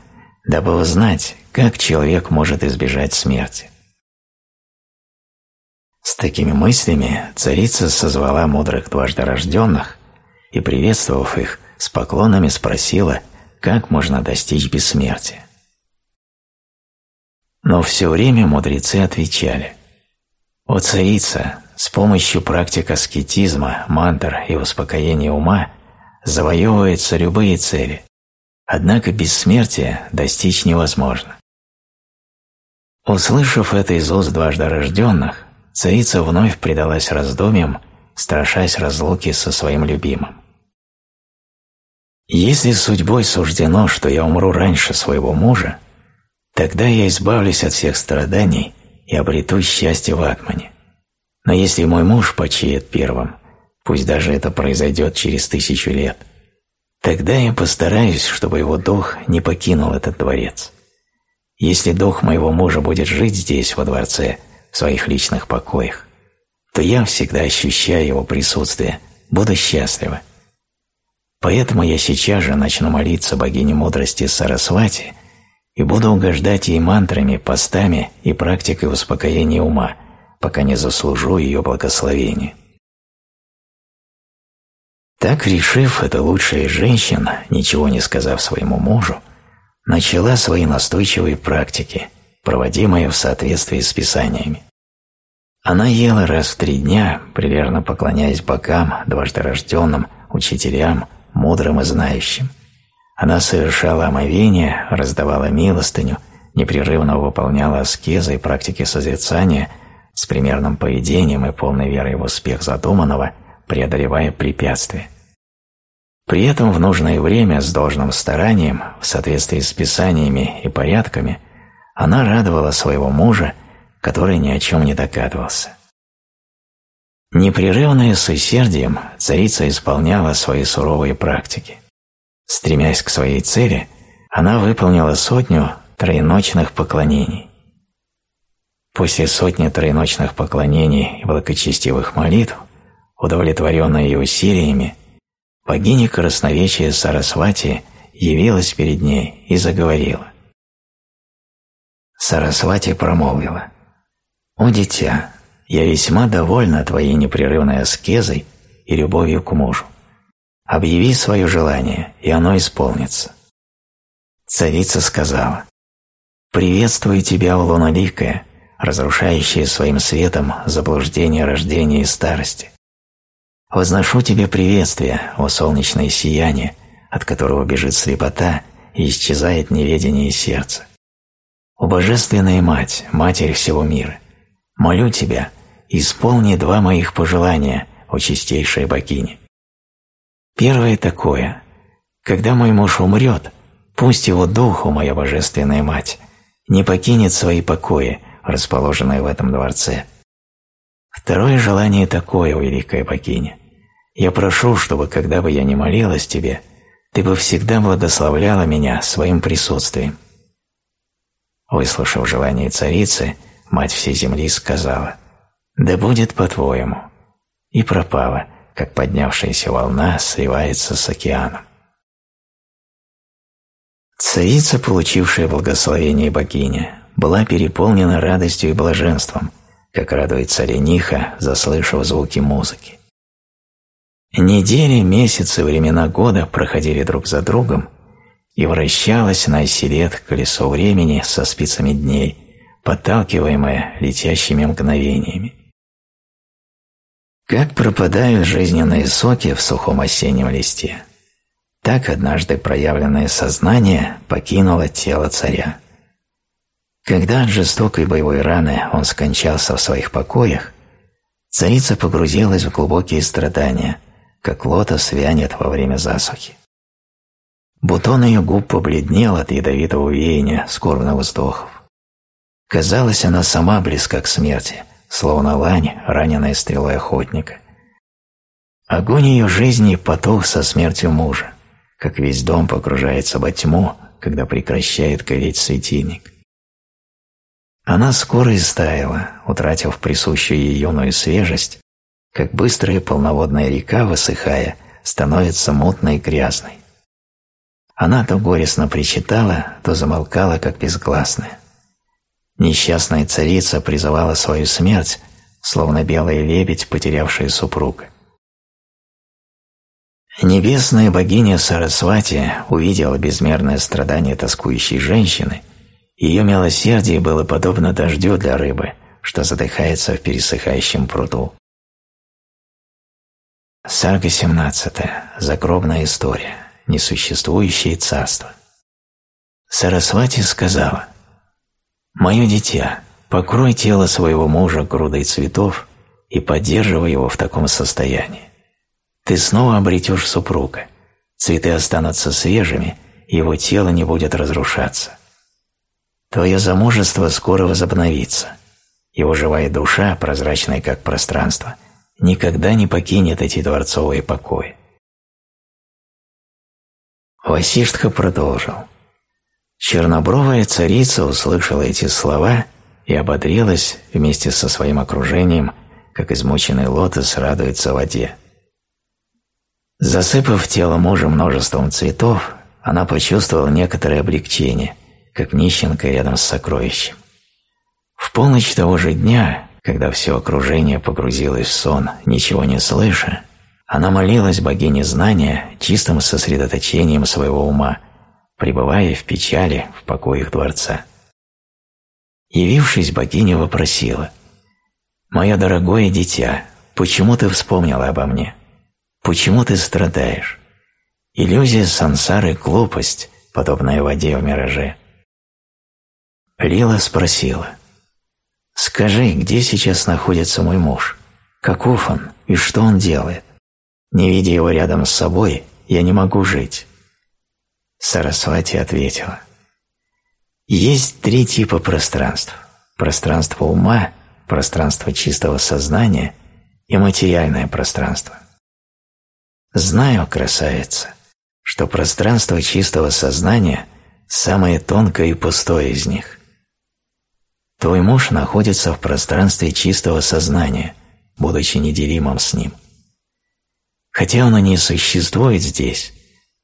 дабы узнать, как человек может избежать смерти. С такими мыслями царица созвала мудрых дважды рожденных и, приветствовав их, с поклонами спросила, как можно достичь бессмертия. Но все время мудрецы отвечали «О царица, с помощью практик аскетизма, мантр и успокоения ума завоевываются любые цели, однако бессмертия достичь невозможно». Услышав это из уст дважды рожденных, царица вновь предалась раздумьям, страшась разлуки со своим любимым. Если судьбой суждено, что я умру раньше своего мужа, тогда я избавлюсь от всех страданий и обрету счастье в Атмане. Но если мой муж почиет первым, пусть даже это произойдет через тысячу лет, тогда я постараюсь, чтобы его дух не покинул этот дворец. Если дух моего мужа будет жить здесь, во дворце, в своих личных покоях, то я, всегда ощущая его присутствие, буду счастлива. Поэтому я сейчас же начну молиться богине мудрости Сарасвати и буду угождать ей мантрами, постами и практикой успокоения ума, пока не заслужу ее благословения. Так, решив, эта лучшая женщина, ничего не сказав своему мужу, начала свои настойчивые практики, проводимые в соответствии с Писаниями. Она ела раз в три дня, примерно поклоняясь богам, дважды рожденным, учителям, мудрым и знающим. Она совершала омовение, раздавала милостыню, непрерывно выполняла аскезы и практики созерцания с примерным поведением и полной верой в успех задуманного, преодолевая препятствия. При этом в нужное время с должным старанием, в соответствии с писаниями и порядками, она радовала своего мужа, который ни о чем не догадывался. Непрерывная с усердием царица исполняла свои суровые практики. Стремясь к своей цели, она выполнила сотню троеночных поклонений. После сотни троеночных поклонений и благочестивых молитв, удовлетворенная ее усилиями, богиня красноречия Сарасвати явилась перед ней и заговорила. Сарасвати промолвила «О, дитя, я весьма довольна твоей непрерывной аскезой и любовью к мужу. Объяви свое желание, и оно исполнится». Царица сказала, «Приветствую тебя, луноликая, разрушающая своим светом заблуждение рождения и старости. Возношу тебе приветствие, о солнечное сияние, от которого бежит слепота и исчезает неведение сердца. О Божественная Мать, Матерь всего мира, молю тебя, исполни два моих пожелания, о чистейшая богиня. Первое такое. Когда мой муж умрет, пусть его дух, о моя Божественная Мать, не покинет свои покои, расположенные в этом дворце. Второе желание такое, великая богиня. Я прошу, чтобы, когда бы я не молилась тебе, ты бы всегда благословляла меня своим присутствием. Выслушав желание царицы, мать всей земли сказала, «Да будет по-твоему», и пропала, как поднявшаяся волна сливается с океаном. Царица, получившая благословение богини, была переполнена радостью и блаженством, как радуется лениха, заслышав звуки музыки. Недели, месяцы, времена года проходили друг за другом, и вращалось на оси лет колесо времени со спицами дней, подталкиваемое летящими мгновениями. Как пропадают жизненные соки в сухом осеннем листе, так однажды проявленное сознание покинуло тело царя. Когда от жестокой боевой раны он скончался в своих покоях, царица погрузилась в глубокие страдания, как лотос вянет во время засухи. Бутон ее губ побледнел от ядовитого веяния скорбных вздохов. Казалось, она сама близка к смерти, словно лань, раненая стрелой охотника. Огонь ее жизни потух со смертью мужа, как весь дом погружается во тьму, когда прекращает гореть светильник. Она скоро истаяла, утратив присущую ей юную свежесть, как быстрая полноводная река, высыхая, становится мутной и грязной. Она то горестно причитала, то замолкала, как безгласная. Несчастная царица призывала свою смерть, словно белый лебедь, потерявший супруга. Небесная богиня Сарасвати увидела безмерное страдание тоскующей женщины, ее милосердие было подобно дождю для рыбы, что задыхается в пересыхающем пруду. Сарга 17. Загробная история. Несуществующее царство. Сарасвати сказала, «Мое дитя, покрой тело своего мужа грудой цветов и поддерживай его в таком состоянии. Ты снова обретешь супруга, цветы останутся свежими, его тело не будет разрушаться. Твое замужество скоро возобновится. Его живая душа, прозрачная как пространство, никогда не покинет эти дворцовые покои. Васиштха продолжил. Чернобровая царица услышала эти слова и ободрилась вместе со своим окружением, как измученный лотос радуется воде. Засыпав тело мужа множеством цветов, она почувствовала некоторое облегчение, как нищенка рядом с сокровищем. В полночь того же дня, когда все окружение погрузилось в сон, ничего не слыша, она молилась богине знания чистым сосредоточением своего ума, пребывая в печали в покоях дворца. Явившись, богиня вопросила, «Мое дорогое дитя, почему ты вспомнила обо мне? Почему ты страдаешь? Иллюзия сансары – глупость, подобная воде в мираже. Лила спросила, «Скажи, где сейчас находится мой муж? Каков он и что он делает?» Не видя его рядом с собой, я не могу жить. Сарасвати ответила. Есть три типа пространств. Пространство ума, пространство чистого сознания и материальное пространство. Знаю, красавица, что пространство чистого сознания самое тонкое и пустое из них. Твой муж находится в пространстве чистого сознания, будучи неделимым с ним. Хотя оно не существует здесь,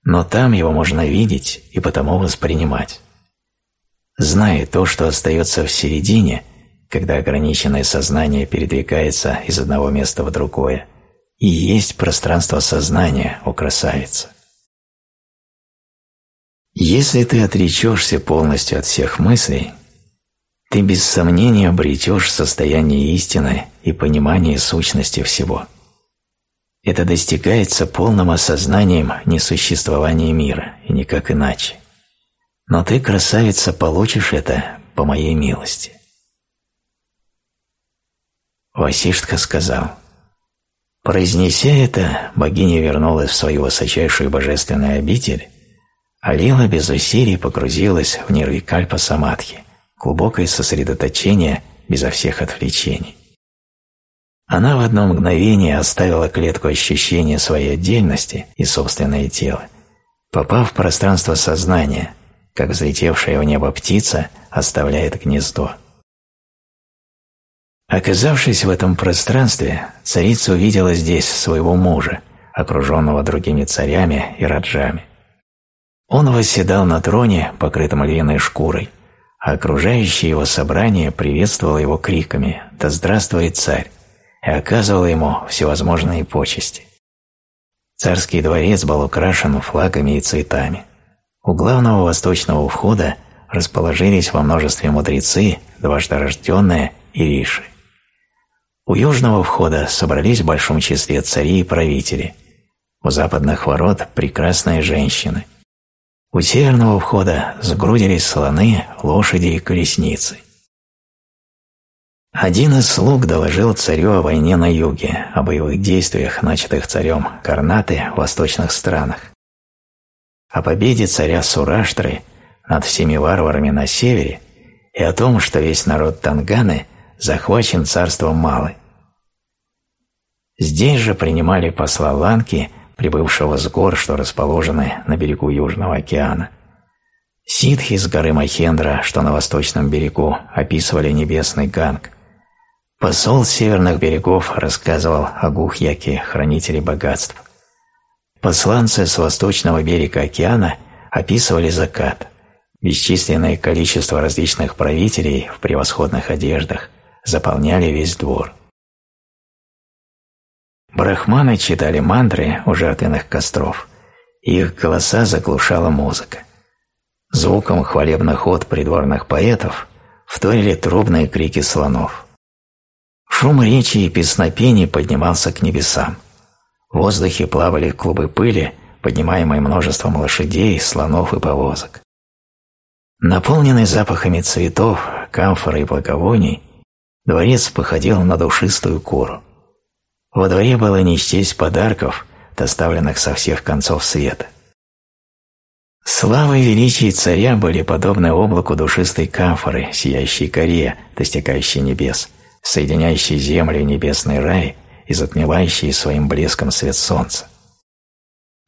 но там его можно видеть и потому воспринимать. Зная то, что остается в середине, когда ограниченное сознание передвигается из одного места в другое, и есть пространство сознания, у красавицы. Если ты отречешься полностью от всех мыслей, ты без сомнения обретешь состояние истины и понимание сущности всего – это достигается полным осознанием несуществования мира, и никак иначе. Но ты, красавица, получишь это по моей милости. Васиштха сказал, Произнеся это, богиня вернулась в свою высочайшую божественную обитель, а Лила без усилий погрузилась в нирвикальпа самадхи, глубокое сосредоточение безо всех отвлечений. Она в одно мгновение оставила клетку ощущения своей отдельности и собственное тело, попав в пространство сознания, как взлетевшая в небо птица оставляет гнездо. Оказавшись в этом пространстве, царица увидела здесь своего мужа, окруженного другими царями и раджами. Он восседал на троне, покрытом львиной шкурой, а окружающее его собрание приветствовало его криками «Да здравствует царь!» и оказывал ему всевозможные почести. Царский дворец был украшен флагами и цветами. У главного восточного входа расположились во множестве мудрецы, дважды рожденные и риши. У южного входа собрались в большом числе цари и правители. У западных ворот – прекрасные женщины. У северного входа сгрудились слоны, лошади и колесницы. Один из слуг доложил царю о войне на юге, о боевых действиях, начатых царем Карнаты в восточных странах, о победе царя Сураштры над всеми варварами на севере и о том, что весь народ Танганы захвачен царством Малы. Здесь же принимали посла Ланки, прибывшего с гор, что расположены на берегу Южного океана. Ситхи с горы Махендра, что на восточном берегу, описывали небесный ганг. Посол северных берегов рассказывал о Гухьяке, хранителе богатств. Посланцы с восточного берега океана описывали закат. Бесчисленное количество различных правителей в превосходных одеждах заполняли весь двор. Брахманы читали мантры у жертвенных костров, их голоса заглушала музыка. Звуком хвалебных ход придворных поэтов вторили трубные крики слонов. Шум речи и песнопений поднимался к небесам. В воздухе плавали клубы пыли, поднимаемые множеством лошадей, слонов и повозок. Наполненный запахами цветов, камфоры и благовоний, дворец походил на душистую куру. Во дворе было не счесть подарков, доставленных со всех концов света. Слава и величие царя были подобны облаку душистой камфоры, сияющей коре, достигающей небес, соединяющей землю и небесный рай и затмевающей своим блеском свет солнца.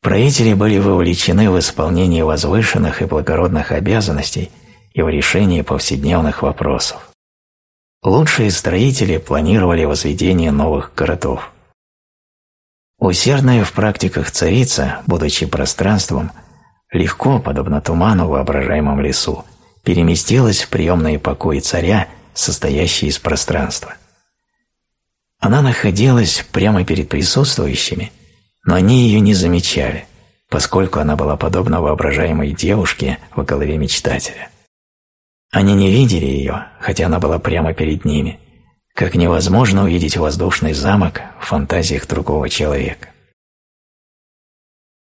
Правители были вовлечены в исполнение возвышенных и благородных обязанностей и в решение повседневных вопросов. Лучшие строители планировали возведение новых городов. Усердная в практиках царица, будучи пространством, легко, подобно туману в воображаемом лесу, переместилась в приемные покои царя, состоящие из пространства. Она находилась прямо перед присутствующими, но они ее не замечали, поскольку она была подобна воображаемой девушке в голове мечтателя. Они не видели ее, хотя она была прямо перед ними, как невозможно увидеть воздушный замок в фантазиях другого человека.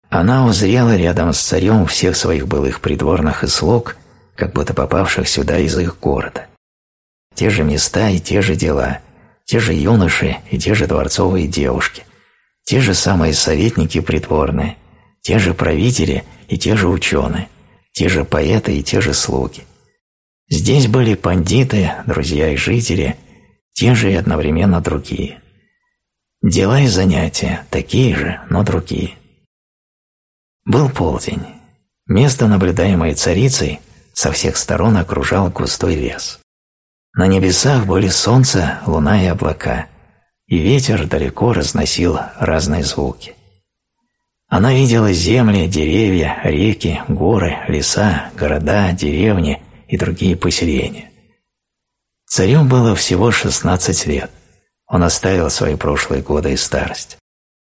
Она узрела рядом с царем всех своих былых придворных и слуг, как будто попавших сюда из их города. Те же места и те же дела, те же юноши и те же дворцовые девушки, те же самые советники придворные, те же правители и те же ученые, те же поэты и те же слуги. Здесь были пандиты, друзья и жители, те же и одновременно другие. Дела и занятия такие же, но другие. Был полдень. Место, наблюдаемое царицей, со всех сторон окружал густой лес. На небесах были солнце, луна и облака, и ветер далеко разносил разные звуки. Она видела земли, деревья, реки, горы, леса, города, деревни и другие поселения. Царю было всего 16 лет. Он оставил свои прошлые годы и старость.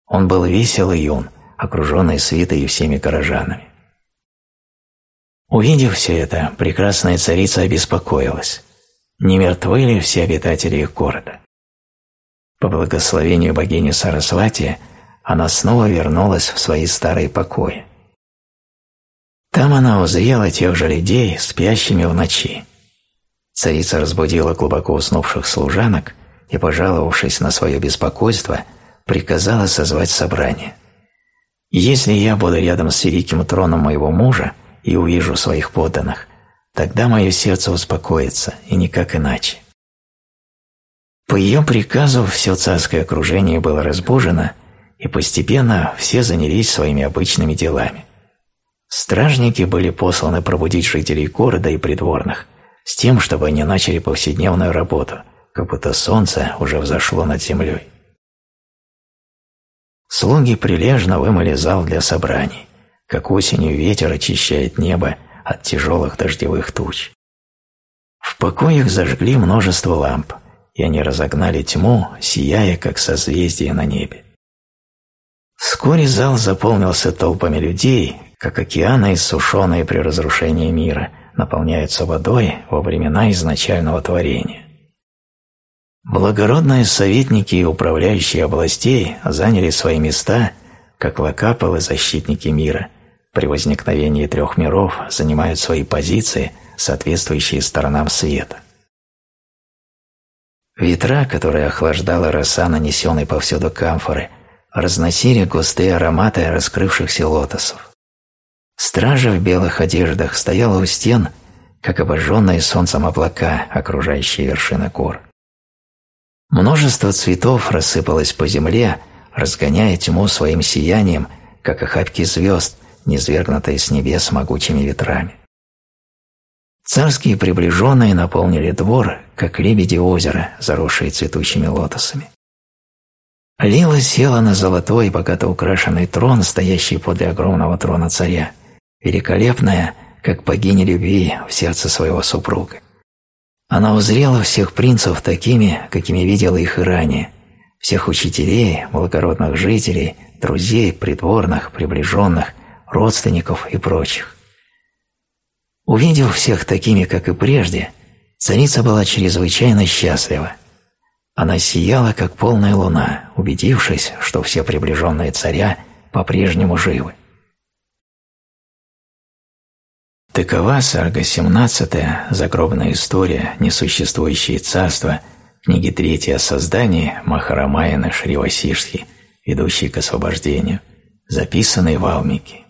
Он был весел и юн, окруженный свитой и всеми горожанами. Увидев все это, прекрасная царица обеспокоилась. Не мертвы ли все обитатели их города? По благословению богини Сарасвати она снова вернулась в свои старые покои. Там она узрела тех же людей, спящими в ночи. Царица разбудила глубоко уснувших служанок и, пожаловавшись на свое беспокойство, приказала созвать собрание. «Если я буду рядом с великим троном моего мужа и увижу своих подданных, тогда мое сердце успокоится, и никак иначе». По ее приказу все царское окружение было разбужено, и постепенно все занялись своими обычными делами. Стражники были посланы пробудить жителей города и придворных с тем, чтобы они начали повседневную работу, как будто солнце уже взошло над землей. Слуги прилежно вымыли зал для собраний, как осенью ветер очищает небо от тяжелых дождевых туч. В покоях зажгли множество ламп, и они разогнали тьму, сияя, как созвездие на небе. Вскоре зал заполнился толпами людей, как океаны, иссушенные при разрушении мира, наполняются водой во времена изначального творения. Благородные советники и управляющие областей заняли свои места, как локапелы защитники мира, при возникновении трех миров занимают свои позиции, соответствующие сторонам света. Ветра, которые охлаждала роса, нанесенной повсюду камфоры, разносили густые ароматы раскрывшихся лотосов. Стража в белых одеждах стояла у стен, как обожженные солнцем облака, окружающие вершины гор. Множество цветов рассыпалось по земле, разгоняя тьму своим сиянием, как охапки звезд, низвергнутые с небес могучими ветрами. Царские приближенные наполнили двор, как лебеди озера, заросшие цветущими лотосами. Лила села на золотой, богато украшенный трон, стоящий подле огромного трона царя, великолепная, как богиня любви в сердце своего супруга. Она узрела всех принцев такими, какими видела их и ранее, всех учителей, благородных жителей, друзей, придворных, приближенных, родственников и прочих. Увидев всех такими, как и прежде, царица была чрезвычайно счастлива. Она сияла, как полная луна, убедившись, что все приближенные царя по-прежнему живы. Такова сарга 17 загробная история, несуществующее царство, книги 3 о создании Махарамаяна Шривасишхи, ведущей к освобождению, записанной в Алмике.